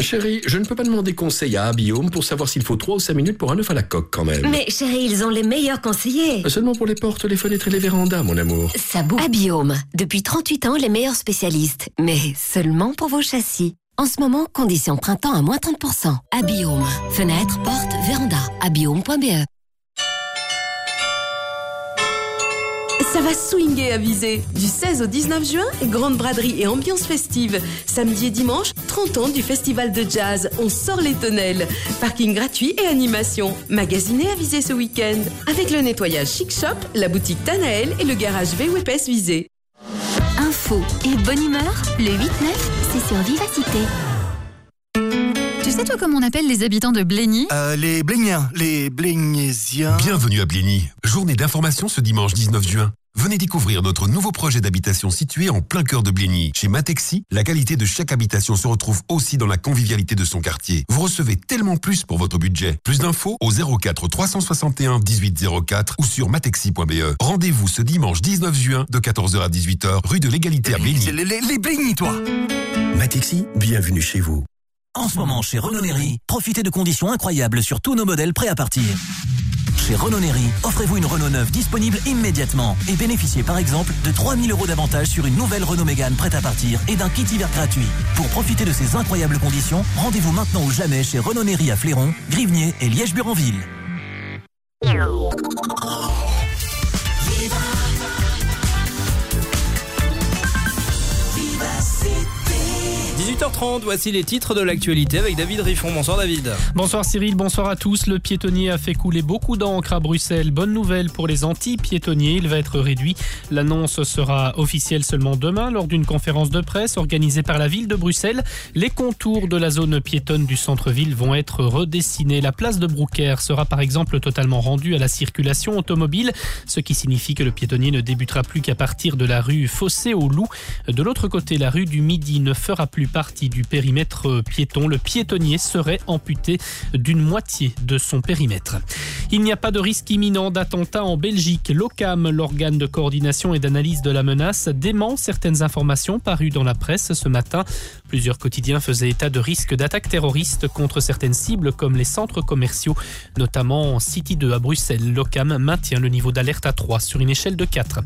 Chérie, je ne peux pas demander conseil à Abiome pour savoir s'il faut 3 ou 5 minutes pour un œuf à la coque quand même. Mais chérie, ils ont les meilleurs conseillers. Seulement pour les portes, les fenêtres et les vérandas, mon amour. Ça boue. Abiome. Depuis 38 ans, les meilleurs spécialistes. Mais seulement pour vos châssis. En ce moment, conditions printemps à moins 30%. Abiome. Fenêtres, portes, vérandas. Abiome.be Ça va swinguer à viser. Du 16 au 19 juin, grande braderie et ambiance festive. Samedi et dimanche, 30 ans du festival de jazz. On sort les tonnelles. Parking gratuit et animation. Magasiné à viser ce week-end. Avec le nettoyage Chic Shop, la boutique Tanaël et le garage VWPS visé. Info et bonne humeur, le 8-9, c'est sur Vivacité. Tu sais toi comment on appelle les habitants de Blény? Euh, les Bléniens, les Blénésiens. Bienvenue à Blény. Journée d'information ce dimanche 19 juin. Venez découvrir notre nouveau projet d'habitation situé en plein cœur de Blény. Chez Matexi, la qualité de chaque habitation se retrouve aussi dans la convivialité de son quartier. Vous recevez tellement plus pour votre budget. Plus d'infos au 04 361 1804 ou sur matexi.be. Rendez-vous ce dimanche 19 juin de 14h à 18h, rue de l'égalité à Blény. Les, les, les Blénis, toi Matexi, bienvenue chez vous. En ce moment, chez Renault Néry, profitez de conditions incroyables sur tous nos modèles prêts à partir. Chez Renault Néry, offrez-vous une Renault neuve disponible immédiatement et bénéficiez par exemple de 3000 euros d'avantage sur une nouvelle Renault Mégane prête à partir et d'un kit hiver gratuit. Pour profiter de ces incroyables conditions, rendez-vous maintenant ou jamais chez Renault Néry à Fléron, Grivnier et Liège-Buranville. 18h30, voici les titres de l'actualité avec David Riffon. Bonsoir David. Bonsoir Cyril, bonsoir à tous. Le piétonnier a fait couler beaucoup d'encre à Bruxelles. Bonne nouvelle pour les anti-piétonniers, il va être réduit. L'annonce sera officielle seulement demain lors d'une conférence de presse organisée par la ville de Bruxelles. Les contours de la zone piétonne du centre-ville vont être redessinés. La place de Brouckère sera par exemple totalement rendue à la circulation automobile, ce qui signifie que le piétonnier ne débutera plus qu'à partir de la rue Fossé au Loup. De l'autre côté, la rue du Midi ne fera plus partie du périmètre piéton. Le piétonnier serait amputé d'une moitié de son périmètre. Il n'y a pas de risque imminent d'attentat en Belgique. L'OCAM, l'organe de coordination et d'analyse de la menace, dément certaines informations parues dans la presse ce matin. Plusieurs quotidiens faisaient état de risques d'attaques terroristes contre certaines cibles comme les centres commerciaux, notamment en City 2 à Bruxelles. L'OCAM maintient le niveau d'alerte à 3 sur une échelle de 4.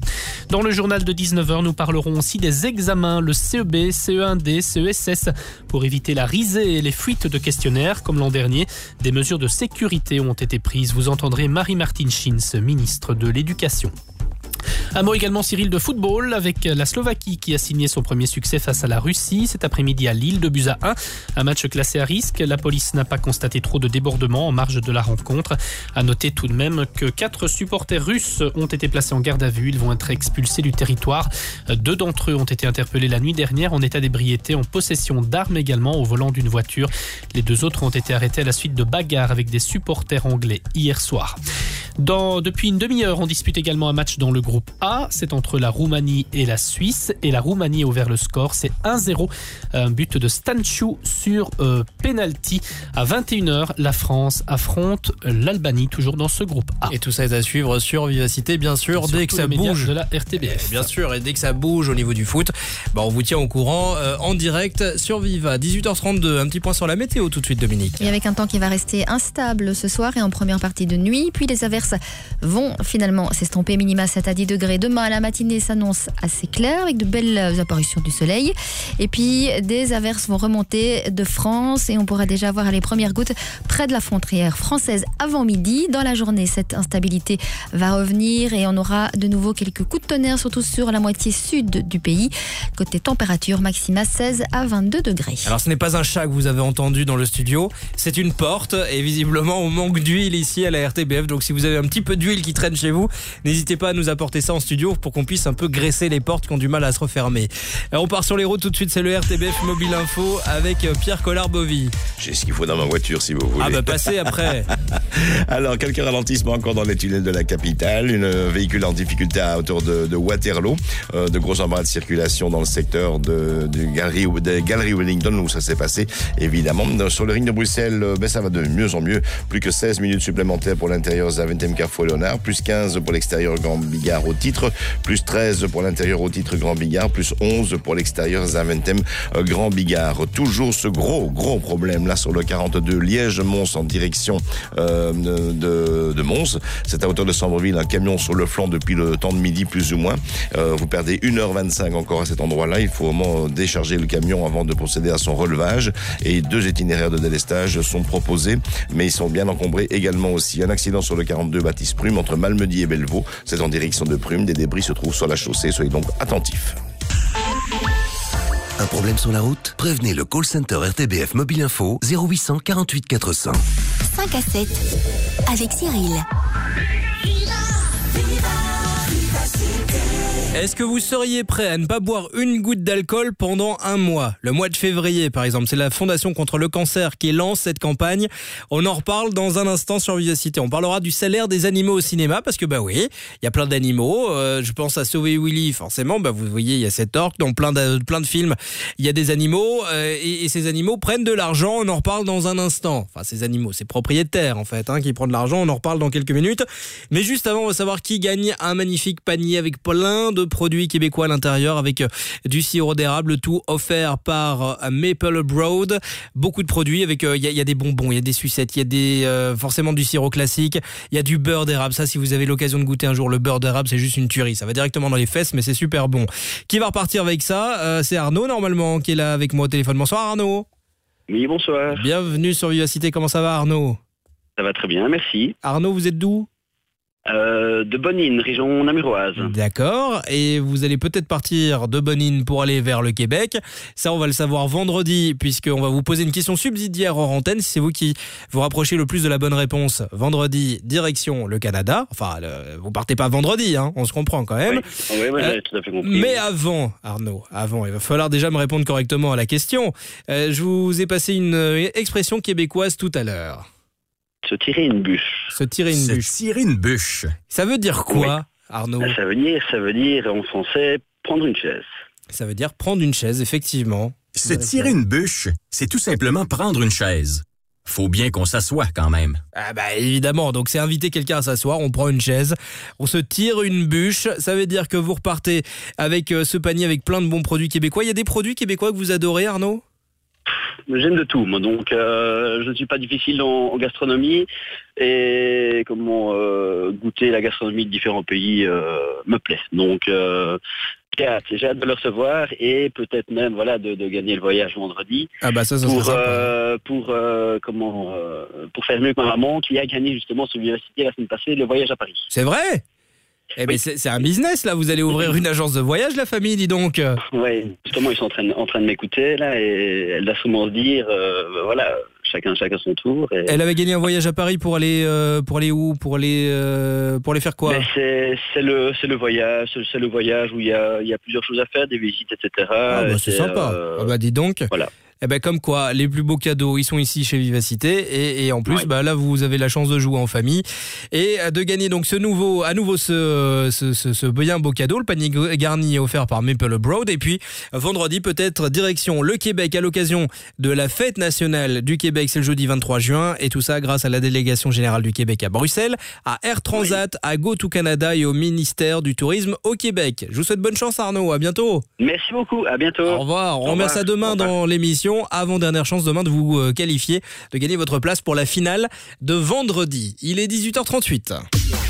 Dans le journal de 19h, nous parlerons aussi des examens, le CEB, CE1D, Pour éviter la risée et les fuites de questionnaires comme l'an dernier. Des mesures de sécurité ont été prises. Vous entendrez Marie-Martine Schins, ministre de l'Éducation. Un mot également, Cyril, de football avec la Slovaquie qui a signé son premier succès face à la Russie cet après-midi à Lille, de buts à 1. Un match classé à risque. La police n'a pas constaté trop de débordements en marge de la rencontre. À noter tout de même que quatre supporters russes ont été placés en garde à vue. Ils vont être expulsés du territoire. Deux d'entre eux ont été interpellés la nuit dernière en état d'ébriété, en possession d'armes également au volant d'une voiture. Les deux autres ont été arrêtés à la suite de bagarres avec des supporters anglais hier soir. Depuis une demi-heure, on dispute également un match dans le groupe A. C'est entre la Roumanie et la Suisse. Et la Roumanie a ouvert le score. C'est 1-0. Un but de Stanchou sur euh, penalty. À 21h, la France affronte l'Albanie, toujours dans ce groupe A. Et tout ça est à suivre sur Vivacité, bien sûr, dès que ça bouge. de la RTBF. Bien sûr, et dès que ça bouge au niveau du foot, bah on vous tient au courant euh, en direct sur Viva. 18h32, un petit point sur la météo tout de suite, Dominique. Et avec un temps qui va rester instable ce soir et en première partie de nuit, puis les averses vont finalement s'estomper minima 7 à 10 degrés. Demain, la matinée s'annonce assez claire avec de belles apparitions du soleil. Et puis, des averses vont remonter de France et on pourra déjà voir les premières gouttes près de la frontière française avant midi. Dans la journée, cette instabilité va revenir et on aura de nouveau quelques coups de tonnerre, surtout sur la moitié sud du pays. Côté température, maxima 16 à 22 degrés. Alors ce n'est pas un chat que vous avez entendu dans le studio, c'est une porte et visiblement on manque d'huile ici à la RTBF. Donc si vous avez un petit peu d'huile qui traîne chez vous, n'hésitez pas à nous apporter ça en studio pour qu'on puisse un peu graisser les portes qui ont du mal à se refermer. Alors, on part sur les routes tout de suite, c'est le RTBF Mobile Info avec euh, Pierre Collard-Bovy. J'ai ce qu'il faut dans ma voiture si vous voulez. Ah bah passez après. Alors, quelques ralentissements encore dans les tunnels de la capitale. Une euh, véhicule en difficulté à hauteur de, de Waterloo. Euh, de gros embarras de circulation dans le secteur de, galerie, Wellington où ça s'est passé. Évidemment, sur le ring de Bruxelles, ben, ça va de mieux en mieux. Plus que 16 minutes supplémentaires pour l'intérieur Zaventem Carrefour Léonard. Plus 15 pour l'extérieur Grand Au titre. Plus 13 pour l'intérieur au titre Grand Bigard. Plus 11 pour l'extérieur Zaventem euh, Grand Bigard. Toujours ce gros, gros problème là sur le 42 Liège-Mons en direction euh, de, de Mons. C'est à hauteur de Sambreville, un camion sur le flanc depuis le temps de midi plus ou moins. Euh, vous perdez 1h25 encore à cet endroit-là. Il faut vraiment décharger le camion avant de procéder à son relevage. Et deux itinéraires de délestage sont proposés, mais ils sont bien encombrés également aussi. Un accident sur le 42 Baptiste Prume entre Malmedy et Bellevaux. C'est en direction de Prume. Des débris se trouvent sur la chaussée. Soyez donc attentifs. Un problème sur la route? Prévenez le call center RTBF Mobile Info 0800 48 400. 5 à 7 avec Cyril. Est-ce que vous seriez prêt à ne pas boire une goutte d'alcool pendant un mois? Le mois de février, par exemple. C'est la Fondation contre le cancer qui lance cette campagne. On en reparle dans un instant sur Vivacité. On parlera du salaire des animaux au cinéma parce que, bah oui, il y a plein d'animaux. Euh, je pense à Sauver Willy, forcément. Bah, vous voyez, il y a cet orque. Dans plein de, plein de films, il y a des animaux euh, et, ces animaux prennent de l'argent. On en reparle dans un instant. Enfin, ces animaux, ces propriétaires, en fait, hein, qui prennent de l'argent. On en reparle dans quelques minutes. Mais juste avant, on va savoir qui gagne un magnifique panier avec plein de produits québécois à l'intérieur avec euh, du sirop d'érable, tout offert par euh, Maple Broad. Beaucoup de produits avec, euh, il y, a- il y a des bonbons, il y a des sucettes, il y a des, forcément du sirop classique, il y a du beurre d'érable. Ça, si vous avez l'occasion de goûter un jour le beurre d'érable, c'est juste une tuerie. Ça va directement dans les fesses, mais c'est super bon. Qui va repartir avec ça C'est Arnaud, normalement, qui est là avec moi au téléphone. Bonsoir Arnaud. Oui, bonsoir. Bienvenue sur Vivacité. Comment ça va Arnaud? Ça va très bien, merci. Arnaud, vous êtes d'où? Euh, de Bonine, région namuroise. D'accord. Et vous allez peut-être partir de Bonine pour aller vers le Québec. Ça, on va le savoir vendredi, puisqu'on va vous poser une question subsidiaire hors antenne. Si c'est vous qui vous rapprochez le plus de la bonne réponse, vendredi, direction le Canada. Enfin, le- vous partez pas vendredi, hein, on se comprend quand même. Oui, oui, Euh, j'ai tout à fait compris. Mais avant, Arnaud, avant, il va falloir déjà me répondre correctement à la question. Euh, je vous ai passé une euh, expression québécoise tout à l'heure. Se tirer une bûche. Se tirer une bûche. tirer une bûche. Ça veut dire quoi, Arnaud Ça veut dire, ça veut dire en français prendre une chaise. Ça veut dire prendre une chaise, effectivement. Se tirer une bûche, c'est tout simplement prendre une chaise. Faut bien qu'on s'assoie quand même. Ah bah évidemment, donc c'est inviter quelqu'un à s'asseoir, on prend une chaise, on se tire une bûche, ça veut dire que vous repartez avec euh, ce panier avec plein de bons produits québécois. Il y a des produits québécois que vous adorez Arnaud? J'aime de tout, moi, donc euh, je ne suis pas difficile en, en gastronomie et comment euh, goûter la gastronomie de différents pays euh, me plaît. Donc j'ai hâte, j'ai hâte de le recevoir et peut-être même voilà de, de gagner le voyage vendredi. Ah bah ça, ça pour sympa. pour comment pour faire mieux que ma maman qui a gagné justement sur l'université la semaine passée le voyage à Paris. C'est vrai? Eh ben c'est un business là, vous allez ouvrir une agence de voyage, la famille, dis donc. Ouais, justement, ils sont en train, de- en train de m'écouter là et elle va souvent se dire, euh, voilà, chacun, chacun son tour. Et... Elle avait gagné un voyage à Paris pour aller, euh, pour aller où? Pour aller, euh, pour aller faire quoi? Mais c'est le c'est le voyage, c'est- le voyage où il y a, il y a plusieurs choses à faire, des visites, etc. Ah bah, c'est sympa. euh, Ah bah dis donc. Voilà. Eh ben comme quoi, les plus beaux cadeaux, ils sont ici chez Vivacité et, et en plus, bah là vous avez la chance de jouer en famille et de gagner donc ce nouveau, à nouveau ce, ce, ce, ce bien beau cadeau, le panier garni offert par Maple Abroad et puis vendredi peut-être direction le Québec à l'occasion de la fête nationale du Québec, c'est le jeudi 23 juin et tout ça grâce à la délégation générale du Québec à Bruxelles, à Air Transat, à Go to Canada et au ministère du Tourisme au Québec. Je vous souhaite bonne chance Arnaud, à bientôt. Merci beaucoup, à bientôt. Au revoir. On ça revoir. demain dans l'émission. Avant dernière chance demain de vous euh, qualifier, de gagner votre place pour la finale de vendredi. Il est 18h38.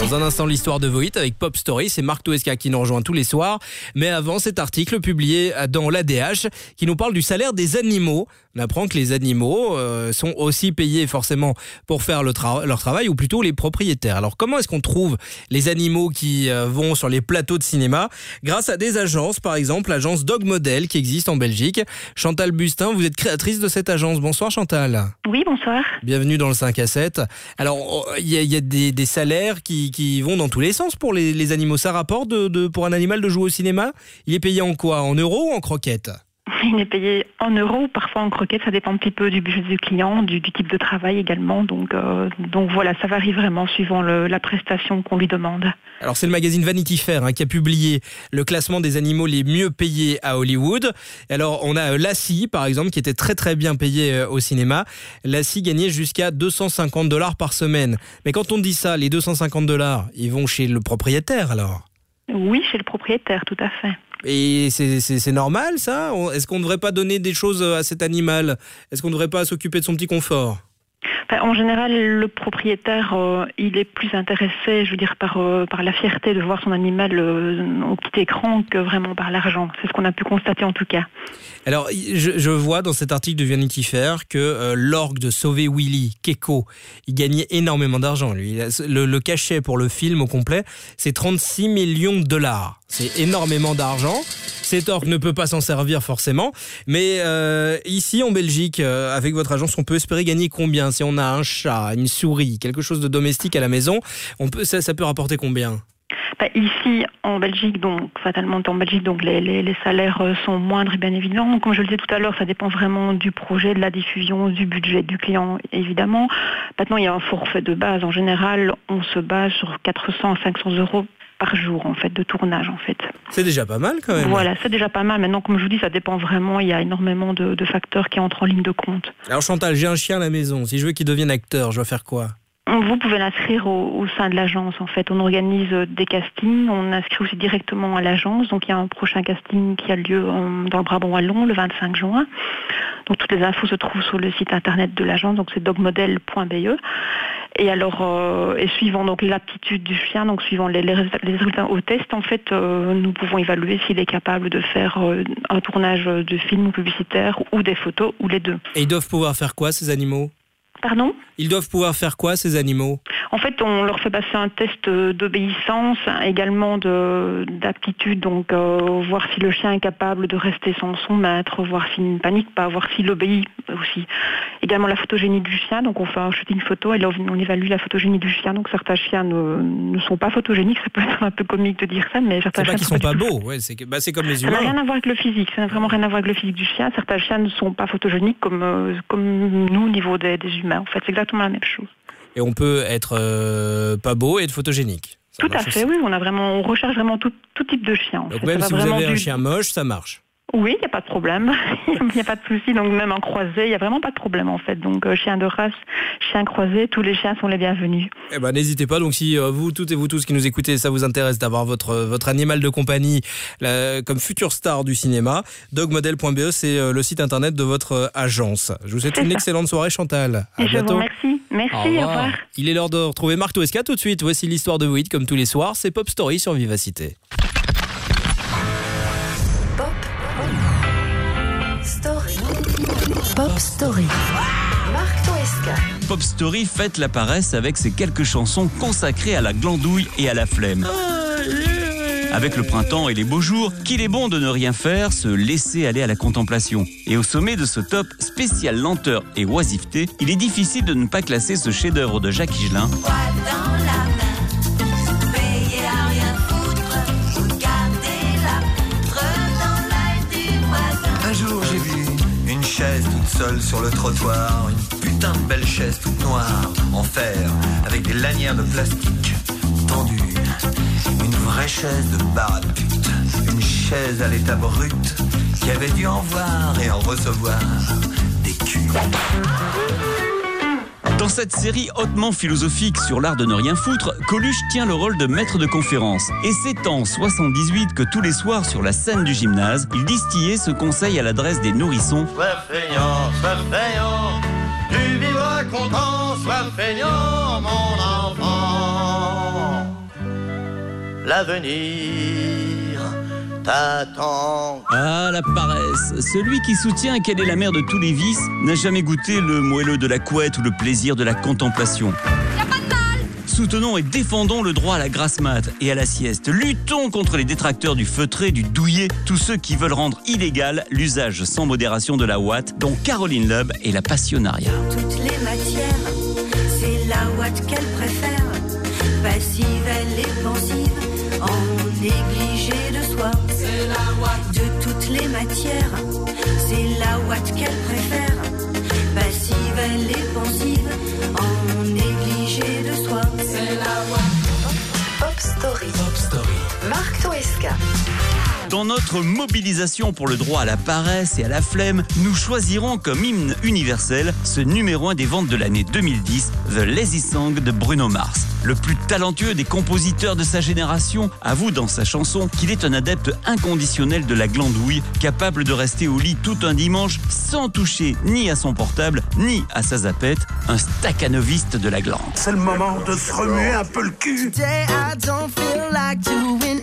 Dans un instant, l'histoire de Voit avec Pop Story. C'est Marc Toesca qui nous rejoint tous les soirs. Mais avant, cet article publié dans l'ADH qui nous parle du salaire des animaux. On apprend que les animaux euh, sont aussi payés forcément pour faire le tra- leur travail, ou plutôt les propriétaires. Alors, comment est-ce qu'on trouve les animaux qui euh, vont sur les plateaux de cinéma? Grâce à des agences, par exemple, l'agence Dog Model qui existe en Belgique. Chantal Bustin, vous êtes créatrice de cette agence. Bonsoir Chantal. Oui, bonsoir. Bienvenue dans le 5 à 7. Alors, il y a, il y a des, des salaires qui, qui vont dans tous les sens pour les, animaux. Ça rapporte pour un animal de jouer au cinéma? Il est payé en quoi? En euros ou en croquettes? Il est payé en euros, parfois en croquettes, ça dépend un petit peu du budget du client, du, du type de travail également. Donc, euh, donc voilà, ça varie vraiment suivant le- la prestation qu'on lui demande. Alors c'est le magazine Vanity Fair hein, qui a publié le classement des animaux les mieux payés à Hollywood. Alors on a euh, Lassie par exemple qui était très très bien payé euh, au cinéma. Lassie gagnait jusqu'à 250 dollars par semaine. Mais quand on dit ça, les 250 dollars, ils vont chez le propriétaire alors? Oui, chez le propriétaire, tout à fait. Et c'est- normal ça? Est-ce qu'on ne devrait pas donner des choses à cet animal? Est-ce qu'on ne devrait pas s'occuper de son petit confort? En général, le propriétaire, euh, il est plus intéressé, je veux dire, par, euh, par la fierté de voir son animal euh, au petit écran que vraiment par l'argent. C'est ce qu'on a pu constater en tout cas. Alors, je, je vois dans cet article de Vanity Fair que l'orgue de Sauver Willy, Keiko, il gagnait énormément d'argent. Lui, le, le cachet pour le film au complet, c'est 36 millions de dollars. C'est énormément d'argent. Cet ne peut pas s'en servir forcément. Mais euh, ici, en Belgique, euh, avec votre agence, on peut espérer gagner combien? Si on a un chat, une souris, quelque chose de domestique à la maison, on peut, ça, ça peut rapporter combien? Bah, ici, en Belgique, donc, fatalement, en Belgique, donc, les salaires euh, sont moindres, bien évidemment. Comme je le disais tout à l'heure, ça dépend vraiment du projet, de la diffusion, du budget du client, évidemment. Maintenant, il y a un forfait de base. En général, on se base sur 400 à 500 euros par jour, en fait, de tournage, en fait. C'est déjà pas mal quand même. Voilà, c'est déjà pas mal. Maintenant, comme je vous dis, ça dépend vraiment. Il y a énormément de, de facteurs qui entrent en ligne de compte. Alors Chantal, j'ai un chien à la maison. Si je veux qu'il devienne acteur, je dois faire quoi? Vous pouvez l'inscrire au, au sein de l'agence. En fait, on organise euh, des castings. On inscrit aussi directement à l'agence. Donc, il y a un prochain casting qui a lieu dans le Brabant wallon le 25 juin. Donc, toutes les infos se trouvent sur le site internet de l'agence. Donc, c'est dogmodel.be. Et alors, euh, et suivant donc l'aptitude du chien, donc suivant les, résultats, au test, en fait, euh, nous pouvons évaluer s'il est capable de faire un tournage de film publicitaire ou des photos ou les deux. Et ils doivent pouvoir faire quoi ces animaux? Pardon Ils doivent pouvoir faire quoi ces animaux? En fait, on leur fait passer un test d'obéissance, également de- d'aptitude, donc euh, voir si le chien est capable de rester sans son maître, voir s'il ne panique pas, voir s'il obéit aussi. Également la photogénie du chien, donc on fait un shooting photo et là on évalue la photogénie du chien. Donc certains chiens ne, ne sont pas photogéniques, ça peut être un peu comique de dire ça, mais certains chiens qu'ils sont sont pas beaux, ouais, c'est que- bah, c'est comme les ça n'a rien humains. à voir avec le physique, ça n'a vraiment rien à voir avec le physique du chien. Certains chiens ne sont pas photogéniques comme, euh, comme nous au niveau des, des humains. En fait, c'est exactement la même chose. Et on peut être euh, pas beau et être photogénique. Ça Tout à fait, aussi. oui, on a vraiment, on recherche vraiment tout, tout type de chien. en Donc fait. même si vous vraiment avez un chien moche, ça marche. Oui, il n'y a pas de problème. Il n'y a pas de souci. Donc même en croisé, il n'y a vraiment pas de problème en fait. Donc euh, chien de race, chien croisé, tous les chiens sont les bienvenus. Eh ben n'hésitez pas. Donc si euh, vous toutes et vous tous qui nous écoutez, ça vous intéresse d'avoir votre votre animal de compagnie comme future star du cinéma, dogmodel.be c'est euh, le site internet de votre euh, agence. Je vous souhaite une ça. excellente soirée Chantal. À Et je vous remercie. Merci, au revoir. Il est l'heure de retrouver Marc Toesca tout de suite. Voici l'histoire de Void comme tous les soirs. C'est Pop Story sur Vivacité. Story. Pop Story. Marc Toesca. Pop Story fête la paresse avec ses quelques chansons consacrées à la glandouille et à la flemme. Avec le printemps et les beaux jours, qu'il est bon de ne rien faire, se laisser aller à la contemplation. Et au sommet de ce top spécial lenteur et oisiveté, il est difficile de ne pas classer ce chef-d'œuvre de Jacques Higelin. Chaise toute seule sur le trottoir, une putain de belle chaise toute noire, en fer, avec des lanières de plastique tendues. Une vraie chaise de bar à pute, une chaise à l'état brut, qui avait dû en voir et en recevoir des culs. Dans cette série hautement philosophique sur l'art de ne rien foutre, Coluche tient le rôle de maître de conférence. Et c'est en 78 que tous les soirs sur la scène du gymnase, il distillait ce conseil à l'adresse des nourrissons. Sois feignant, sois feignant, tu vivras content, sois feignant, mon enfant. L'avenir t'attend. Ah, la paresse Celui qui soutient qu'elle est la mère de tous les vices n'a jamais goûté le moelleux de la couette ou le plaisir de la contemplation. Soutenons et défendons le droit à la grasse mat et à la sieste. Luttons contre les détracteurs du feutré, du douillet, tous ceux qui veulent rendre illégal l'usage sans modération de la ouate, dont Caroline Loeb est la passionnariat. toutes les matières, c'est la ouate qu'elle préfère. Passive, elle est pensive, en négligé de soi. Les matières, c'est la ouate qu'elle préfère. Passive, elle est pensive, en négligé de soi. C'est la ouate. Pop Story. Pop Story. Marc Toesca. Dans notre mobilisation pour le droit à la paresse et à la flemme, nous choisirons comme hymne universel ce numéro 1 des ventes de l'année 2010, The Lazy Song de Bruno Mars. Le plus talentueux des compositeurs de sa génération avoue dans sa chanson qu'il est un adepte inconditionnel de la glandouille, capable de rester au lit tout un dimanche sans toucher ni à son portable, ni à sa zapette, un staccanoviste de la glande. C'est le moment de se remuer un peu le cul. Today I don't feel like doing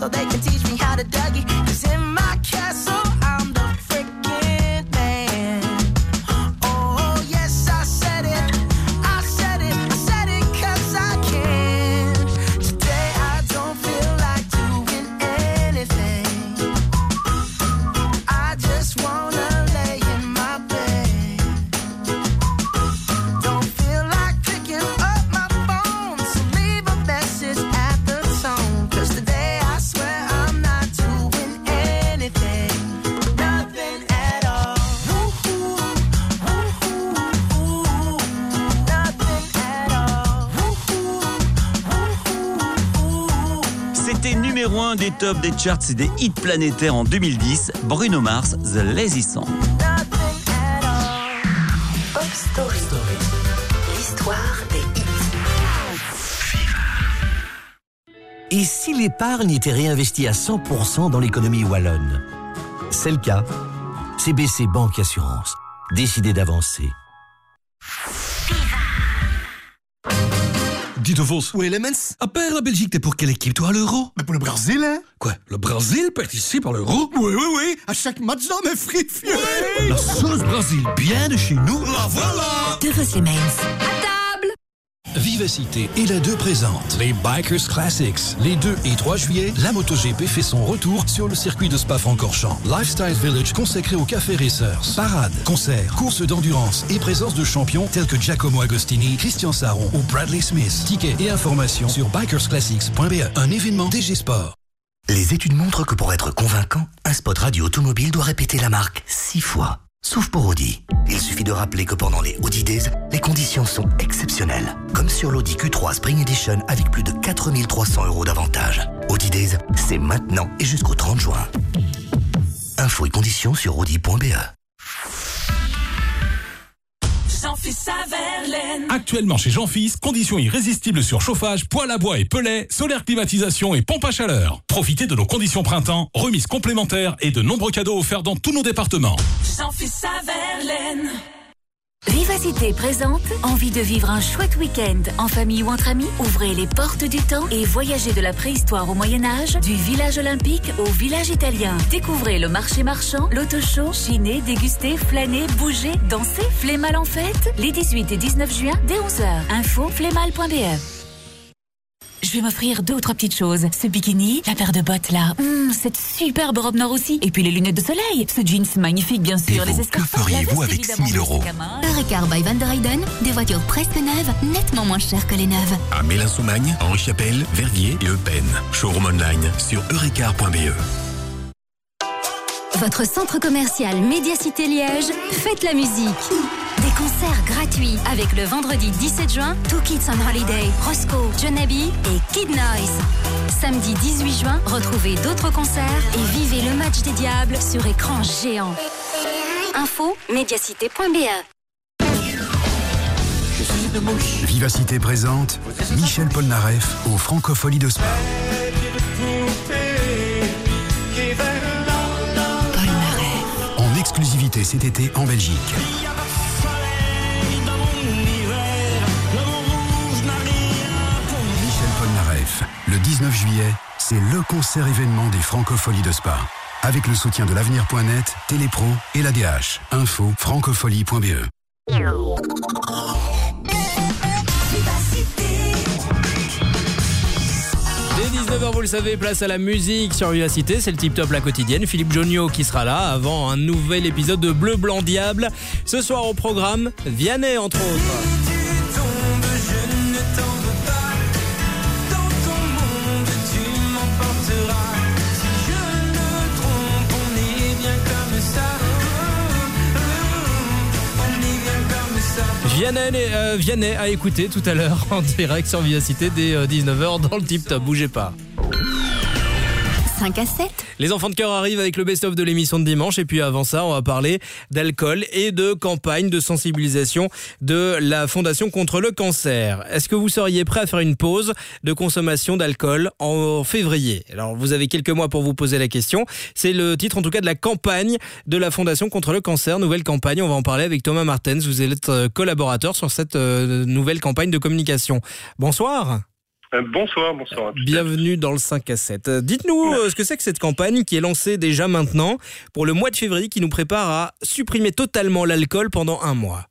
so they can teach me how to Dougie. C'était numéro 1 des charts et des hits planétaires en 2010, Bruno Mars, The Lazy Song. L'histoire des hits. Et si l'épargne était réinvestie à 100% dans l'économie wallonne? C'est le cas. CBC Banque Assurance. Décidez d'avancer. Dites Vos. Oui, Lemens? À part la Belgique, t'es pour quelle équipe, toi, à l'Euro? Mais pour le Brésil, hein? Quoi? Le Brésil participe à l'Euro? Oui, oui, oui. À chaque match, dans mes frites. La sauce Brésil, bien de chez nous. La voilà De Vos Lemens. Vivacité et la 2 présente les Bikers Classics. Les 2 et 3 juillet, la MotoGP fait son retour sur le circuit de Spa-Francorchamps. Lifestyle Village consacré aux café racers. Parades, concerts, courses d'endurance et présence de champions tels que Giacomo Agostini, Christian Saron ou Bradley Smith. Tickets et informations sur bikersclassics.be. Un événement DG Sport. Les études montrent que pour être convaincant, un spot radio automobile doit répéter la marque six fois. Sauf pour Audi. Il suffit de rappeler que pendant les Audi Days, les conditions sont exceptionnelles. Comme sur l'Audi Q3 Spring Edition avec plus de 4300 euros d'avantages. Audi Days, c'est maintenant et jusqu'au 30 juin. Infos et conditions sur audi.be. Actuellement chez Jean-Fils, conditions irrésistibles sur chauffage, poêle à bois et pellet, solaire climatisation et pompe à chaleur. Profitez de nos conditions printemps, remises complémentaires et de nombreux cadeaux offerts dans tous nos départements. Jean-Fils Verlaine. Vivacité présente Envie de vivre un chouette week-end en famille ou entre amis Ouvrez les portes du temps et voyagez de la préhistoire au Moyen-Âge, du village olympique au village italien. Découvrez le marché marchand, l'auto-show, chiner, déguster, flâner, bouger, danser, Flémal en fête, les 18 et 19 juin dès 11h. Info flémal.be je vais m'offrir deux ou trois petites choses. Ce bikini, la paire de bottes là, hum, cette superbe robe noire aussi, et puis les lunettes de soleil, ce jeans magnifique bien sûr, les escarpes. Que feriez-vous avec 6000 euros Eurecar by Van der Heyden, des voitures presque neuves, nettement moins chères que les neuves. À Mélan-Soumagne, Henri-Chapelle, Verviers et Eupen. Showroom online sur eurecar.be. Votre centre commercial Médiacité Liège, faites la musique. Des concerts gratuits avec le vendredi 17 juin, Two Kids on Holiday, Roscoe, Jonabi et Kid Noise. Samedi 18 juin, retrouvez d'autres concerts et vivez le match des diables sur écran géant. Info médiacité.be Vivacité présente Michel Polnareff au Francophonie de Spa. Exclusivité cet été en Belgique. Michel Polnareff. Le 19 juillet, c'est le concert événement des Francopholies de Spa. Avec le soutien de l'avenir.net, Télépro et l'ADH. Info francofolie.be. 19h, vous le savez, place à la musique sur Vivacité. C'est le tip top la quotidienne. Philippe Jonio qui sera là avant un nouvel épisode de Bleu Blanc Diable. Ce soir au programme, Vianney entre autres. Vianney, euh, à écouter tout à l'heure en direct sur Vivacité dès euh, 19h dans le tip top. Bougez pas. 5 à 7. Les enfants de cœur arrivent avec le best-of de l'émission de dimanche et puis avant ça, on va parler d'alcool et de campagne de sensibilisation de la Fondation contre le cancer. Est-ce que vous seriez prêt à faire une pause de consommation d'alcool en février? Alors, vous avez quelques mois pour vous poser la question. C'est le titre en tout cas de la campagne de la Fondation contre le cancer, nouvelle campagne. On va en parler avec Thomas Martens. Vous êtes euh, collaborateur sur cette euh, nouvelle campagne de communication. Bonsoir. Euh, bonsoir, bonsoir. à tous. Bienvenue dans le 5 à 7. Euh, Dites-nous euh, ce que c'est que cette campagne qui est lancée déjà maintenant pour le mois de février qui nous prépare à supprimer totalement l'alcool pendant un mois.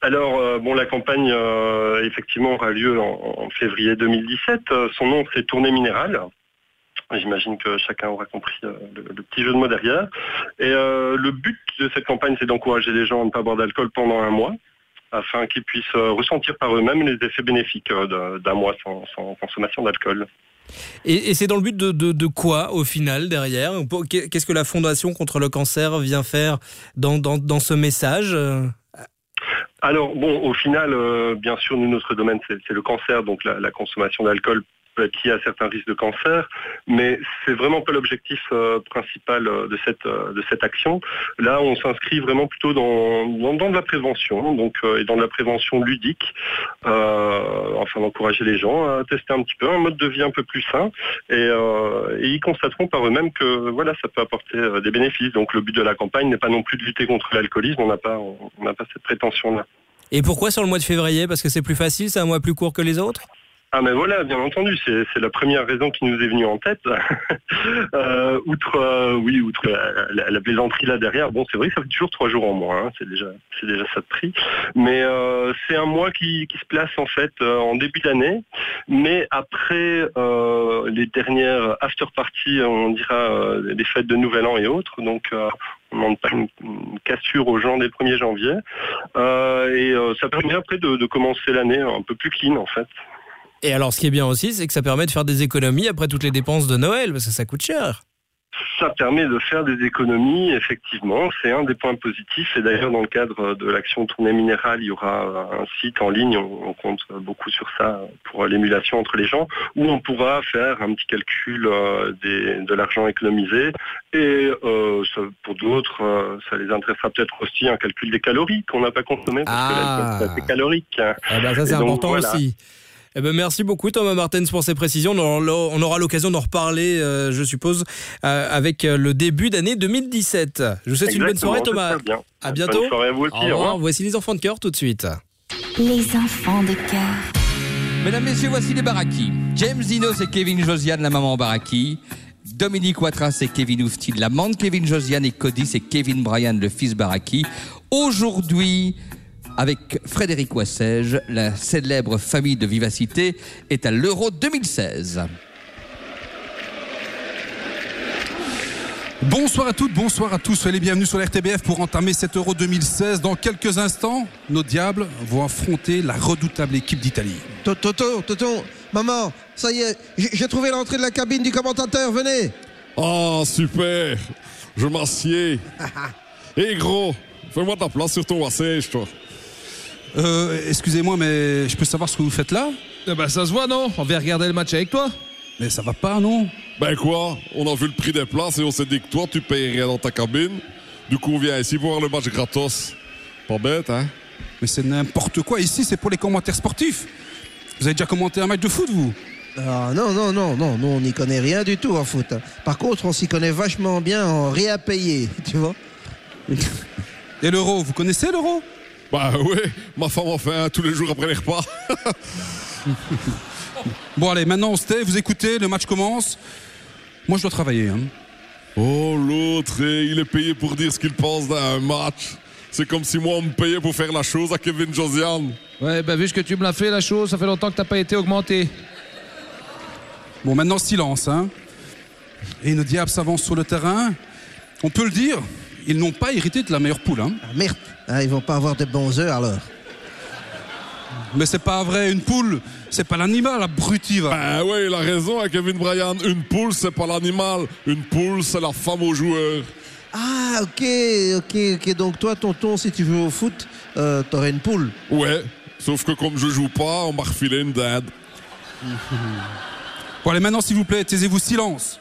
Alors, euh, bon, la campagne, euh, effectivement, aura lieu en, en février 2017. Euh, son nom, c'est Tournée Minérale. J'imagine que chacun aura compris le, le petit jeu de mots derrière. Et le but de cette campagne, c'est d'encourager les gens à ne pas boire d'alcool pendant un mois, afin qu'ils puissent euh, ressentir par eux-mêmes les effets bénéfiques euh, d'un- mois sans, sans consommation d'alcool. Et, et c'est dans le but de, de- de quoi au final derrière Qu'est-ce que la Fondation contre le cancer vient faire dans, dans, dans ce message Euh, Alors, bon, au final, euh, bien sûr, nous, notre domaine, c'est le cancer, donc la, la consommation d'alcool qui a certains risques de cancer, mais c'est vraiment pas l'objectif euh, principal euh, de cette euh, de cette action. Là, on s'inscrit vraiment plutôt dans, dans de la prévention, donc et dans de la prévention ludique, euh, enfin d'encourager les gens à tester un petit peu un mode de vie un peu plus sain, et, ils constateront par eux-mêmes que voilà, ça peut apporter des bénéfices. Donc le but de la campagne n'est pas non plus de lutter contre l'alcoolisme, on n'a pas on n'a pas cette prétention-là. Et pourquoi sur le mois de février? Parce que c'est plus facile, c'est un mois plus court que les autres? Ah mais voilà, bien entendu, c'est la première raison qui nous est venue en tête. Euh, outre, euh, oui, outre la, la- la plaisanterie là derrière, bon, c'est vrai que ça fait toujours trois jours en moins, hein, c'est déjà, c'est déjà ça de prix. Mais euh, c'est un mois qui, se place en fait en début d'année, mais après les dernières after parties, on dira des fêtes de Nouvel An et autres, donc. on ne demande pas une, cassure aux gens dès le 1er janvier. Et ça permet après de commencer l'année un peu plus clean en fait. Et alors ce qui est bien aussi, c'est que ça permet de faire des économies après toutes les dépenses de Noël, parce que ça coûte cher. Ça permet de faire des économies, effectivement. C'est un des points positifs. Et d'ailleurs, dans le cadre de l'action tournée minérale, il y aura un site en ligne, on, compte beaucoup sur ça pour l'émulation entre les gens, où on pourra faire un petit calcul euh, des- de l'argent économisé. Et euh, ça- pour d'autres, euh, ça les intéressera peut-être aussi un calcul des calories qu'on n'a pas consommées, parce que Ah. là, c'est calorique. Ah bah ça c'est important voilà. aussi. Eh ben, merci beaucoup Thomas Martens pour ces précisions. On aura- on aura l'occasion d'en reparler, euh, je suppose, euh, avec euh, le début d'année 2017. Je vous souhaite une bonne soirée Thomas. bien. À Bonne bientôt. soirée à vous aussi, Au au revoir. revoir. Voici les enfants de cœur tout de suite. Les enfants de cœur. Mesdames, Messieurs, voici les Baraki. James Dino, c'est Kevin Josiane, la maman Baraki. Dominique Ouattara, c'est Kevin Oufti, l'amant de Kevin Josiane. Et Cody, c'est Kevin Bryan, le fils Baraki. Aujourd'hui, avec Frédéric Wassège, la célèbre famille de vivacité est à l'Euro 2016. Bonsoir à toutes, bonsoir à tous, soyez les bienvenus sur l'RTBF pour entamer cet Euro 2016. Dans quelques instants, nos diables vont affronter la redoutable équipe d'Italie. Toto, Toto, maman, ça y est, j'ai trouvé l'entrée de la cabine du commentateur, venez Oh, super Je m'assieds. Hé gros, fais-moi ta place sur ton wassage, toi. Euh, excusez-moi, mais je peux savoir ce que vous faites là Eh ben ça se voit, non On vient regarder le match avec toi Mais ça va pas, non Ben quoi On a vu le prix des places et on s'est dit que toi, tu payes rien dans ta cabine. Du coup, on vient ici pour voir le match gratos. Pas bête, hein Mais c'est n'importe quoi, ici c'est pour les commentaires sportifs. Vous avez déjà commenté un match de foot, vous Ah non, non, non, non, nous on n'y connaît rien du tout en foot. Par contre, on s'y connaît vachement bien en rien payé, tu vois Et l'euro, vous connaissez l'euro? Bah ouais, ma femme en fait un tous les jours après les repas. Bon allez, maintenant on se tait, vous écoutez, le match commence. Moi je dois travailler. Hein. Oh, l'autre, eh, il est payé pour dire ce qu'il pense d'un match. C'est comme si moi, on me payait pour faire la chose à Kevin Josiane. Ouais, bah vu que tu me l'as fait la chose, ça fait longtemps que t'as pas été augmenté. Bon maintenant silence. Hein. Et nos diables s'avancent sur le terrain. On peut le dire, ils n'ont pas hérité de la meilleure poule. Hein. Ah, merde, ah, ils vont pas avoir de bons heures alors. Mais c'est pas vrai, une poule, c'est pas l'animal, abruti. va. Ah ouais, il a raison, hein, Kevin Bryan. Une poule, c'est pas l'animal. Une poule, c'est la femme au joueur. Ah, ok, ok, ok. Donc toi, tonton, si tu joues au foot, euh, t'aurais une poule. Ouais, sauf que comme je joue pas, on m'a refilé une dinde. Bon allez maintenant s'il vous plaît, taisez-vous silence.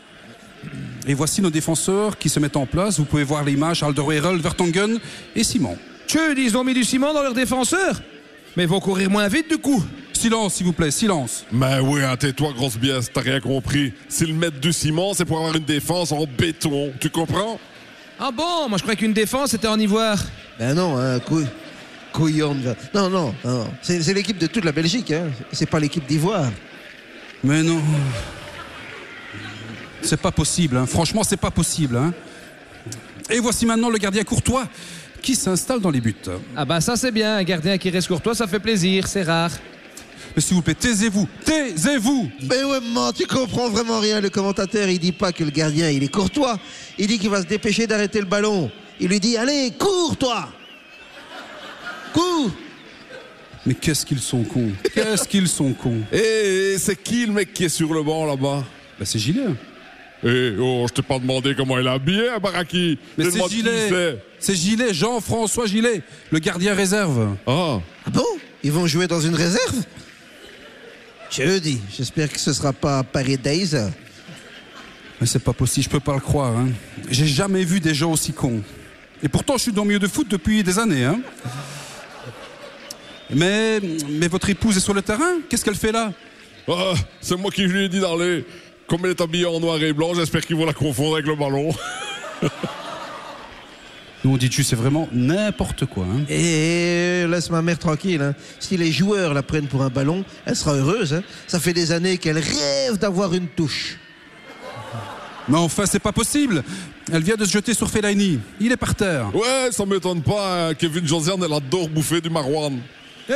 Et voici nos défenseurs qui se mettent en place. Vous pouvez voir l'image, Alderweireld, Vertonghen et Simon. Tu ils ont mis du ciment dans leurs défenseurs? Mais ils vont courir moins vite du coup. Silence s'il vous plaît, silence. Mais oui, hein, tais-toi, grosse biesse, t'as rien compris. S'ils mettent du ciment, c'est pour avoir une défense en béton. Tu comprends? Ah bon Moi je croyais qu'une défense était en ivoire. Ben non, hein, couille. Couillon. de- Non, non, non. C'est c'est l'équipe de toute la Belgique, hein. C'est pas l'équipe d'Ivoire. Mais non. C'est pas possible, hein. franchement c'est pas possible. hein. Et voici maintenant le gardien courtois qui s'installe dans les buts. Ah bah ça c'est bien, un gardien qui reste courtois, ça fait plaisir, c'est rare. Mais s'il vous plaît, taisez-vous, taisez-vous Mais ouais, maman, tu comprends vraiment rien. Le commentateur, il dit pas que le gardien, il est courtois. Il dit qu'il va se dépêcher d'arrêter le ballon. Il lui dit, allez, cours, toi Cours Mais qu'est-ce qu'ils sont cons Qu'est-ce qu'ils sont cons Eh, c'est qui le mec qui est sur le banc là-bas? Bah c'est Gilet. Eh, oh, je t'ai pas demandé comment il est habillé, hein, Baraki. Mais c'est Gilet c'est. Gilet, Jean-François Gilet, le gardien réserve. Ah Ah bon? Ils vont jouer dans une réserve? Je dis, j'espère que ce sera pas Paradise. Mais c'est pas possible, je peux pas le croire. hein. J'ai jamais vu des gens aussi cons. Et pourtant, je suis dans le milieu de foot depuis des années. hein. Mais, mais votre épouse est sur le terrain? Qu'est-ce qu'elle fait là? Ah, c'est moi qui lui ai dit d'aller. Comme elle est habillée en noir et blanc, j'espère qu'ils vont la confondre avec le ballon. Nous on dit tu c'est vraiment n'importe quoi. hein. Et laisse ma mère tranquille. hein. Si les joueurs la prennent pour un ballon, elle sera heureuse. hein. Ça fait des années qu'elle rêve d'avoir une touche. Mais enfin, c'est pas possible. Elle vient de se jeter sur Fellaini. Il est par terre. Ouais, ça m'étonne pas. hein. Kevin Josiane, elle adore bouffer du marouane. Hé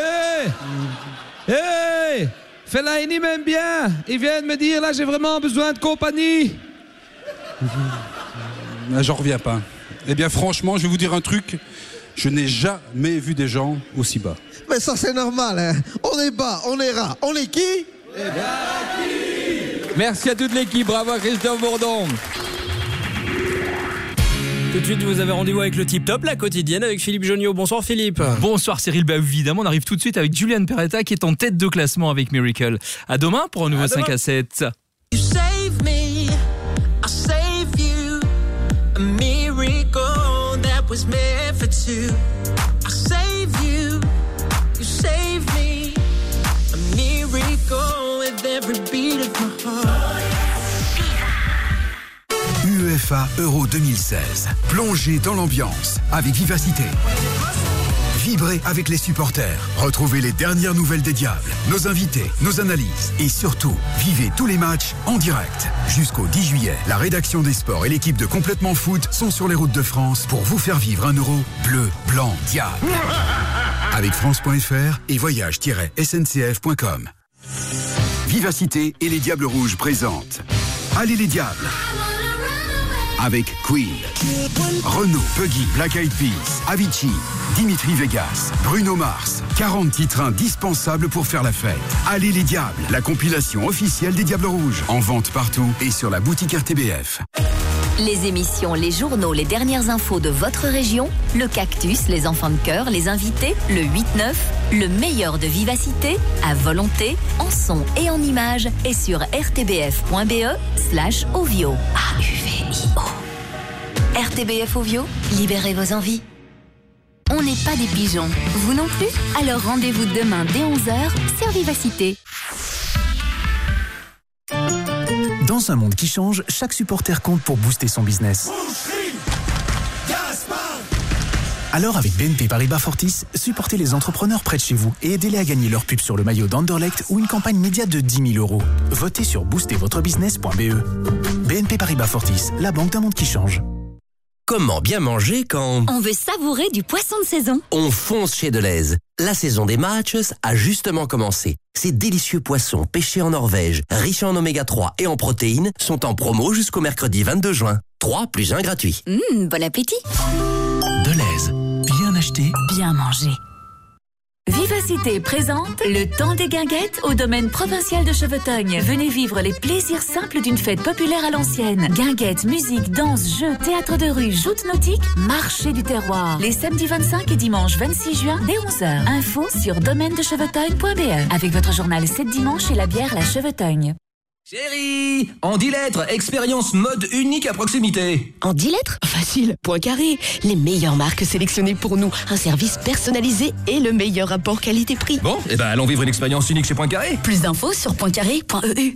Hé Fellaini m'aime bien. Il vient de me dire là j'ai vraiment besoin de compagnie. J'en reviens pas. Eh bien, franchement, je vais vous dire un truc. Je n'ai jamais vu des gens aussi bas. Mais ça, c'est normal. hein. On est bas, on est ras. On est qui? Merci à toute l'équipe, bravo à Christophe Bourdon. Tout de suite, vous avez rendez-vous avec le Tip Top, la quotidienne avec Philippe Joniot. Bonsoir Philippe. Bonsoir Cyril, bah évidemment on arrive tout de suite avec Julian Peretta qui est en tête de classement avec Miracle. À demain pour un nouveau À 5 demain. à 7. You save me, I save Euro 2016. Plongez dans l'ambiance avec vivacité. Vibrez avec les supporters. Retrouvez les dernières nouvelles des Diables, nos invités, nos analyses et surtout, vivez tous les matchs en direct. Jusqu'au 10 juillet, la rédaction des sports et l'équipe de Complètement Foot sont sur les routes de France pour vous faire vivre un euro bleu, blanc, diable. Avec France.fr et voyage-sncf.com. Vivacité et les Diables Rouges présentent Allez les Diables avec Queen, Renault, Puggy, Black Eyed Peas, Avicii, Dimitri Vegas, Bruno Mars. 40 titres indispensables pour faire la fête. Allez les Diables, la compilation officielle des Diables Rouges. En vente partout et sur la boutique RTBF. Les émissions, les journaux, les dernières infos de votre région, le cactus, les enfants de cœur, les invités, le 8-9, le meilleur de vivacité, à volonté, en son et en images, et sur rtbf.be slash ovio. RTBF Ovio, libérez vos envies. On n'est pas des pigeons, vous non plus Alors rendez-vous demain dès 11h sur Vivacité. Dans un monde qui change, chaque supporter compte pour booster son business. Alors avec BNP Paribas Fortis, supportez les entrepreneurs près de chez vous et aidez-les à gagner leur pub sur le maillot d'Anderlecht ou une campagne média de 10 000 euros. Votez sur boostervotrebusiness.be. BNP Paribas Fortis, la banque d'un monde qui change. Comment bien manger quand On veut savourer du poisson de saison. on fonce chez Deleuze La saison des matchs a justement commencé. Ces délicieux poissons pêchés en Norvège, riches en oméga 3 et en protéines, sont en promo jusqu'au mercredi 22 juin. 3 plus 1 gratuit. Hum, bon appétit. Bien manger. Vivacité présente le temps des guinguettes au domaine provincial de Chevetogne. Venez vivre les plaisirs simples d'une fête populaire à l'ancienne. Guinguettes, musique, danse, jeux, théâtre de rue, joutes nautiques, marché du terroir. Les samedis 25 et dimanche 26 juin dès 11h. Info sur domaine de chevetogne.be avec votre journal 7 dimanche et la bière La Chevetogne. Chérie, en 10 lettres, expérience mode unique à proximité. En 10 lettres Facile. Point carré. Les meilleures marques sélectionnées pour nous. Un service personnalisé et le meilleur rapport qualité-prix. Bon, eh ben allons vivre une expérience unique chez Point Carré. Plus d'infos sur pointcarré.eu.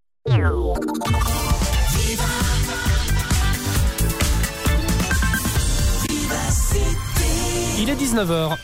Il est 19h.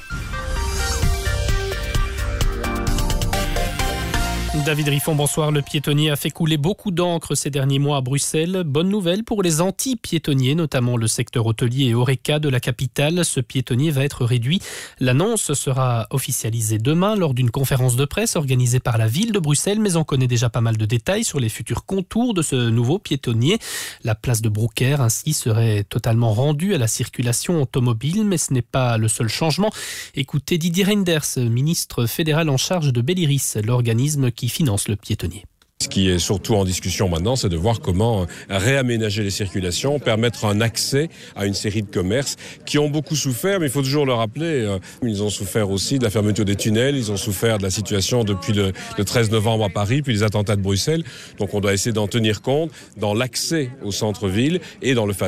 David Riffon, bonsoir. Le piétonnier a fait couler beaucoup d'encre ces derniers mois à Bruxelles. Bonne nouvelle pour les anti-piétonniers, notamment le secteur hôtelier et Oreca de la capitale. Ce piétonnier va être réduit. L'annonce sera officialisée demain lors d'une conférence de presse organisée par la ville de Bruxelles, mais on connaît déjà pas mal de détails sur les futurs contours de ce nouveau piétonnier. La place de Brouckère ainsi serait totalement rendue à la circulation automobile, mais ce n'est pas le seul changement. Écoutez Didier Reinders, ministre fédéral en charge de Belliris, l'organisme qui finance le piétonnier. Ce qui est surtout en discussion maintenant, c'est de voir comment réaménager les circulations, permettre un accès à une série de commerces qui ont beaucoup souffert, mais il faut toujours le rappeler, euh, ils ont souffert aussi de la fermeture des tunnels, ils ont souffert de la situation depuis le 13 novembre à Paris, puis les attentats de Bruxelles. Donc on doit essayer d'en tenir compte dans l'accès au centre-ville et dans le phasage